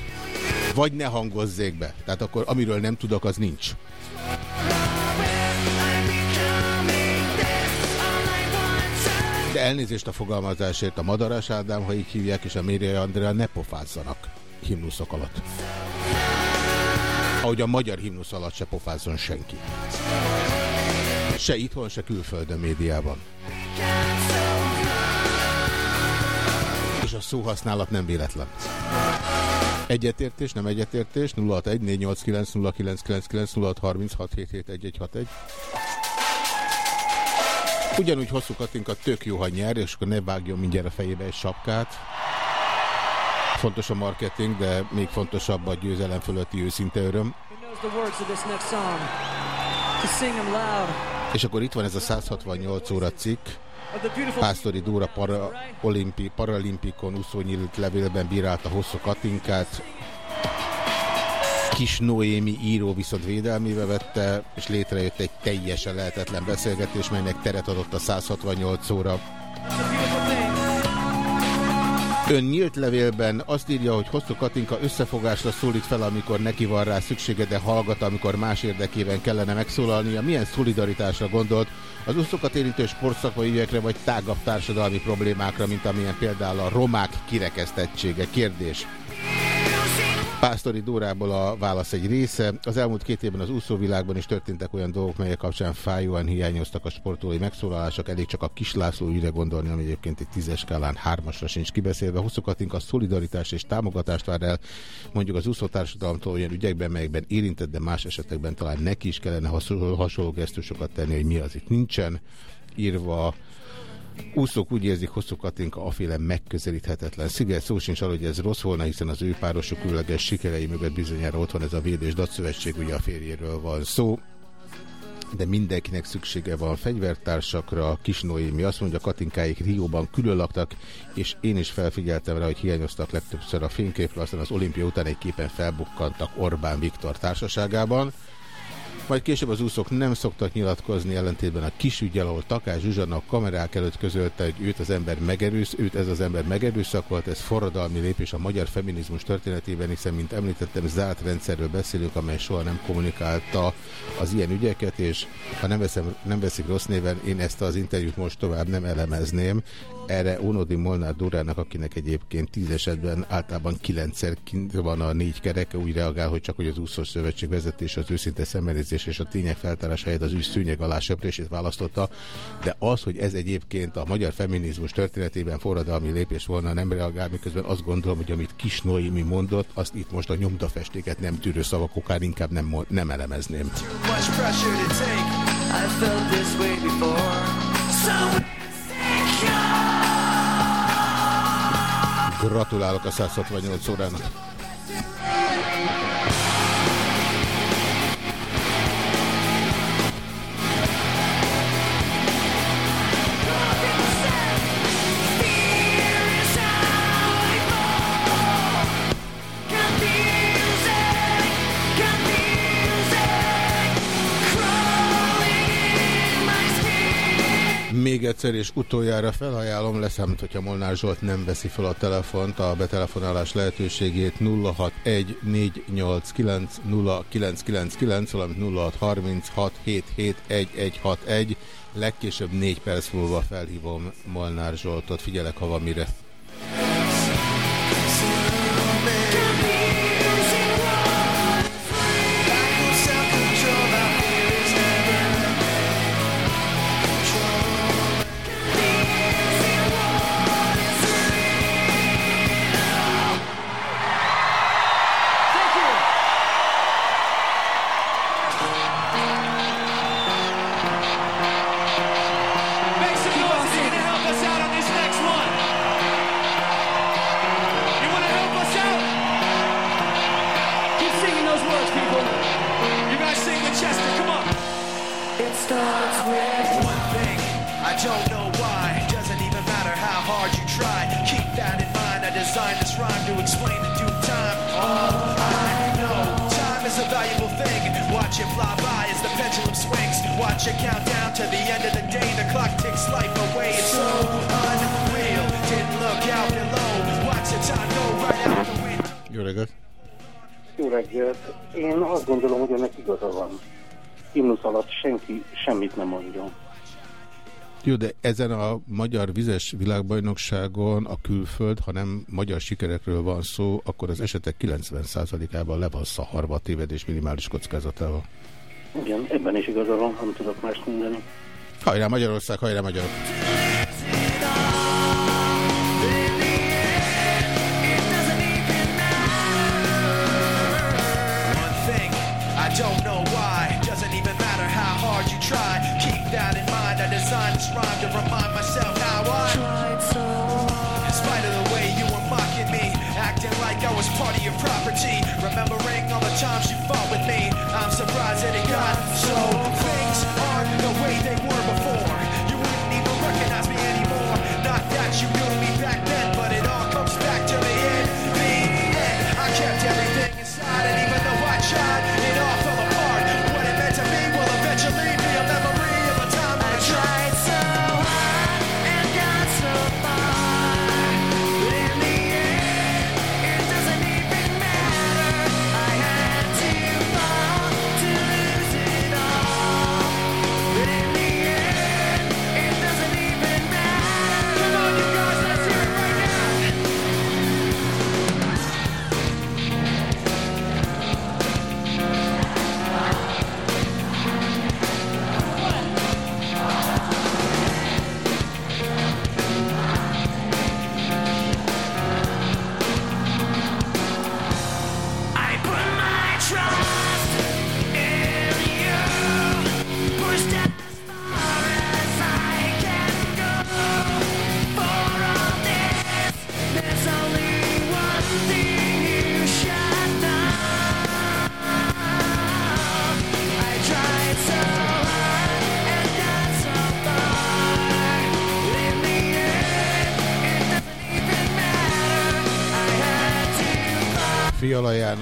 Vagy ne hangozzék be. Tehát akkor amiről nem tudok, az nincs. De elnézést a fogalmazásért a Madaras Ádám, ha így hívják, és a Mérje Andrea ne pofázzanak himnuszok alatt. Ahogy a magyar himnusz alatt se pofázzon senki. Se itthon, se külföldön médiában. És a szóhasználat nem véletlen. Egyetértés, nem egyetértés, 061 0636771161. Ugyanúgy hosszú Katinka tök jó, ha nyer, és akkor ne vágjon mindjárt a fejébe egy sapkát. Fontos a marketing, de még fontosabb a győzelem fölötti őszinte öröm. És akkor itt van ez a 168 óra cikk. Pásztori Dóra para, olimpi, paralimpikon úszónyílt levélben bírálta hosszú Katinkát. Kis Noémi író viszont védelmébe vette, és létrejött egy teljesen lehetetlen beszélgetés, melynek teret adott a 168 óra. Ön nyílt levélben azt írja, hogy Hosszú Katinka összefogásra szólít fel, amikor neki van rá szüksége, de hallgat, amikor más érdekében kellene megszólalnia. Milyen szolidaritásra gondolt az uszokat érintő sportszakmai ügyekre, vagy tágabb társadalmi problémákra, mint amilyen például a romák kirekesztettsége? Kérdés. Pásztori Dórából a válasz egy része. Az elmúlt két évben az úszóvilágban is történtek olyan dolgok, melyek kapcsán fájóan hiányoztak a sportolói megszólalások. Elég csak a Kislászló ügyre gondolni, ami egyébként egy tízes skálán hármasra sincs kibeszélve. Hosszú a szolidaritás és támogatást vár el, mondjuk az úszótársadalomtól olyan ügyekben, melyekben érintett, de más esetekben talán neki is kellene hasonló gesztusokat tenni, hogy mi az itt nincsen. Írva Úszók úgy érzik, hosszú Katinka aféle megközelíthetetlen. Sziget szó sincs arra, hogy ez rossz volna, hiszen az ő párosok különleges sikerei mögött bizonyára ott van ez a Véd és Datszövetség, ugye a férjéről van szó de mindenkinek szüksége van fegyvertársakra. Kis Noémi azt mondja, Katinkáik Rióban külön laktak, és én is felfigyeltem rá, hogy hiányoztak legtöbbször a fényképről, aztán az olimpia után egy képen felbukkantak Orbán Viktor társaságában. Majd később az úszók nem szoktak nyilatkozni ellentétben a kis ügyel, ahol Takás Zsuzsanna a kamerák előtt közölte, hogy őt az ember megerősz, őt ez az ember megerőszakolt, ez forradalmi lépés a magyar feminizmus történetében, hiszen, mint említettem, zárt rendszerről beszélünk, amely soha nem kommunikálta az ilyen ügyeket, és ha nem, veszem, nem veszik rossz néven, én ezt az interjút most tovább nem elemezném. Erre Ónodi Molnár Dórának, akinek egyébként tíz esetben általában kilencszer van a négy kereke, úgy reagál, hogy csak hogy az úszós szövetség vezetés az őszinte szemelézés és a tények feltárás helyett az ügy szűnyeg alá söprését választotta, de az, hogy ez egyébként a magyar feminizmus történetében forradalmi lépés volna, nem reagál, miközben azt gondolom, hogy amit Kis Noémi mondott, azt itt most a nyomdafestéket nem tűrő szavak okán inkább nem, nem elemezném. Gratulálok a 168 órának. Még egyszer és utoljára felajánlom, leszámít, hogyha Molnár Zsolt nem veszi fel a telefont, a betelefonálás lehetőségét 0614890999, valamint 0636771161. Legkésőbb négy perc múlva felhívom Molnár Zsoltot. Figyelek, ha van mire. Ezen a magyar vizes világbajnokságon a külföld, ha nem magyar sikerekről van szó, akkor az esetek 90%-ában le van szaharva a tévedés minimális kockázatával. Igen, ebben is igaza van, nem tudok más mondani. Hajrá Magyarország, hajrá magyarok! That in mind. I designed this rhyme to remind myself how I tried so hard. In spite of the way you were mocking me, acting like I was part of your property. Remembering all the times you fought with me. I'm surprised that it got so. Things aren't the way they were before. You wouldn't even recognize me anymore. Not that you knew me back then,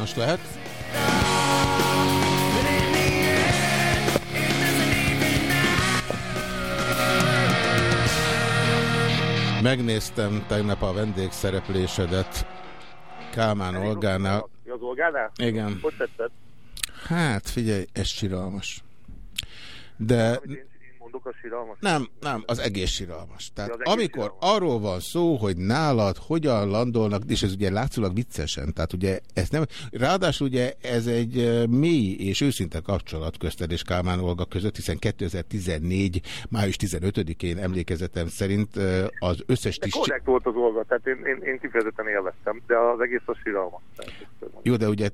János lehet? Megnéztem tegnap a vendégszereplésedet Kálmán Olgánál. Az Olgánál? Igen. Hogy tetszett? Hát figyelj, ez siralmas. De Én mondok a síralmas. nem, nem, az egész siralmas. Tehát az egész amikor arról van szó, hogy nálad hogyan landolnak, és ez ugye látszólag viccesen, tehát ugye ez nem, ráadásul ugye ez egy mély és őszinte kapcsolat közted és Kálmán Olga között, hiszen 2014. május 15-én emlékezetem szerint az összes De tisztség... korrekt volt az Olga, tehát én, én, én kifejezetten élveztem, de az egész a síralmas. Jó, de ugye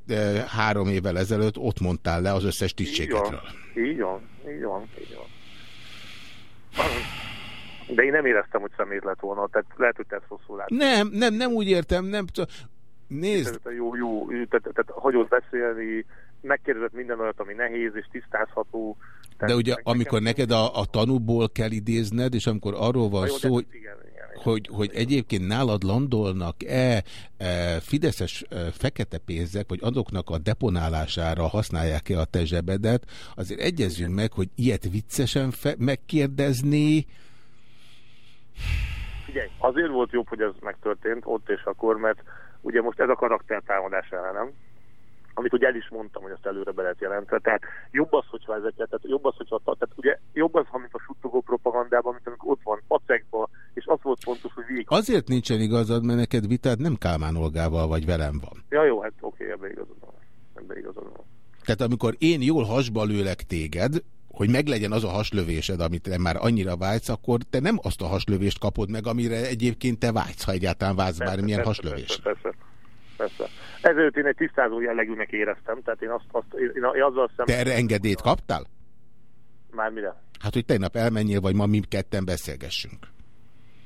három évvel ezelőtt ott mondtál le az összes Így van, tisztségedről. így van, így van, így van. De én nem éreztem, hogy szemét lett volna, tehát lehet, hogy te ezt rosszul látod. Nem, nem, nem úgy értem, nem Nézd, Tehát jó, jó, tehát, tehát hagyott beszélni, megkérdezett minden olyat, ami nehéz és tisztázható. de ugye amikor neked a, a tanúból kell idézned, és amikor arról van jó, szó, hogy, igen, hogy, hogy egyébként nálad landolnak-e e, fideszes e, fekete pénzek, vagy azoknak a deponálására használják-e a te zsebedet, azért egyezzünk meg, hogy ilyet viccesen megkérdezni, Figyelj, azért volt jobb, hogy ez megtörtént ott és akkor, mert ugye most ez a karaktertámadás ellenem, amit ugye el is mondtam, hogy azt előre be lehet jelentve. Tehát jobb az, hogyha ezeket, tehát jobb az, hogyha, tehát ugye jobb az, ha mint a suttogó propagandában, mint amikor ott van pacekba, és az volt fontos, hogy végig. Azért nincsen igazad, mert neked vitád nem Kálmán Olgával vagy velem van. Ja jó, hát oké, ebbe igazad van. Ebbe igazad van. Tehát amikor én jól hasba lőlek téged, hogy meglegyen az a haslövésed, amit már annyira vágysz, akkor te nem azt a haslövést kapod meg, amire egyébként te vágysz, ha egyáltalán vágysz bármilyen haslövést. Persze, persze, persze. Ezért én egy tisztázó jellegűnek éreztem, tehát én azt, azt én, én azzal szem... Te erre engedélyt kaptál? Már mire? Hát, hogy tegnap elmenjél, vagy ma mi ketten beszélgessünk.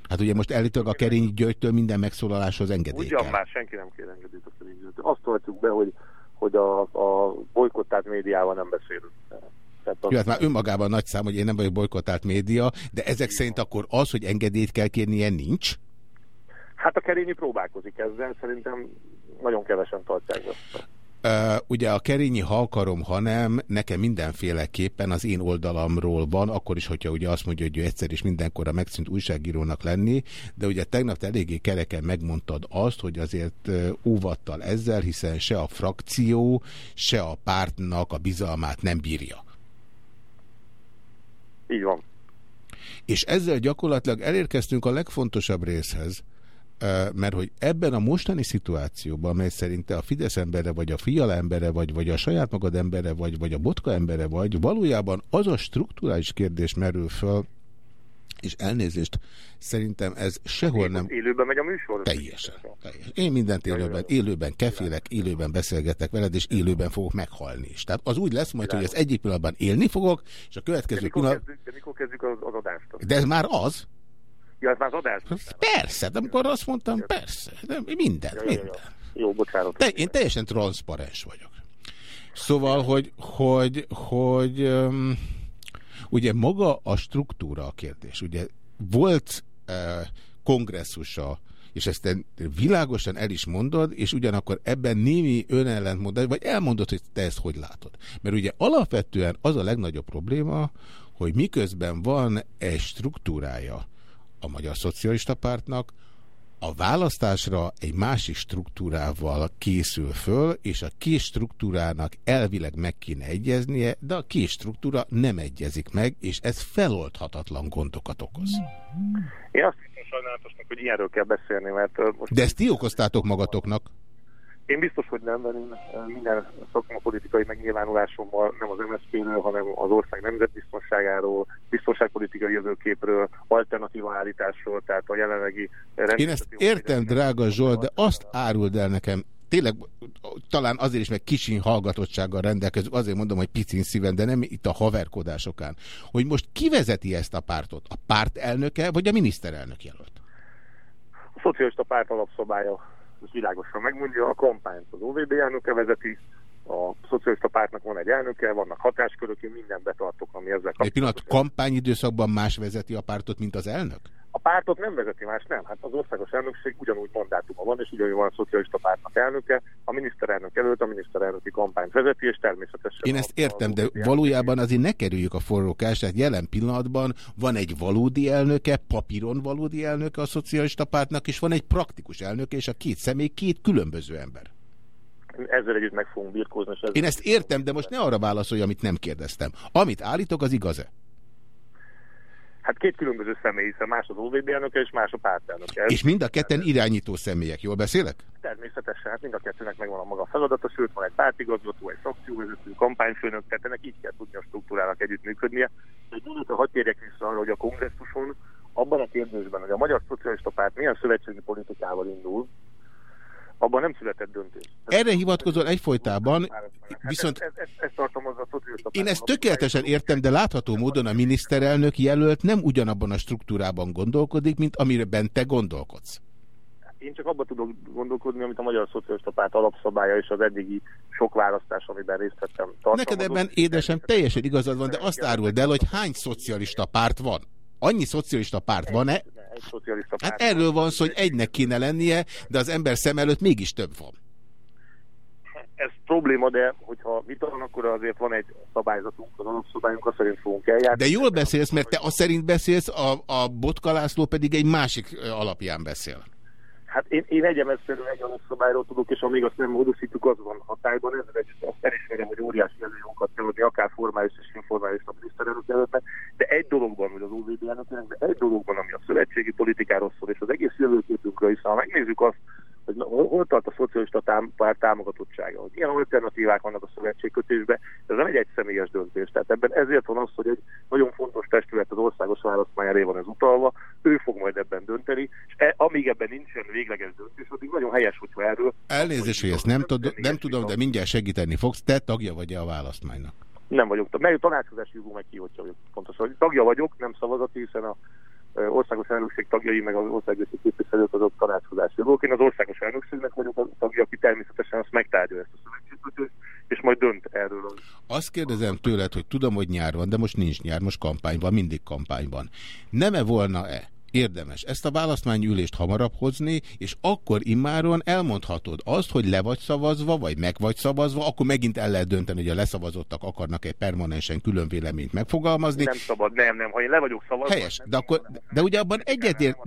Hát ugye most elítög a Kerényi Györgytől minden megszólaláshoz engedély Ugyan kell. már senki nem kér engedélyt a szerint. Azt tartjuk be, hogy, hogy a, a bolykottált médiával nem beszélünk. Tehát Jó, hát már önmagában nagy szám, hogy én nem vagyok bolykottált média, de ezek szerint akkor az, hogy engedélyt kell kérni, ilyen nincs? Hát a Kerényi próbálkozik ezzel, szerintem nagyon kevesen tartják be. Uh, ugye a Kerényi, ha akarom, ha nem, nekem mindenféleképpen az én oldalamról van, akkor is, hogyha ugye azt mondja, hogy ő egyszer is mindenkorra megszűnt újságírónak lenni, de ugye tegnap te eléggé kereken megmondtad azt, hogy azért óvattal ezzel, hiszen se a frakció, se a pártnak a bizalmát nem bírja. Így van. És ezzel gyakorlatilag elérkeztünk a legfontosabb részhez, mert hogy ebben a mostani szituációban, mely szerint a Fidesz embere, vagy a Fiala embere, vagy, vagy a saját magad embere, vagy, vagy a Botka embere vagy, valójában az a strukturális kérdés merül föl, és elnézést, szerintem ez sehol nem... Élőben megy a műsor? Teljesen. teljesen. Én mindent élőben, élőben kefélek, élőben beszélgetek veled, és élőben fogok meghalni is. Tehát az úgy lesz majd, hogy az egyik pillanatban élni fogok, és a következő de mikor pillanat... Kezdjük, de mikor kezdjük az, az adást? De ez már az? Ja, ez már az adás? Persze, de amikor azt mondtam, persze, de minden, Ja, ja, minden. ja. Jó, bocsánat. Te, én teljesen transzparens vagyok. Szóval, hogy, hogy, hogy um, ugye maga a struktúra a kérdés. Ugye volt uh, kongresszusa, és ezt te világosan el is mondod, és ugyanakkor ebben némi önellentmondás, vagy elmondod, hogy te ezt hogy látod. Mert ugye alapvetően az a legnagyobb probléma, hogy miközben van egy struktúrája a Magyar Szocialista Pártnak, a választásra egy másik struktúrával készül föl, és a két struktúrának elvileg meg kéne egyeznie, de a két struktúra nem egyezik meg, és ez feloldhatatlan gondokat okoz. Én azt hiszem sajnálatosnak, hogy ilyenről kell beszélni, mert most De ezt ti okoztátok magatoknak. Én biztos, hogy nem, mert én ö, minden szakmapolitikai megnyilvánulásommal nem az MSZP-ről, hanem az ország nemzetbiztonságáról, biztonságpolitikai jövőképről, alternatíva állításról, tehát a jelenlegi Én ezt értem, drága Zsolt, de azt áruld el nekem, tényleg talán azért is, meg kicsin hallgatottsággal rendelkező, azért mondom, hogy picin szíven, de nem itt a haverkodásokán, hogy most kivezeti ezt a pártot? A párt elnöke, vagy a miniszterelnök jelölt? A szocialista párt alapszabálya ez világosan megmondja, a kampányt az OVB elnöke vezeti, a szocialista pártnak van egy elnöke, vannak hatáskörök, én mindent betartok, ami ezzel Egy pillanat, kampányidőszakban más vezeti a pártot, mint az elnök? A pártot nem vezeti más, nem. Hát az országos elnökség ugyanúgy mandátuma van, és ugyanúgy van a szocialista pártnak elnöke, a miniszterelnök előtt a miniszterelnöki kampányt vezeti, és természetesen... Én ezt értem, de valójában azért ne kerüljük a forrókást, tehát jelen pillanatban van egy valódi elnöke, papíron valódi elnöke a szocialista pártnak, és van egy praktikus elnöke, és a két személy két különböző ember. Ezzel együtt meg fogunk birkózni. És Én ezt értem, de most ne arra válaszolj, amit nem kérdeztem. Amit állítok, az igaz-e? Hát két különböző személy, hiszen más az OVB elnöke, és más a pártelnöke. És mind a ketten irányító személyek. Jól beszélek? Természetesen, hát mind a kettőnek megvan a maga feladata, sőt van egy pártigazgató, egy szakcióvezető, kampányfőnök, tehát ennek így kell tudni a struktúrának együttműködnie. Egy mondatot hadd térjek vissza arra, hogy a kongresszuson abban a kérdésben, hogy a Magyar Szocialista Párt milyen szövetségi politikával indul, abban nem született döntés. Erre hivatkozol egyfolytában, viszont Ez, ez, ez tartalmazza a én ezt tökéletesen értem, de látható módon a miniszterelnök jelölt nem ugyanabban a struktúrában gondolkodik, mint amiben te gondolkodsz. Én csak abban tudok gondolkodni, amit a Magyar Szocialista Párt alapszabálya és az eddigi sok választás, amiben részt vettem. Neked ebben édesem teljesen igazad van, de azt áruld el, hogy hány szocialista párt van. Annyi szocialista párt van-e? Egy szocialista Hát párt. erről van szó, hogy egynek kéne lennie, de az ember szem előtt mégis több van. Ez probléma, de hogyha vita van, akkor azért van egy szabályzatunk, az alapszabályunk, azt szerint fogunk eljárni. De jól beszélsz, mert te azt szerint beszélsz, a, a Botka László pedig egy másik alapján beszél. Hát én, én egy emelszerű egy alapszabályról tudok, és amíg azt nem módosítjuk, az van hatályban. Ezzel együtt azt elismerem, hogy óriási előjogokat kell adni, akár formális és informális a miniszterelnök előtt, de egy dologban, hogy az OVB elnökének, de egy dologban, ami a szövetségi politikáról szól, és az egész jövőképünkről, hiszen ha megnézzük azt, hogy hol, hol tart a szocialista tám, párt támogatottsága, hogy milyen alternatívák vannak a szövetségkötésben, ez nem egy egyszemélyes döntés. Tehát ebben ezért van az, hogy egy nagyon fontos testület az országos választmány elé van ez utalva, ő fog majd ebben dönteni, és e, amíg ebben nincsen végleges döntés, addig nagyon helyes, hogyha erről Elnézést, hogy ezt nem, tud, nem tudom, de mindjárt segíteni fogsz. Te tagja vagy-e a választmánynak? nem vagyok, mely tanácskozási jogú meg ki, hogyha vagyok pontosan. Hogy tagja vagyok, nem szavazati, hiszen a országos elnökség tagjai, meg az országgyűlési képviselők azok tanácskozási jogok. Én az országos elnökségnek vagyok a tagja, aki természetesen azt megtárgyalja ezt a szövetségkötőt, és majd dönt erről. Azt kérdezem tőled, hogy tudom, hogy nyár van, de most nincs nyár, most kampány van, mindig kampány van. Nem-e volna-e érdemes ezt a választmányülést hamarabb hozni, és akkor immáron elmondhatod azt, hogy le vagy szavazva, vagy meg vagy szavazva, akkor megint el lehet dönteni, hogy a leszavazottak akarnak-e permanensen külön véleményt megfogalmazni. Nem szabad, nem, nem. Ha én le vagyok szavazva, Helyes, de, akkor, de ugye abban egyetért,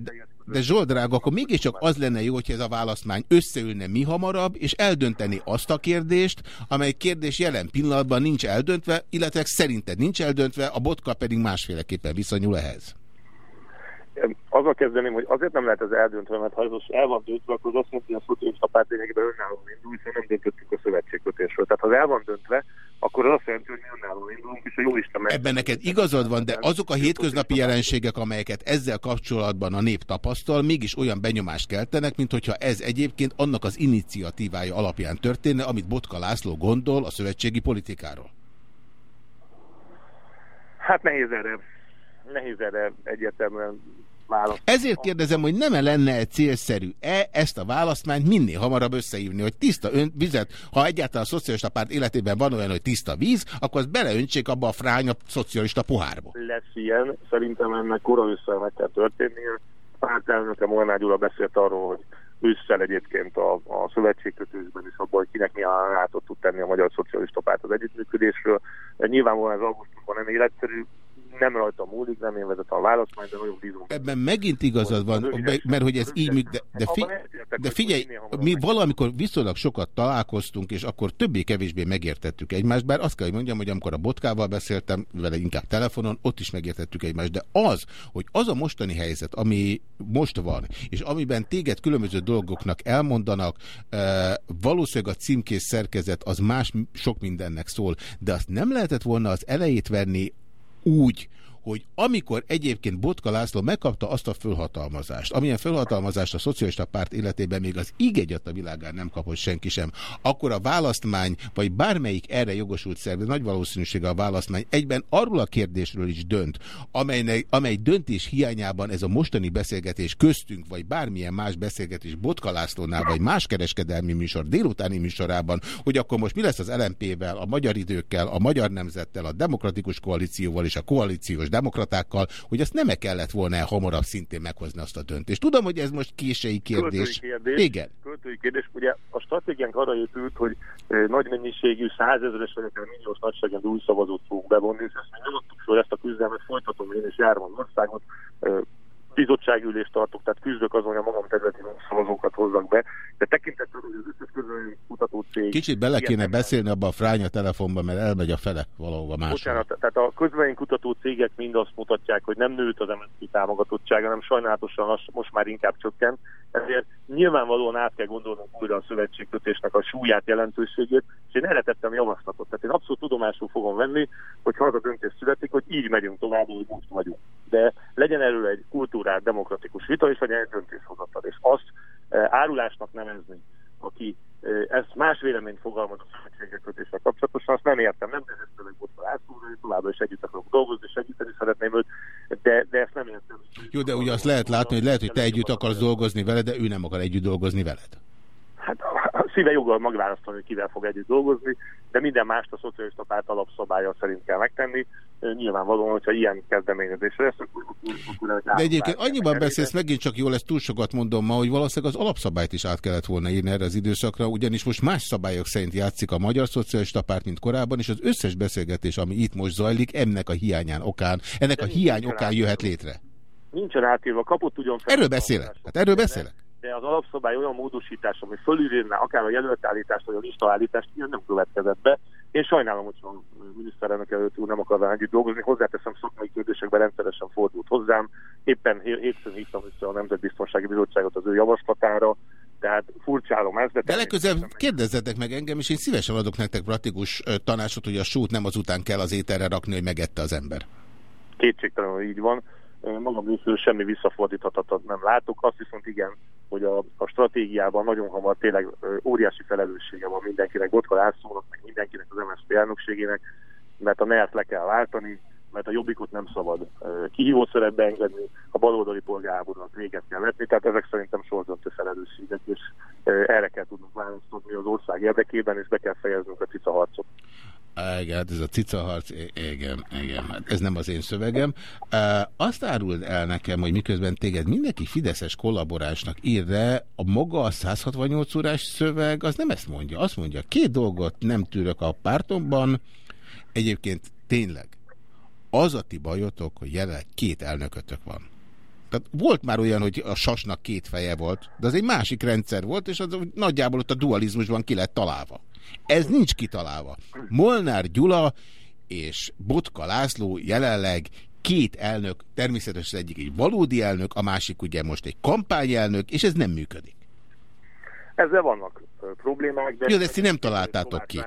de Zsolt drága, akkor mégiscsak az lenne jó, hogyha ez a választmány összeülne mi hamarabb, és eldönteni azt a kérdést, amely kérdés jelen pillanatban nincs eldöntve, illetve szerinted nincs eldöntve, a botka pedig másféleképpen viszonyul ehhez. Azzal kezdeném, hogy azért nem lehet ez eldöntve, mert ha ez most el van döntve, akkor az azt jelenti, hogy a szocialista párt lényegében önállóan indul, hiszen nem döntöttünk a szövetségkötésről. Tehát ha ez el van döntve, akkor az azt jelenti, hogy mi önállóan indulunk, és a jó Isten meg... Ebben neked igazad van, de azok a hétköznapi jelenségek, amelyeket ezzel kapcsolatban a nép tapasztal, mégis olyan benyomást keltenek, mint hogyha ez egyébként annak az iniciatívája alapján történne, amit Botka László gondol a szövetségi politikáról. Hát nehéz erre, nehéz erre egyértelműen válasz. Ezért kérdezem, hogy nem -e lenne -e célszerű-e ezt a választmányt minél hamarabb összehívni, hogy tiszta ön, vizet, ha egyáltalán a szocialista párt életében van olyan, hogy tiszta víz, akkor azt beleöntsék abba a fránya szocialista pohárba. Lesz ilyen, szerintem ennek kora ősszel meg kell történnie. Pártelnöke Molnár Gyula beszélt arról, hogy ősszel egyébként a, a szövetségkötősben is abban, hogy kinek mi állatot tud tenni a Magyar Szocialista Párt az együttműködésről. Nyilvánvalóan ez augusztusban nem életszerű, nem rajta múlik, nem én vezetem a választmányt, de nagyon bízom. Ebben megint igazad van, mert hogy ez így műk, de, de, fi, de figyelj, mi valamikor viszonylag sokat találkoztunk, és akkor többé-kevésbé megértettük egymást, bár azt kell, hogy mondjam, hogy amikor a Botkával beszéltem, vele inkább telefonon, ott is megértettük egymást, de az, hogy az a mostani helyzet, ami most van, és amiben téged különböző dolgoknak elmondanak, valószínűleg a címkész szerkezet az más sok mindennek szól, de azt nem lehetett volna az elejét venni úgy, hogy amikor egyébként Botka László megkapta azt a fölhatalmazást, amilyen fölhatalmazást a szocialista párt életében még az íg a világán nem kapott senki sem, akkor a választmány, vagy bármelyik erre jogosult szervezet, nagy valószínűsége a választmány egyben arról a kérdésről is dönt, amelynek, amely döntés hiányában ez a mostani beszélgetés köztünk, vagy bármilyen más beszélgetés Botka Lászlónál, vagy más kereskedelmi műsor délutáni műsorában, hogy akkor most mi lesz az LMP-vel, a magyar időkkel, a magyar nemzettel, a demokratikus koalícióval és a koalíciós demokratákkal, hogy azt nem -e kellett volna -e hamarabb szintén meghozni azt a döntést. Tudom, hogy ez most késői kérdés. Költői kérdés. Igen. Költői kérdés. Ugye a stratégiánk arra épült, hogy nagy mennyiségű, százezeres vagy akár milliós nagyságrendű új szavazót fogunk bevonni, és ezt még nem adtuk fel ezt a küzdelmet, folytatom én is járom az országot, bizottságülést tartok, tehát küzdök azon, hogy a magam területi szavazókat hozzak be, de tekintettel, hogy az összes közöny kutató cég... Kicsit bele kéne beszélni abba a fránya telefonba, mert elmegy a fele valahova máshol. Bocsánat, tehát a közvélemény kutató cégek mind azt mutatják, hogy nem nőtt az MSZP támogatottsága, hanem sajnálatosan az most már inkább csökkent. Ezért nyilvánvalóan át kell gondolnunk újra a szövetségkötésnek a súlyát, jelentőségét, és én erre tettem javaslatot. Tehát én abszolút tudomásul fogom venni, hogy ha az a döntés születik, hogy így megyünk tovább, hogy most vagyunk. De legyen erről egy kultúrát, demokratikus vita, és legyen egy döntéshozatal. És azt e, árulásnak nevezni, aki ezt más véleményt fogalmaz a szövetségek kötéssel kapcsolatosan, azt nem értem, nem neveztelek ott a átszúrni, továbbra is együtt akarok dolgozni, segíteni szeretném őt, de, de ezt nem értem. Jó, de ugye azt lehet látni, hogy lehet, hogy te együtt akarsz dolgozni veled, de ő nem akar együtt dolgozni veled. Hát szíve joggal megválasztani, hogy kivel fog együtt dolgozni, de minden mást a szocialista párt alapszabálya szerint kell megtenni. Nyilvánvalóan, hogyha ilyen kezdeményezés lesz, akkor, akkor De egyébként annyiban beszélsz, megint csak jól, ezt túl sokat mondom ma, hogy valószínűleg az alapszabályt is át kellett volna írni erre az időszakra, ugyanis most más szabályok szerint játszik a Magyar Szocialista Párt, mint korábban, és az összes beszélgetés, ami itt most zajlik, ennek a hiányán okán, ennek a hiány okán jöhet létre. Nincsen átírva, kapott ugyan fel. Erről beszélek. Hát erről beszélek de az alapszabály olyan módosítás, ami fölülírná akár a jelöltállítást, vagy a listaállítást, ilyen nem következett be. Én sajnálom, hogy a miniszterelnök előtt úr nem akar velem együtt dolgozni. Hozzáteszem, szakmai kérdésekben rendszeresen fordult hozzám. Éppen hétfőn hívtam össze a Nemzetbiztonsági Bizottságot az ő javaslatára, tehát furcsálom ezt. De, de legközelebb kérdezzetek meg engem, és én szívesen adok nektek praktikus tanácsot, hogy a sót nem azután kell az ételre rakni, hogy megette az ember. Kétségtelenül így van magam részéről semmi visszafordíthatatlan nem látok. Azt viszont igen, hogy a, a stratégiában nagyon hamar tényleg óriási felelőssége van mindenkinek, Botka Lászlónak, meg mindenkinek az MSZP elnökségének, mert a NERT le kell váltani, mert a jobbikot nem szabad kihívó szerepbe engedni, a baloldali polgárháborúnak véget kell vetni, tehát ezek szerintem sorzonti felelősségek, és erre kell tudnunk választani az ország érdekében, és be kell fejeznünk a cica harcot. Igen, hát ez a cicaharc, igen, igen, hát ez nem az én szövegem. Azt áruld el nekem, hogy miközben téged mindenki Fideszes kollaboránsnak ír, de a maga a 168 órás szöveg az nem ezt mondja. Azt mondja, két dolgot nem tűrök a pártomban, egyébként tényleg az a ti bajotok, hogy jelenleg két elnökötök van. Tehát volt már olyan, hogy a sasnak két feje volt, de az egy másik rendszer volt, és az nagyjából ott a dualizmusban ki lett találva. Ez nincs kitalálva. Molnár Gyula és Botka László jelenleg két elnök, természetesen egyik egy valódi elnök, a másik ugye most egy kampányelnök, és ez nem működik. Ezzel vannak problémák. De Jó, de ezt nem találtátok ki.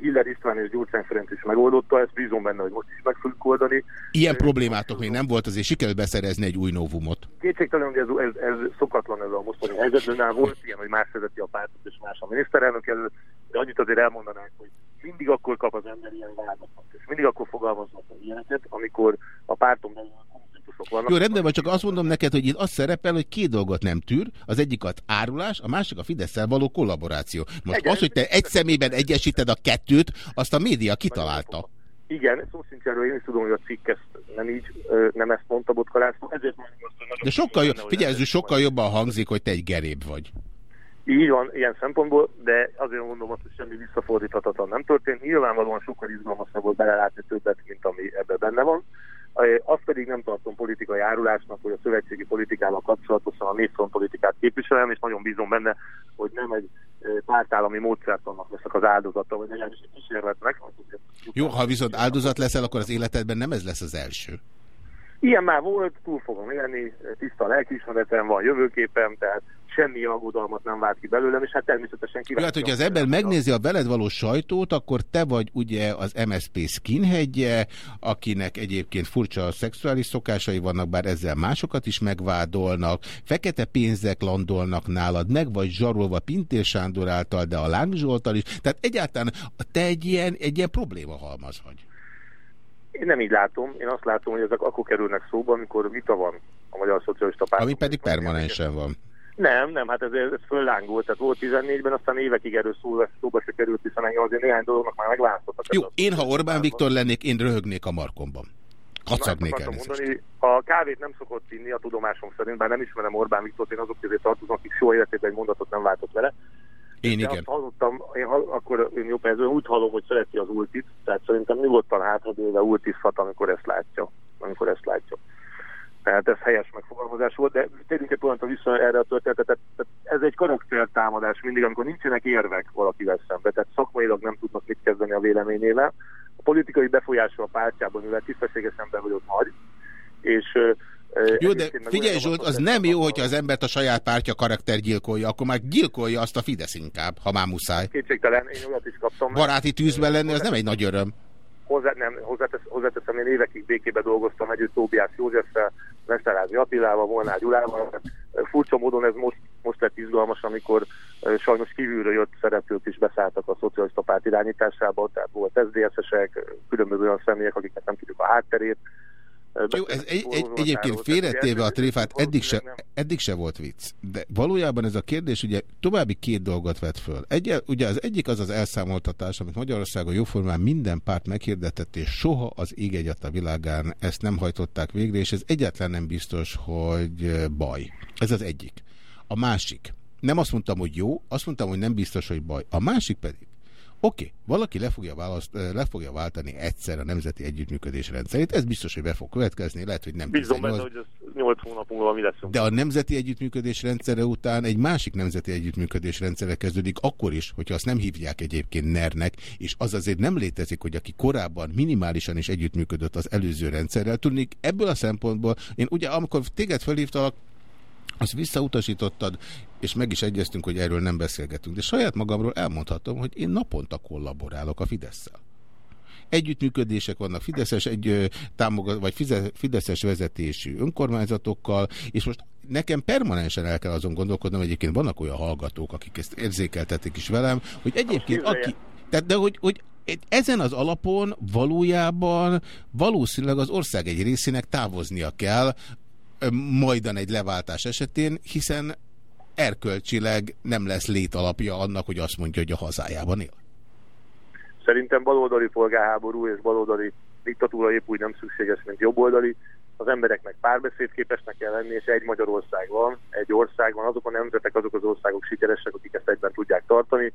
Hiller István és Gyurcsány Ferenc is megoldotta, ezt bízom benne, hogy most is meg fogjuk oldani. Ilyen problémátok még nem volt, azért sikerült beszerezni egy új novumot. Kétségtelen, hogy ez, ez, ez szokatlan ez a mostani helyzetben, volt ilyen, hogy más vezeti a pártot és más a miniszterelnök előtt, de annyit azért elmondanánk, hogy mindig akkor kap az ember ilyen vádakat, és mindig akkor fogalmaznak ilyeneket, amikor a párton belül vannak. Jó, rendben van, csak azt mondom neked, hogy itt az szerepel, hogy két dolgot nem tűr, az egyik az árulás, a másik a fidesz való kollaboráció. Most Igen, az, hogy te egy szemében egyesíted a kettőt, azt a média kitalálta. Igen, szó sincs erről, én is tudom, hogy a cikk ezt nem így, nem ezt mondta Botka László, ezért mondom azt, hogy De sokkal, jobb, figyelj, sokkal jobban hangzik, hogy te egy geréb vagy. Így van, ilyen szempontból, de azért mondom azt, hogy semmi visszafordíthatatlan nem történt. Nyilvánvalóan sokkal izgalmasabb volt belelátni többet, mint ami ebben benne van. Azt pedig nem tartom politikai árulásnak, hogy a szövetségi politikával kapcsolatosan a népfront politikát képviselem, és nagyon bízom benne, hogy nem egy pártállami módszertannak leszek az áldozata, vagy legalábbis egy kísérletnek. Jó, ha viszont áldozat leszel, akkor az életedben nem ez lesz az első. Ilyen már volt, túl fogom élni, tiszta lelkiismeretem van, jövőképem, tehát semmi aggodalmat nem vált ki belőlem, és hát természetesen kíváncsi. Hát, hogyha az ember megnézi a veled való sajtót, akkor te vagy ugye az MSP skinheadje, akinek egyébként furcsa szexuális szokásai vannak, bár ezzel másokat is megvádolnak, fekete pénzek landolnak nálad, meg vagy zsarolva Pintér Sándor által, de a Láng Zsoltal is, tehát egyáltalán te egy ilyen, egy ilyen probléma halmaz vagy. Én nem így látom. Én azt látom, hogy ezek akkor kerülnek szóba, amikor vita van a Magyar Szocialista Párt. Ami pedig permanensen van. Nem, nem, hát ez, ez föllángolt, tehát volt 14-ben, aztán évekig erről szóba, szóba se került, hiszen azért néhány dolognak már megválasztottak. Jó, én ha Orbán Viktor lennék, én röhögnék a markomban. Kacagnék el. Mondani, a kávét nem szokott inni a tudomásom szerint, bár nem ismerem Orbán Viktort, én azok közé tartozom, akik soha életében egy mondatot nem váltott vele. Én igen. Azt hallottam, én, akkor én jobb ez úgy hallom, hogy szereti az ultit, tehát szerintem nyugodtan hátradőle ultizhat, amikor ezt látja. Amikor ezt látja. Tehát ez helyes megfogalmazás volt, de térjünk egy pillanatra vissza erre a történetet. Tehát ez egy karaktertámadás mindig, amikor nincsenek érvek valakivel szembe, tehát szakmailag nem tudnak mit kezdeni a véleményével. A politikai befolyása a pártjában, mivel tisztességes ember vagyok nagy, és jó, de figyelj Zsolt, az nem jó, hogyha az embert a saját pártja karakter gyilkolja, akkor már gyilkolja azt a Fidesz inkább, ha már muszáj. Kétségtelen, én olyat is kaptam. Baráti tűzben lenni, az nem egy nagy öröm. Hozzá, nem, hozzátesz, hozzáteszem, én évekig békébe dolgoztam együtt Tóbiás Józseffel, Mesterázi Attilával, Volnár Gyulával. Furcsa módon ez most, most lett izgalmas, amikor sajnos kívülről jött szereplők is beszálltak a szocialista párt irányításába, tehát volt SZDSZ-esek, különböző olyan személyek, akiknek nem tudjuk a hátterét, jó, ez egy, egy, egyébként félretéve a tréfát, eddig se, eddig se volt vicc. De valójában ez a kérdés ugye további két dolgot vet föl. Egy, ugye az egyik az az elszámoltatás, amit Magyarországon jóformán minden párt meghirdetett, és soha az ég egyat a világán ezt nem hajtották végre, és ez egyáltalán nem biztos, hogy baj. Ez az egyik. A másik. Nem azt mondtam, hogy jó, azt mondtam, hogy nem biztos, hogy baj. A másik pedig, Oké, okay, valaki le fogja, választ, le fogja váltani egyszer a nemzeti együttműködés rendszerét, ez biztos, hogy be fog következni, lehet, hogy nem. Bízom benne, hogy ez 8 hónap múlva mi lesz. De a nemzeti együttműködés rendszere után egy másik nemzeti együttműködés rendszere kezdődik, akkor is, hogyha azt nem hívják egyébként NER-nek, és az azért nem létezik, hogy aki korábban minimálisan is együttműködött az előző rendszerrel, tudnék ebből a szempontból, én ugye amikor téged felhívtalak, azt visszautasítottad, és meg is egyeztünk, hogy erről nem beszélgetünk. De saját magamról elmondhatom, hogy én naponta kollaborálok a Fidesz-szel. Együttműködések vannak Fideszes, egy, támogat, vagy Fideszes vezetésű önkormányzatokkal, és most nekem permanensen el kell azon gondolkodnom, egyébként vannak olyan hallgatók, akik ezt érzékeltetik is velem, hogy egyébként aki, tehát de hogy, hogy ezen az alapon valójában valószínűleg az ország egy részének távoznia kell majdan egy leváltás esetén, hiszen erkölcsileg nem lesz létalapja annak, hogy azt mondja, hogy a hazájában él. Szerintem baloldali polgárháború és baloldali diktatúra épp úgy nem szükséges, mint jobboldali. Az embereknek párbeszédképesnek kell lenni, és egy Magyarország van, egy ország van, azok a nemzetek, azok az országok sikeresek, akik ezt egyben tudják tartani.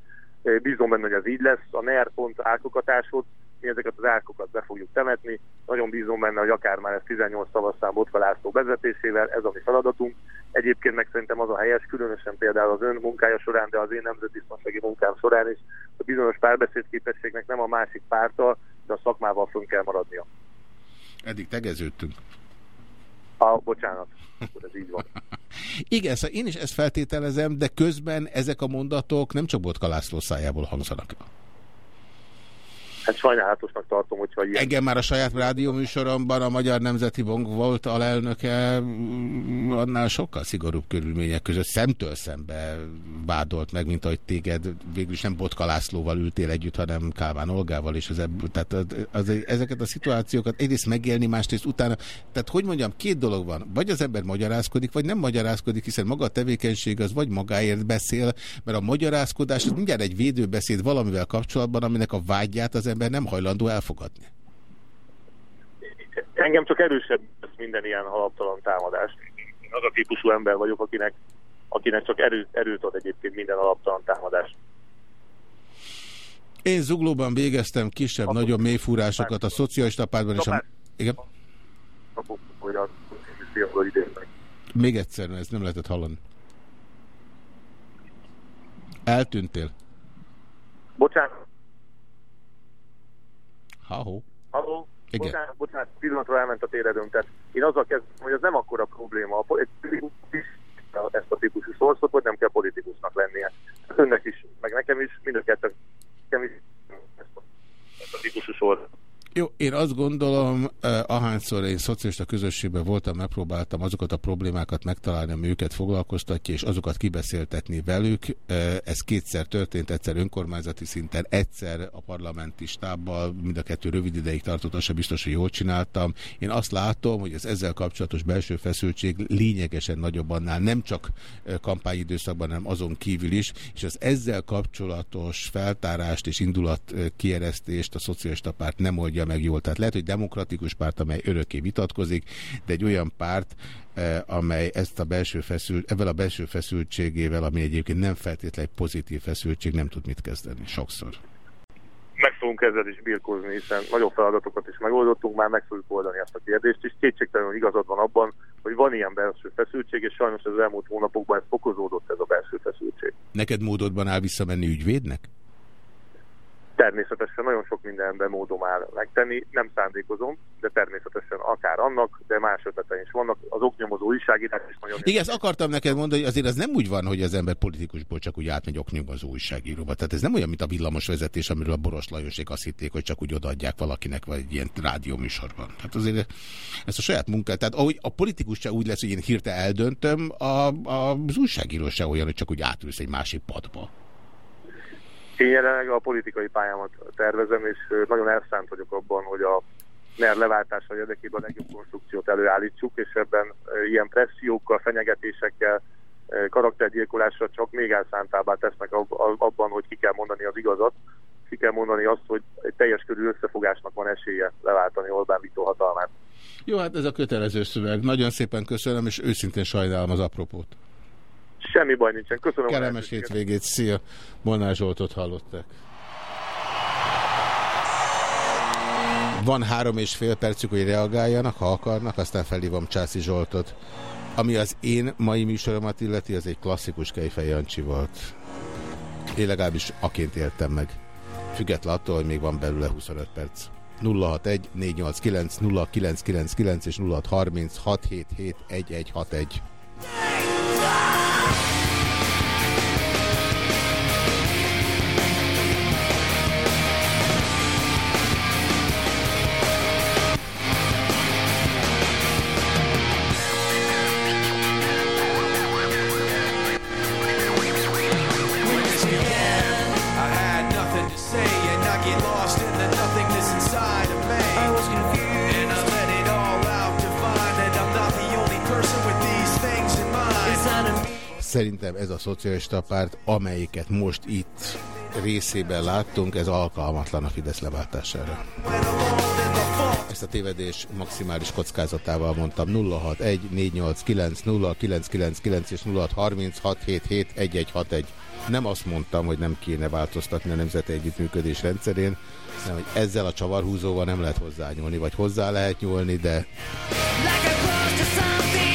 Bízom benne, hogy ez így lesz. A NER pont árkokatásod, mi ezeket az árkokat be fogjuk temetni. Nagyon bízom benne, hogy akár már ez 18 szavazszám Botka László vezetésével, ez a mi feladatunk. Egyébként meg szerintem az a helyes, különösen például az ön munkája során, de az én nemzetbiztonsági munkám során is, a bizonyos párbeszédképességnek nem a másik párta, de a szakmával fönn kell maradnia. Eddig tegeződtünk. A, bocsánat, ez így van. [laughs] Igen, szóval én is ezt feltételezem, de közben ezek a mondatok nem csak Botka László szájából hangzanak. Hát sajnálatosnak tartom, hogyha ilyen... Engem már a saját rádióműsoromban a Magyar Nemzeti Bank volt alelnöke mm, annál sokkal szigorúbb körülmények között szemtől szembe vádolt meg, mint ahogy téged végül is nem Botka Lászlóval ültél együtt, hanem Kálmán Olgával, és az, tehát az, az, ezeket a szituációkat egyrészt megélni, másrészt utána, tehát hogy mondjam, két dolog van, vagy az ember magyarázkodik, vagy nem magyarázkodik, hiszen maga a tevékenység az vagy magáért beszél, mert a magyarázkodás az mindjárt egy védőbeszéd valamivel kapcsolatban, aminek a vágyát az ember nem hajlandó elfogadni. Engem csak erősebb minden ilyen alaptalan támadást. Én az a típusú ember vagyok, akinek, akinek csak erő, erőt ad egyébként minden alaptalan támadást. Én zuglóban végeztem kisebb, nagyobb mélyfúrásokat a szocialista pártban és a... Igen? Még egyszer, mert ezt nem lehetett hallani. Eltűntél. Bocsánat. Halló. Halló. Igen. Bocsánat, bocsánat, pillanatra elment a téredőm. Tehát én azzal kezdem, hogy ez nem akkora probléma. A ezt a típusú szorszot, nem kell politikusnak lennie. Önnek is, meg nekem is, mind a kettő, nekem is ezt a típusú sor. Jó, én azt gondolom, eh, ahányszor én szocialista közösségben voltam, megpróbáltam azokat a problémákat megtalálni, ami őket foglalkoztatja, és azokat kibeszéltetni velük. Eh, ez kétszer történt, egyszer önkormányzati szinten, egyszer a parlamenti stábbal, mind a kettő rövid ideig tartott, az sem biztos, hogy jól csináltam. Én azt látom, hogy az ezzel kapcsolatos belső feszültség lényegesen nagyobb annál, nem csak eh, kampányidőszakban, hanem azon kívül is, és az ezzel kapcsolatos feltárást és indulat kieresztést a szocialista párt nem oldja meg jól. Tehát lehet, hogy demokratikus párt, amely örökké vitatkozik, de egy olyan párt, eh, amely ezt a belső feszült, ebben a belső feszültségével, ami egyébként nem feltétlenül pozitív feszültség, nem tud mit kezdeni sokszor. Meg fogunk ezzel is birkózni, hiszen nagyobb feladatokat is megoldottunk, már meg fogjuk oldani ezt a kérdést, és kétségtelenül igazad van abban, hogy van ilyen belső feszültség, és sajnos az elmúlt hónapokban ez fokozódott ez a belső feszültség. Neked módodban áll visszamenni ügyvédnek? Természetesen nagyon sok mindenben módom áll megtenni, nem szándékozom, de természetesen akár annak, de más ötleteim is vannak. Az oknyomozó újságírás is nagyon... Igen, ezt akartam neked mondani, hogy azért az nem úgy van, hogy az ember politikusból csak úgy átmegy oknyomozó újságíróba. Tehát ez nem olyan, mint a villamos vezetés, amiről a Boros Lajosék azt hitték, hogy csak úgy odaadják valakinek, vagy egy ilyen rádióműsorban. Tehát azért ezt a saját munkát, tehát ahogy a politikus se úgy lesz, hogy én hirte eldöntöm, a, a, az újságíró se olyan, hogy csak úgy átülsz egy másik padba. Én jelenleg a politikai pályámat tervezem, és nagyon elszánt vagyok abban, hogy a NER leváltása érdekében a legjobb konstrukciót előállítsuk, és ebben ilyen pressziókkal, fenyegetésekkel, karaktergyilkolásra csak még elszántábbá tesznek abban, hogy ki kell mondani az igazat, ki kell mondani azt, hogy egy teljes körű összefogásnak van esélye leváltani Orbán Viktor hatalmát. Jó, hát ez a kötelező szöveg. Nagyon szépen köszönöm, és őszintén sajnálom az apropót. Semmi baj nincsen. Köszönöm. Kellemes hétvégét. Szia. Molnár Zsoltot hallották. Van három és fél percük, hogy reagáljanak, ha akarnak, aztán felhívom Császi Zsoltot. Ami az én mai műsoromat illeti, az egy klasszikus Kejfej Jancsi volt. Én legalábbis aként éltem meg. Független attól, hogy még van belőle 25 perc. 061 489 0999 és 0630 szerintem ez a szocialista párt, amelyiket most itt részében láttunk, ez alkalmatlan a Fidesz leváltására. Ezt a tévedés maximális kockázatával mondtam 061 489 0999 és 0636771161. Nem azt mondtam, hogy nem kéne változtatni a Nemzeti Együttműködés rendszerén, hanem hogy ezzel a csavarhúzóval nem lehet hozzányúlni, vagy hozzá lehet nyúlni, de And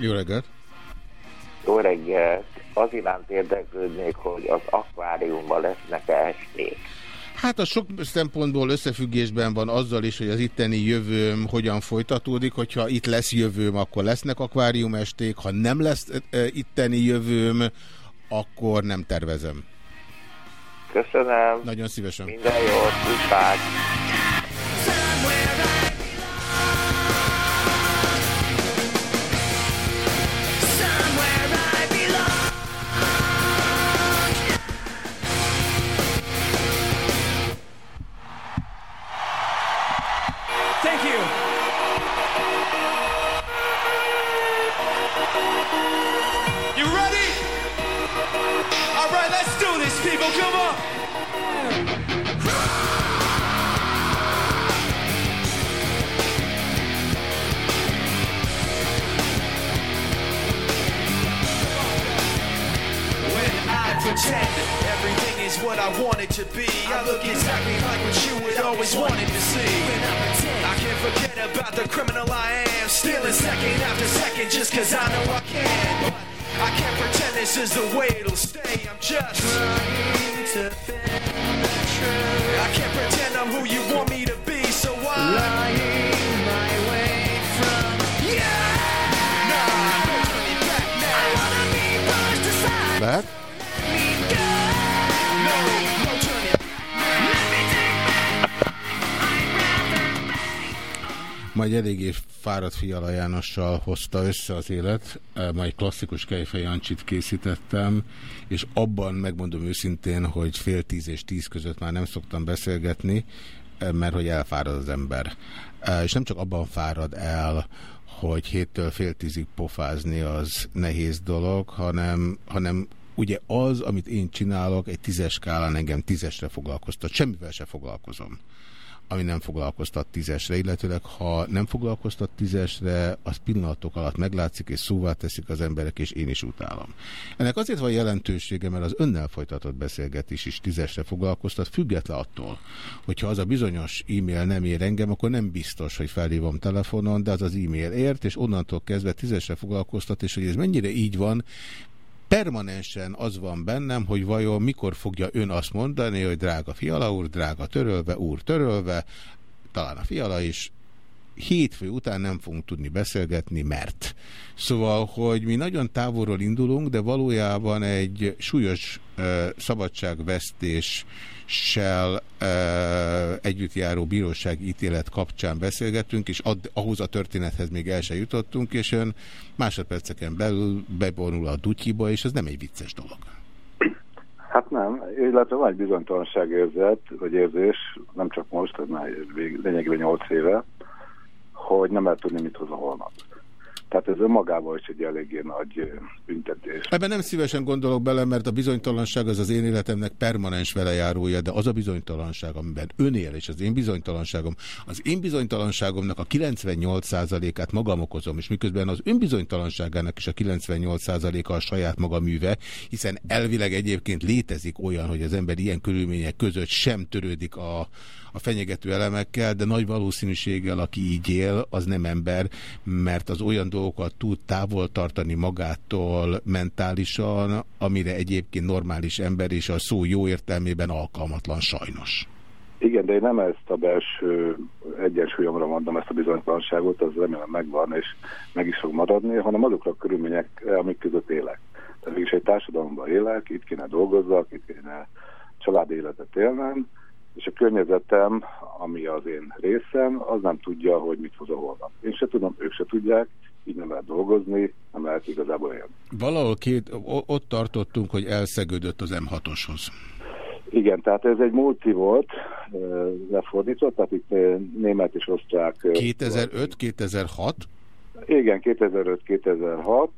jó reggelt! Jó reggelt! Az iránt érdeklődnék, hogy az akváriumban lesznek-e esték. Hát a sok szempontból összefüggésben van azzal is, hogy az itteni jövőm hogyan folytatódik, hogyha itt lesz jövőm, akkor lesznek akváriumesték, ha nem lesz e, itteni jövőm, akkor nem tervezem. Köszönöm. Nagyon szívesen. Minden jót, viszlát. Pretend everything is what I want it to be, I look exactly like what you always wanted to see. I can't forget about the criminal I am, stealing second after second just cause I know I can. But I can't pretend this is the way it'll stay. I'm just trying to bend the truth. I can't pretend I'm who you want me to be, so I lying my way from yeah. Nah, no turning back now. I wanna be pushed aside. Lehet? Ma egy eléggé fáradt Fiala Jánossal hozta össze az élet, Eh, ma egy klasszikus Kejfej Jancsit készítettem, és abban megmondom őszintén, hogy fél tíz és tíz között már nem szoktam beszélgetni, eh, mert hogy elfárad az ember. Eh, És nem csak abban fárad el, hogy héttől fél tízig pofázni az nehéz dolog, hanem, hanem ugye az, amit én csinálok, egy tízes skálán engem tízesre foglalkoztat. Semmivel se foglalkozom ami nem foglalkoztat tízesre, illetőleg ha nem foglalkoztat tízesre, az pillanatok alatt meglátszik, és szóvá teszik az emberek, és én is utálom. Ennek azért van jelentősége, mert az önnel folytatott beszélgetés is tízesre foglalkoztat, független attól, hogyha az a bizonyos e-mail nem ér engem, akkor nem biztos, hogy felhívom telefonon, de az az e-mail ért, és onnantól kezdve tízesre foglalkoztat, és hogy ez mennyire így van, permanensen az van bennem, hogy vajon mikor fogja ön azt mondani, hogy drága fiala úr, drága törölve, úr törölve, talán a fiala is, hétfő után nem fogunk tudni beszélgetni, mert. Szóval, hogy mi nagyon távolról indulunk, de valójában egy súlyos uh, szabadságvesztéssel uh, együtt járó bíróság ítélet kapcsán beszélgetünk, és ad, ahhoz a történethez még el se jutottunk, és ön másodperceken belül bevonul a dutyiba, és ez nem egy vicces dolog. Hát nem, illetve van egy bizonytalanságérzet, vagy érzés, nem csak most, ez már lényegében 8 éve, hogy nem lehet tudni, mit hoz a holnap. Tehát ez önmagában is egy eléggé nagy büntetés. Ebben nem szívesen gondolok bele, mert a bizonytalanság az az én életemnek permanens velejárója, de az a bizonytalanság, amiben ön él, és az én bizonytalanságom, az én bizonytalanságomnak a 98%-át magam okozom, és miközben az ön bizonytalanságának is a 98%-a a saját maga műve, hiszen elvileg egyébként létezik olyan, hogy az ember ilyen körülmények között sem törődik a, a fenyegető elemekkel, de nagy valószínűséggel, aki így él, az nem ember, mert az olyan dolgokat tud távol tartani magától mentálisan, amire egyébként normális ember és a szó jó értelmében alkalmatlan sajnos. Igen, de én nem ezt a belső egyensúlyomra mondom, ezt a bizonytalanságot, az remélem megvan, és meg is fog maradni, hanem azokra a körülmények, amik között élek. Tehát mégis egy társadalomban élek, itt kéne dolgozzak, itt kéne családi életet élnem, és a környezetem, ami az én részem, az nem tudja, hogy mit hoz a holnap. Én se tudom, ők se tudják, így nem lehet dolgozni, nem lehet igazából élni. Valahol két, ott tartottunk, hogy elszegődött az M6-oshoz. Igen, tehát ez egy multi volt, lefordított, tehát itt német és osztrák... 2005-2006? Igen, 2005-2006,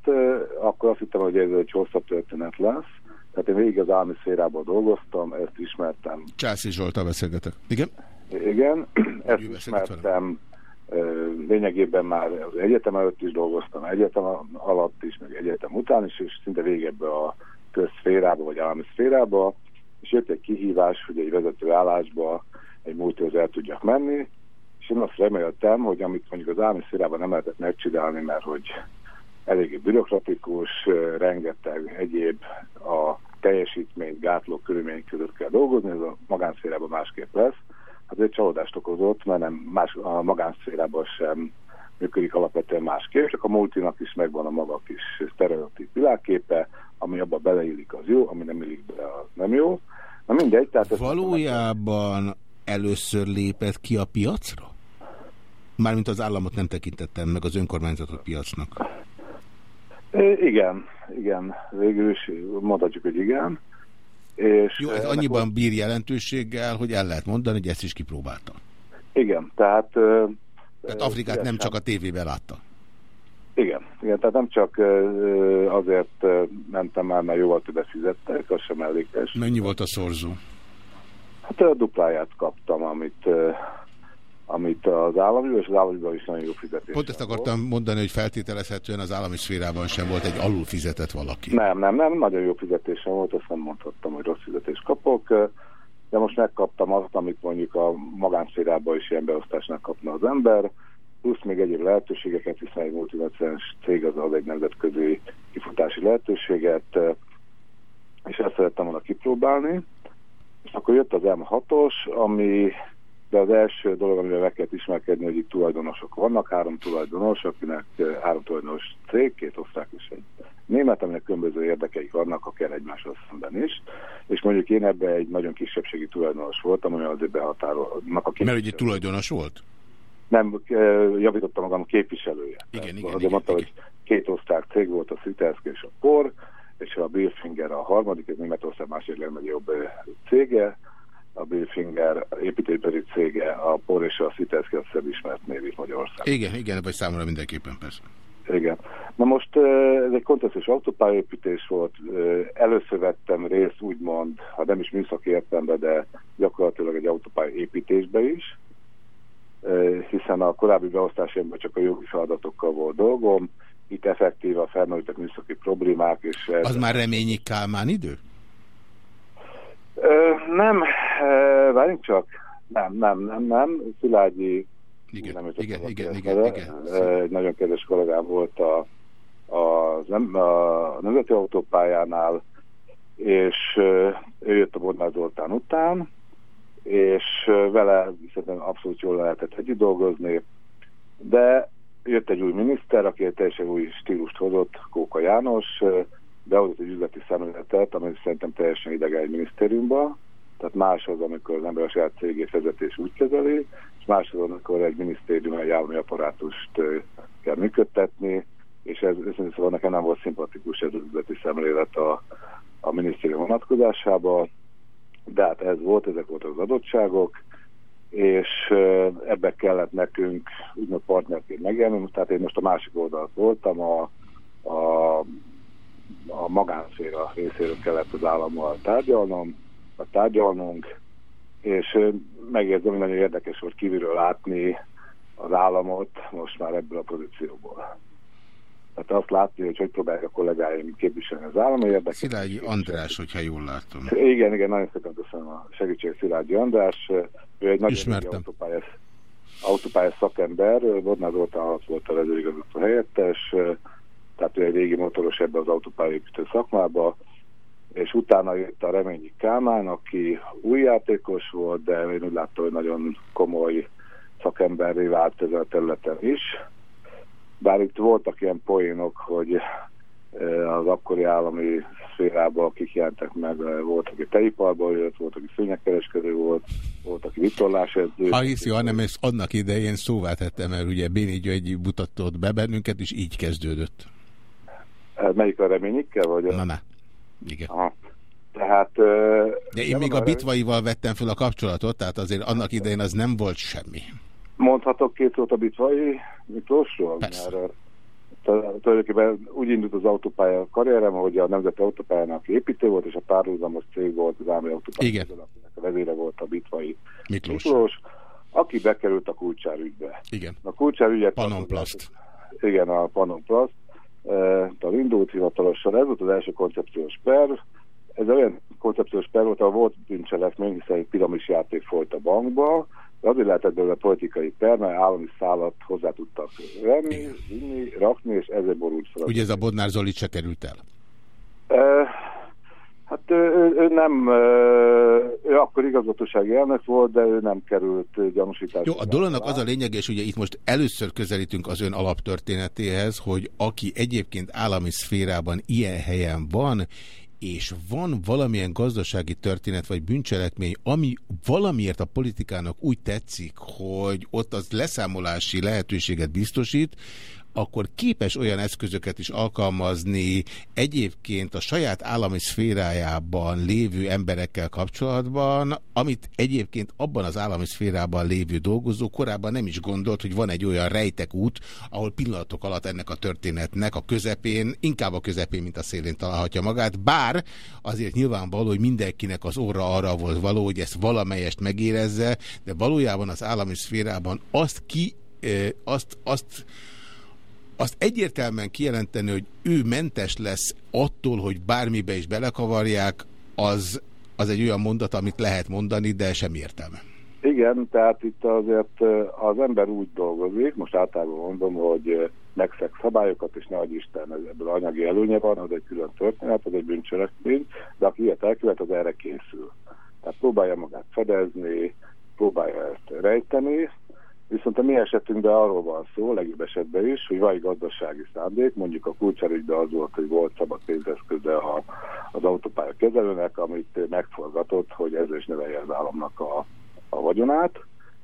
akkor azt hittem, hogy ez egy hosszabb történet lesz, tehát én végig az állami szférában dolgoztam, ezt ismertem. Császi Zsoltal beszélgetek. Igen? Igen, ezt ismertem. Lényegében már az egyetem előtt is dolgoztam, egyetem alatt is, meg egyetem után is, és szinte végebbe a közszférába, vagy állami szférába, és jött egy kihívás, hogy egy vezető állásba egy múlthoz el tudjak menni, és én azt reméltem, hogy amit mondjuk az állami szférában nem lehetett megcsinálni, mert hogy eléggé bürokratikus, rengeteg egyéb a teljesítményt gátló körülmények között kell dolgozni, ez a magánszférában másképp lesz. Hát egy csalódást okozott, mert nem más, a magánszférában sem működik alapvetően másképp, csak a multinak is megvan a maga kis sztereotíp világképe, ami abba beleillik az jó, ami nem illik bele az nem jó. Na mindegy. Tehát Valójában először lépett ki a piacra? Mármint az államot nem tekintettem meg az önkormányzatot piacnak. Igen, igen, végül is mondhatjuk, hogy igen. És Jó, ez annyiban bír jelentőséggel, hogy el lehet mondani, hogy ezt is kipróbálta. Igen, tehát... Tehát Afrikát nem csak a tévében látta. Igen, igen, tehát nem csak azért mentem el, mert jóval többet fizettek, az sem mellékes. Mennyi volt a szorzó? Hát a dupláját kaptam, amit amit az állami, és az államiban is nagyon jó fizetés. Pont ezt akartam volt. mondani, hogy feltételezhetően az állami szférában sem volt egy alul fizetett valaki. Nem, nem, nem, nagyon jó fizetésem volt, azt nem mondhattam, hogy rossz fizetést kapok, de most megkaptam azt, amit mondjuk a magánszférában is ilyen beosztásnak kapna az ember, plusz még egyéb lehetőségeket, hiszen egy multinacionális cég az ad egy nemzetközi kifutási lehetőséget, és ezt szerettem volna kipróbálni. És akkor jött az M6-os, ami de az első dolog, amivel meg kell ismerkedni, hogy itt tulajdonosok vannak, három tulajdonos, akinek eh, három tulajdonos cég, két osztrák és egy német, aminek különböző érdekeik vannak, akár egymással szemben is. És mondjuk én ebben egy nagyon kisebbségi tulajdonos voltam, ami azért behatárolnak a Mert ugye tulajdonos volt? Nem, eh, javítottam magam a képviselője. Igen, igen, igen, mondta, igen. hogy két osztrák cég volt a Szitelszki és a Por, és a Billfinger a harmadik, ez Németország másik legnagyobb eh, cége, a Billfinger építőipari cége, a POR és a Szitelszki a szebb ismert név itt Magyarország. Igen, igen, vagy számomra mindenképpen persze. Igen. Na most ez egy kontextus autópályaépítés volt. Először vettem részt úgymond, ha nem is műszaki értelemben, de gyakorlatilag egy autópályaépítésbe is, hiszen a korábbi beosztásomban csak a jogi feladatokkal volt dolgom. Itt effektíve felmerültek műszaki problémák. És Az már reményi Kálmán idő? Ö, nem, várjunk csak. Nem, nem, nem, nem. Szilágyi igen, nem igen, igen, igen, igen. Egy nagyon kedves kollégám volt a, a, nem, a Nemzeti Autópályánál, és ő jött a Bodnár Zoltán után, és vele szerintem abszolút jól lehetett együtt dolgozni, De jött egy új miniszter, aki egy teljesen új stílust hozott, Kóka János, behozott egy üzleti szemléletet, ami szerintem teljesen idegen egy minisztériumban, tehát más az, amikor az ember a saját cégét vezetés úgy kezeli, és más amikor egy minisztérium, egy állami apparátust kell működtetni, és ez, ez szóval nekem nem volt szimpatikus ez az üzleti szemlélet a, a minisztérium vonatkozásában, de hát ez volt, ezek voltak az adottságok, és ebbe kellett nekünk úgymond partnerként megjelenni, tehát én most a másik oldalt voltam, a, a, a magánszféra részéről kellett az állammal tárgyalnom, a tárgyalnunk, és megérzem, hogy nagyon érdekes volt kívülről látni az államot most már ebből a pozícióból. Tehát azt látni, hogy hogy próbálják a kollégáim képviselni az állami érdeket. Szilágyi András, hogyha jól látom. Igen, igen, nagyon szépen köszönöm a segítség Szilágyi András. Ő egy nagyon autópályás, autópályás szakember, Bodnár Zoltán alatt volt a vezérigazgató helyettes, tehát ő egy régi motoros ebbe az autópályaépítő szakmába, és utána jött a Reményi Kálmán, aki új játékos volt, de én úgy láttam, hogy nagyon komoly szakemberré vált ezen a területen is bár itt voltak ilyen poénok, hogy az akkori állami szférában, akik jelentek meg, volt, aki teiparból jött, volt, aki szőnyegkereskedő volt, volt, aki vitorlásedző. Ha hiszi, hanem ezt annak idején szóvá tettem, mert ugye Béni György mutatott be bennünket, és így kezdődött. Melyik a reményikkel? Vagy Na, na. Igen. Aha. Tehát, De én még a bitvaival vettem fel a kapcsolatot, tehát azért annak idején az nem volt semmi. Mondhatok két szót a Bitvai Miklósról? Persze. Mert tulajdonképpen úgy indult az autópálya karrierem, hogy a Nemzeti Autópályának építő volt, és a párhuzamos cég volt az állami autópálya. Igen. A vezére volt a Bitvai Miklós. Miklós aki bekerült a kulcsárügybe. Igen. A kulcsárügyet... Panonplast. Igen, a Panonplast. E, indult hivatalosan. Ez volt az első koncepciós per. Ez olyan koncepciós per volt, ahol volt bűncselekmény, hiszen egy piramis játék folyt a bankba, azért lehetett belőle politikai per, mert állami szállat hozzá tudtak venni, vinni, rakni, és ezért borult fel. Ugye ez a Bodnár Zoli se került el? E, hát ő, ő, nem, ő akkor igazgatósági elnök volt, de ő nem került gyanúsításra. Jó, a dolognak az a lényeg, és ugye itt most először közelítünk az ön alaptörténetéhez, hogy aki egyébként állami szférában ilyen helyen van, és van valamilyen gazdasági történet vagy bűncselekmény, ami valamiért a politikának úgy tetszik, hogy ott az leszámolási lehetőséget biztosít, akkor képes olyan eszközöket is alkalmazni egyébként a saját állami szférájában lévő emberekkel kapcsolatban, amit egyébként abban az állami szférában lévő dolgozó korábban nem is gondolt, hogy van egy olyan rejtek út, ahol pillanatok alatt ennek a történetnek a közepén, inkább a közepén, mint a szélén találhatja magát, bár azért nyilvánvaló, hogy mindenkinek az óra arra volt való, hogy ezt valamelyest megérezze, de valójában az állami szférában azt ki, azt, azt azt egyértelműen kijelenteni, hogy ő mentes lesz attól, hogy bármibe is belekavarják, az, az egy olyan mondat, amit lehet mondani, de sem értelme. Igen, tehát itt azért az ember úgy dolgozik, most általában mondom, hogy megszeg szabályokat, és ne adj Isten, ebből anyagi előnye van, az egy külön történet, az egy bűncselekmény, de aki ilyet elkövet, az erre készül. Tehát próbálja magát fedezni, próbálja ezt rejteni, Viszont a mi esetünkben arról van szó, legjobb esetben is, hogy van egy gazdasági szándék, mondjuk a kulcsárügyben az volt, hogy volt szabad pénzeszköze az autópálya kezelőnek, amit megforgatott, hogy ezzel is nevelje az államnak a, a vagyonát,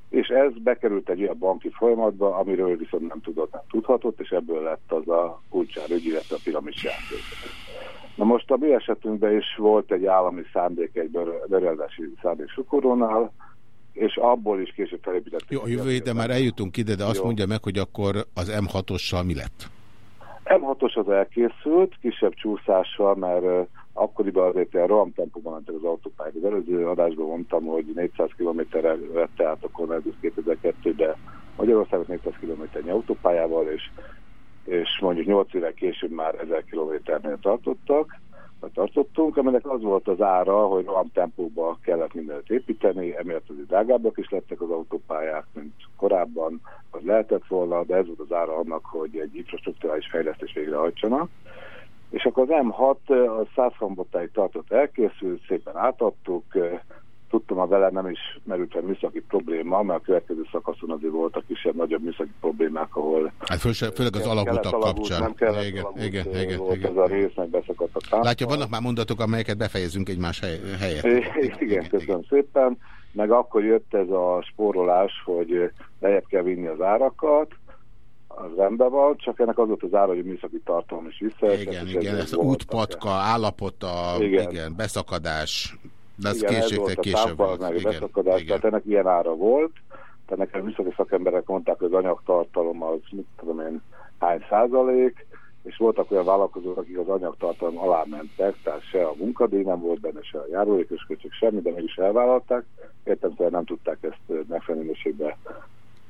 és ez bekerült egy olyan banki folyamatba, amiről viszont nem tudott, nem tudhatott, és ebből lett az a kulcsárügy, illetve a piramis játék. Na most a mi esetünkben is volt egy állami szándék, egy beruházási szándék Sukorónál, és abból is később felépítettük. Jó, a jövő héten már eljutunk ide, de azt Jó. mondja meg, hogy akkor az M6-ossal mi lett? M6-os az elkészült, kisebb csúszással, mert uh, akkoriban azért ilyen rohamtempóban mentek az autópályák. Az előző adásban mondtam, hogy 400 km-re vette át a Cornelius 2002-de Magyarországot 400 km autópályával, és, és mondjuk 8 évvel később már 1000 km-nél tartottak tartottunk, aminek az volt az ára, hogy roham tempóba kellett mindent építeni, emiatt azért drágábbak is lettek az autópályák, mint korábban, az lehetett volna, de ez volt az ára annak, hogy egy infrastruktúrális fejlesztés végrehajtsanak. És akkor az M6 a 100 hambotáig tartott elkészült, szépen átadtuk, tudtam, a vele nem is merült fel műszaki probléma, mert a következő szakaszon azért voltak kisebb-nagyobb műszaki problémák, ahol... Hát fő, főleg az alagútak kapcsán. Nem kellett igen, alagút, igen, igen, volt igen. ez a rész, meg beszakadt a támpa. Látja, vannak már mondatok, amelyeket befejezünk egymás hely, helyett. Igen, igen, köszönöm szépen. Meg akkor jött ez a spórolás, hogy lejjebb kell vinni az árakat, az rendben van, csak ennek az volt az ára, hogy a műszaki tartalom is visszaesett. Igen, igen, ez útpatka, állapota, igen. Igen. beszakadás, de ez igen, ez volt a később támpa, volt. meg Igen, beszakadás, igen. tehát ennek ilyen ára volt. Tehát nekem műszaki szakemberek mondták, hogy az anyagtartalom az, mit tudom én, hány százalék, és voltak olyan vállalkozók, akik az anyagtartalom alá mentek, tehát se a munkadíj nem volt benne, se a járulékos költség, semmi, de mégis elvállalták. Értem, hogy nem tudták ezt megfelelő minőségbe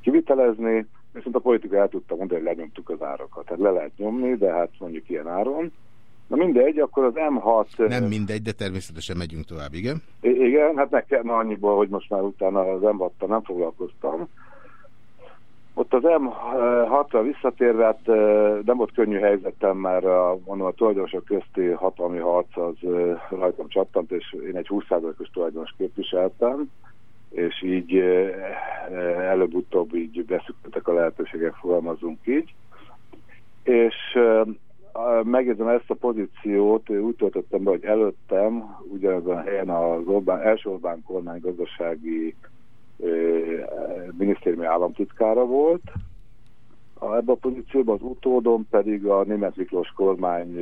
kivitelezni, viszont a politika el tudta mondani, hogy lenyomtuk az árakat. Tehát le lehet nyomni, de hát mondjuk ilyen áron. Na mindegy, akkor az M6... Nem mindegy, de természetesen megyünk tovább, igen. Igen, hát nekem annyiból, hogy most már utána az m nem foglalkoztam. Ott az M6-ra visszatérve, hát nem volt könnyű helyzetem, mert a, mondom, a tulajdonosok közti hatalmi harc az rajtam csattant, és én egy 20%-os tulajdonos képviseltem, és így előbb-utóbb így beszűkültek a lehetőségek, fogalmazunk így. És megjegyzem ezt a pozíciót, úgy töltöttem be, hogy előttem ugyanazon a helyen az Orbán, első Orbán kormány gazdasági minisztériumi államtitkára volt. Ebben a pozícióban az utódom pedig a német Miklós kormány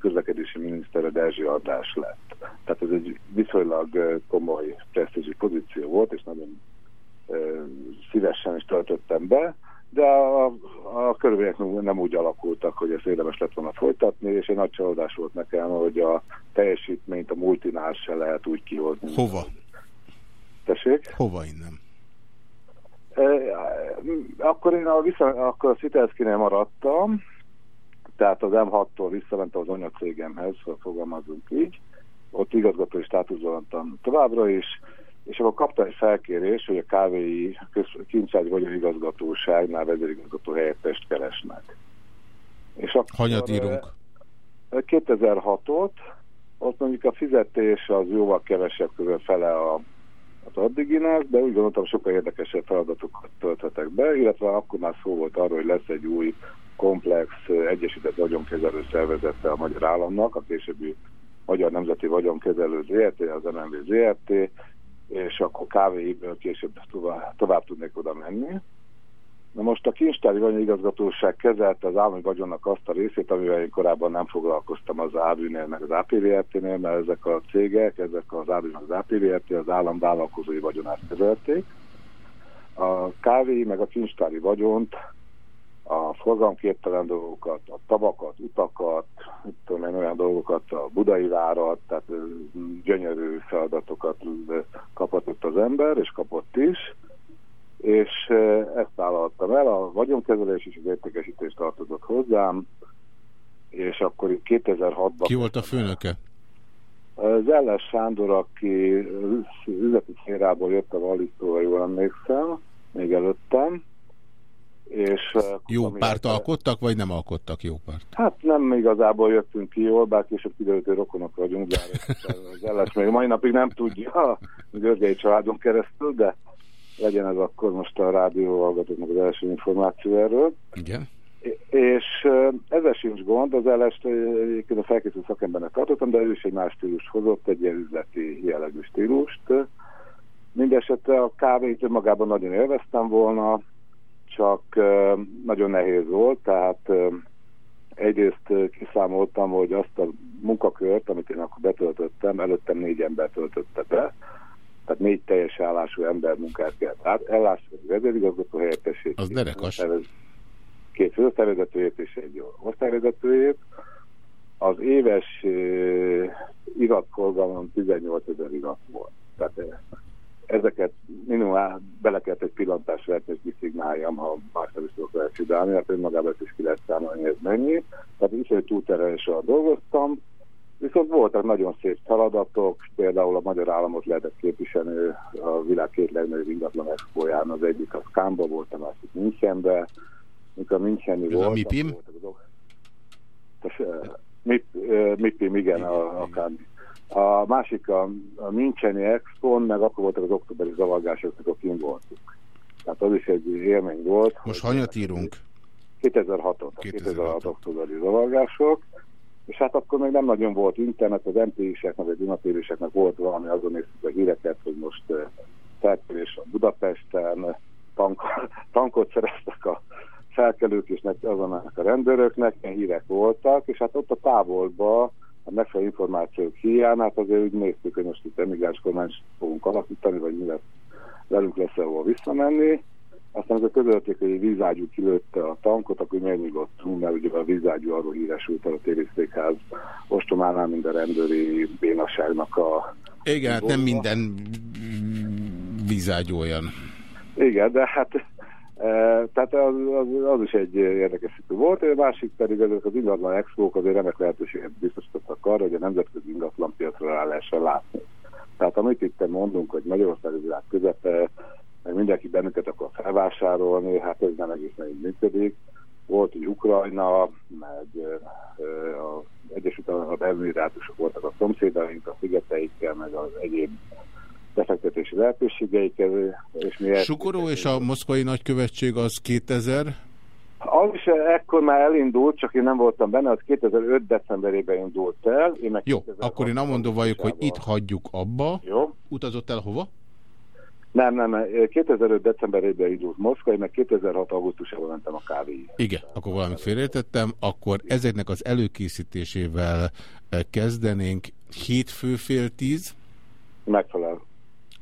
közlekedési minisztere Derzsi Ardás lett. Tehát ez egy viszonylag komoly presztízsi pozíció volt, és nagyon szívesen is töltöttem be, de a, a körülmények nem- úgy alakultak, hogy ezt érdemes lett volna folytatni, és egy nagy csalódás volt nekem, hogy a teljesítményt a multinál se lehet úgy kihozni. Hova? Tessék? Hova innen? Akkor én a, vissza, akkor a Szitelszkinél maradtam, tehát az M6-tól visszamentem az anyacégemhez, ha fogalmazunk így. Ott igazgatói státuszban voltam továbbra is, és akkor kaptam egy felkérés, hogy a KVI kincsári vagyonigazgatóságnál vezérigazgató helyettest keresnek. És akkor, Hanyat írunk? 2006-ot, ott mondjuk a fizetés az jóval kevesebb közül fele a, az addiginek, de úgy gondoltam, sokkal érdekesebb feladatokat tölthetek be, illetve akkor már szó volt arról, hogy lesz egy új komplex ö, egyesített vagyonkezelő szervezete a magyar államnak, a későbbi Magyar Nemzeti Vagyonkezelő ZRT, az MNV ZRT, és akkor KVI-ből később tovább, tovább tudnék oda menni. Na most a kincstári vagyonigazgatóság kezelte az állami vagyonnak azt a részét, amivel én korábban nem foglalkoztam az ABÜ-nél, meg az APVRT-nél, mert ezek a cégek, ezek az ABÜ, meg az APVRT az állam vállalkozói vagyonát kezelték. A KVI meg a kincstári vagyont, a forgalomképtelen dolgokat, a tavakat, utakat, tudom én, olyan dolgokat, a budai várat, tehát gyönyörű feladatokat kapott ott az ember, és kapott is és ezt vállaltam el, a vagyonkezelés és az értékesítés tartozott hozzám, és akkor itt 2006-ban... Ki volt a főnöke? Zelles Sándor, aki üzleti szférából jött a Valisztóra, jól emlékszem, még előttem, és... Jó párt alkottak, vagy nem alkottak jó párt? Hát nem igazából jöttünk ki jól, bár később kiderült, hogy rokonok vagyunk, de az Zelles még mai napig nem tudja a Görgei családon keresztül, de legyen ez akkor most a rádió hallgatóknak az első információ erről. Igen. És ezzel sincs gond, az ellest egyébként a felkészült szakembernek tartottam, de ő is egy más stílust hozott, egy ilyen üzleti jellegű stílust. Mindenesetre a kávét önmagában nagyon élveztem volna, csak nagyon nehéz volt, tehát eh, egyrészt kiszámoltam, hogy azt a munkakört, amit én akkor betöltöttem, előttem négy ember töltötte be, tehát négy teljes állású ember munkát át, ellásni a vezérigazgató helyettesét. Az derekas. Két főosztályvezetőjét és egy osztályvezetőjét. Az éves iratforgalom 18 ezer irat volt. Tehát eh, ezeket minimum bele kellett egy pillantást vetni, és kiszignáljam, ha más nem is tudok vele csinálni, hát önmagában ezt is ki lehet számolni, ez mennyi. Tehát is, hogy túltereléssel dolgoztam, Viszont voltak nagyon szép feladatok, például a magyar államot lehetett képviselni a világ két legnagyobb ingatlan expóján, az egyik a Kámba volt, a másik Münchenbe. Mikor Müncheni Ez volt, a MIPIM? voltak azok- Tehát, eh, MIP, eh, MIPIM, igen, a, akár A másik a, a Mincseni Expo, meg akkor voltak az októberi zavargások, akkor kim voltunk. Tehát az is egy élmény volt. Most hanyat írunk? 2006-ot, 2006 októberi zavargások, és hát akkor még nem nagyon volt internet, az MTI-seknek, vagy Dunatéréseknek volt valami, azon néztük a híreket, hogy most uh, felkelés a Budapesten, tank, [laughs] tankot szereztek a felkelők és azon a rendőröknek, ilyen hírek voltak, és hát ott a távolba a megfelelő információk hiányát azért úgy néztük, hogy most itt emigráns kormányt fogunk alakítani, vagy mi lesz, velünk lesz ahol visszamenni. Aztán ez a közölték, hogy egy vízágyú kilőtte a tankot, akkor megnyugodtunk, mert ugye a vízágyú arról híresült a tévészékház ostománál, mind a rendőri bénaságnak a... Igen, hát nem minden vízágyú olyan. Igen, de hát tehát az, az, az is egy érdekes szitu volt, a másik pedig ezek az ingatlan expók azért remek lehetőséget biztosítottak arra, hogy a nemzetközi ingatlan piacra rá lehessen látni. Tehát amit itt mondunk, hogy Magyarország a világ közepe, meg mindenki bennünket akar felvásárolni, hát ez nem egészen így működik. Volt, hogy Ukrajna, meg az Egyesült Arab Emirátusok voltak a szomszédaink, a szigeteikkel, meg az egyéb befektetési lehetőségeikkel. És mi Sukoró és a moszkvai nagykövetség az 2000? Az is ekkor már elindult, csak én nem voltam benne, az 2005 decemberében indult el. Én meg Jó, akkor én amondó vagyok, hogy itt hagyjuk abba. Jó. Utazott el hova? Nem, nem, 2005 decemberében indult Moszkva, én meg 2006 augusztusában mentem a kávéig. Igen, akkor valamit félretettem, akkor ezeknek az előkészítésével kezdenénk hétfő fél tíz. Megfelel.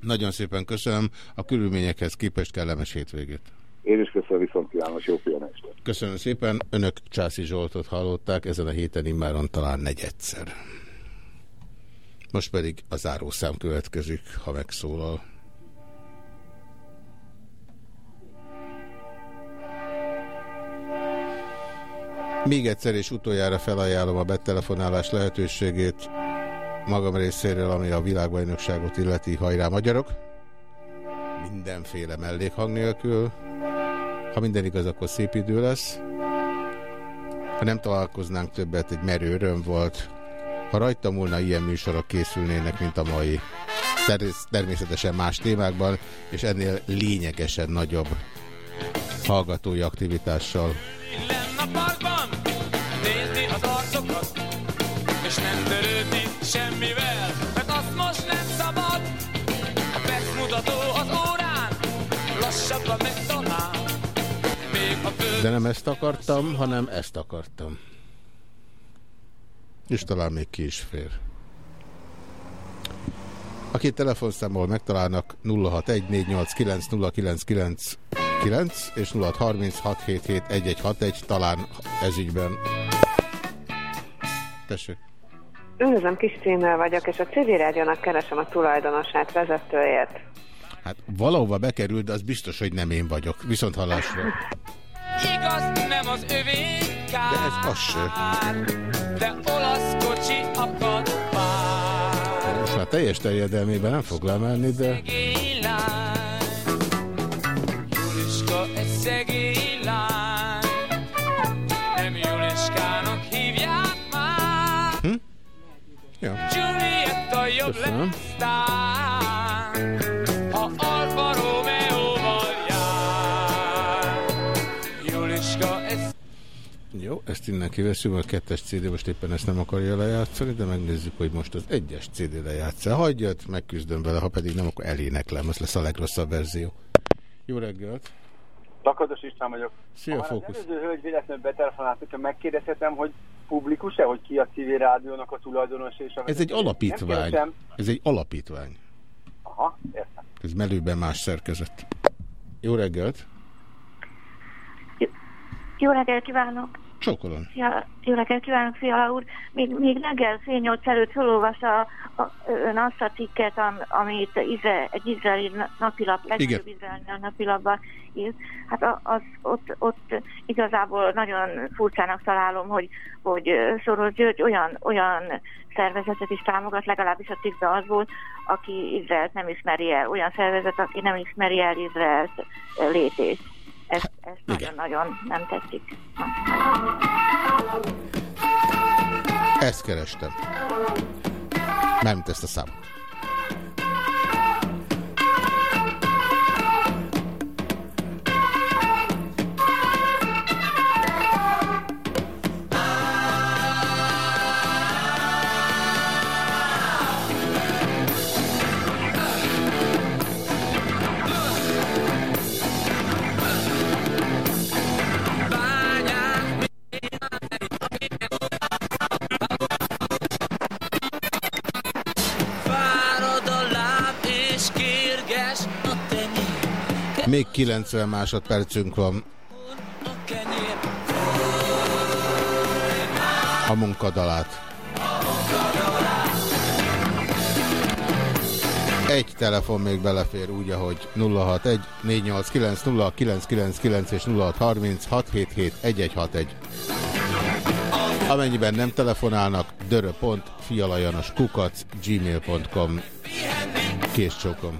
Nagyon szépen köszönöm, a körülményekhez képest kellemes hétvégét. Én is köszönöm, viszont kívános, jó pianást. Köszönöm szépen, önök Császi Zsoltot hallották, ezen a héten immáron talán negyedszer. Most pedig a zárószám következik, ha megszólal. Még egyszer és utoljára felajánlom a betelefonálás lehetőségét magam részéről, ami a világbajnokságot illeti hajrá magyarok. Mindenféle mellékhang nélkül. Ha minden igaz, akkor szép idő lesz. Ha nem találkoznánk többet, egy merő öröm volt. Ha rajtam volna ilyen műsorok készülnének, mint a mai. Természetesen más témákban, és ennél lényegesen nagyobb hallgatói aktivitással. a és nem törődni semmivel, mert azt most nem szabad. A percmutató az órán, lassabban megtalál. De nem ezt akartam, hanem ezt akartam. És talán még ki is fér. Aki telefonszámból megtalálnak 0614890999 és 0636771161 talán ezügyben. Tessék. Üdvözlöm, Kis Címmel vagyok, és a civil rádiónak keresem a tulajdonosát, vezetőjét. Hát valahova bekerült, de az biztos, hogy nem én vagyok. Viszont hallásra. Igaz, nem az övé kár, De ez az se. De olasz kocsi akad pár. Most már teljes terjedelmében nem fog lemenni, de... Juliska egy szegény Ja. Julietta jobb Köszönöm. lesz ha Alfa Romeo-val jár. Juliska ez... Jó, ezt innen kiveszünk, a kettes CD most éppen ezt nem akarja lejátszani, de megnézzük, hogy most az egyes CD lejátszja. Hagyjat, megküzdöm vele, ha pedig nem, akkor eléneklem, ez lesz a legrosszabb verzió. Jó reggelt! Takados István vagyok. Szia, ha Fókusz. Az előző hölgy véletlenül betelefonált, hogyha megkérdezhetem, hogy publikus-e, hogy ki a civil rádiónak a tulajdonos és a Ez egy alapítvány. Ez egy alapítvány. Aha, értem. Ez melőben más szerkezet. Jó reggelt! Jó reggelt kívánok! Csókolom. Ja, jó reggelt kívánok, Fiala úr! Még, még reggel fél nyolc előtt felolvassa a, ön azt a cikket, am, amit Izrael, egy izraeli napilap, legjobb izraeli napilapban írt. Hát az, ott, ott igazából nagyon furcsának találom, hogy, hogy Soros György olyan, olyan szervezetet is támogat, legalábbis a cikkben az volt, aki Izraelt nem ismeri el, olyan szervezet, aki nem ismeri el Izraelt létét. Ez, ez nagyon-nagyon nem tetszik. Ezt kerestem. Mármint ezt a számot. Még 90 másodpercünk van a munkadalát. Egy telefon még belefér úgy, ahogy 061 489 0999 és 0636771161. Amennyiben nem telefonálnak, dörö.fialajanos kukac gmail.com Kész csókom.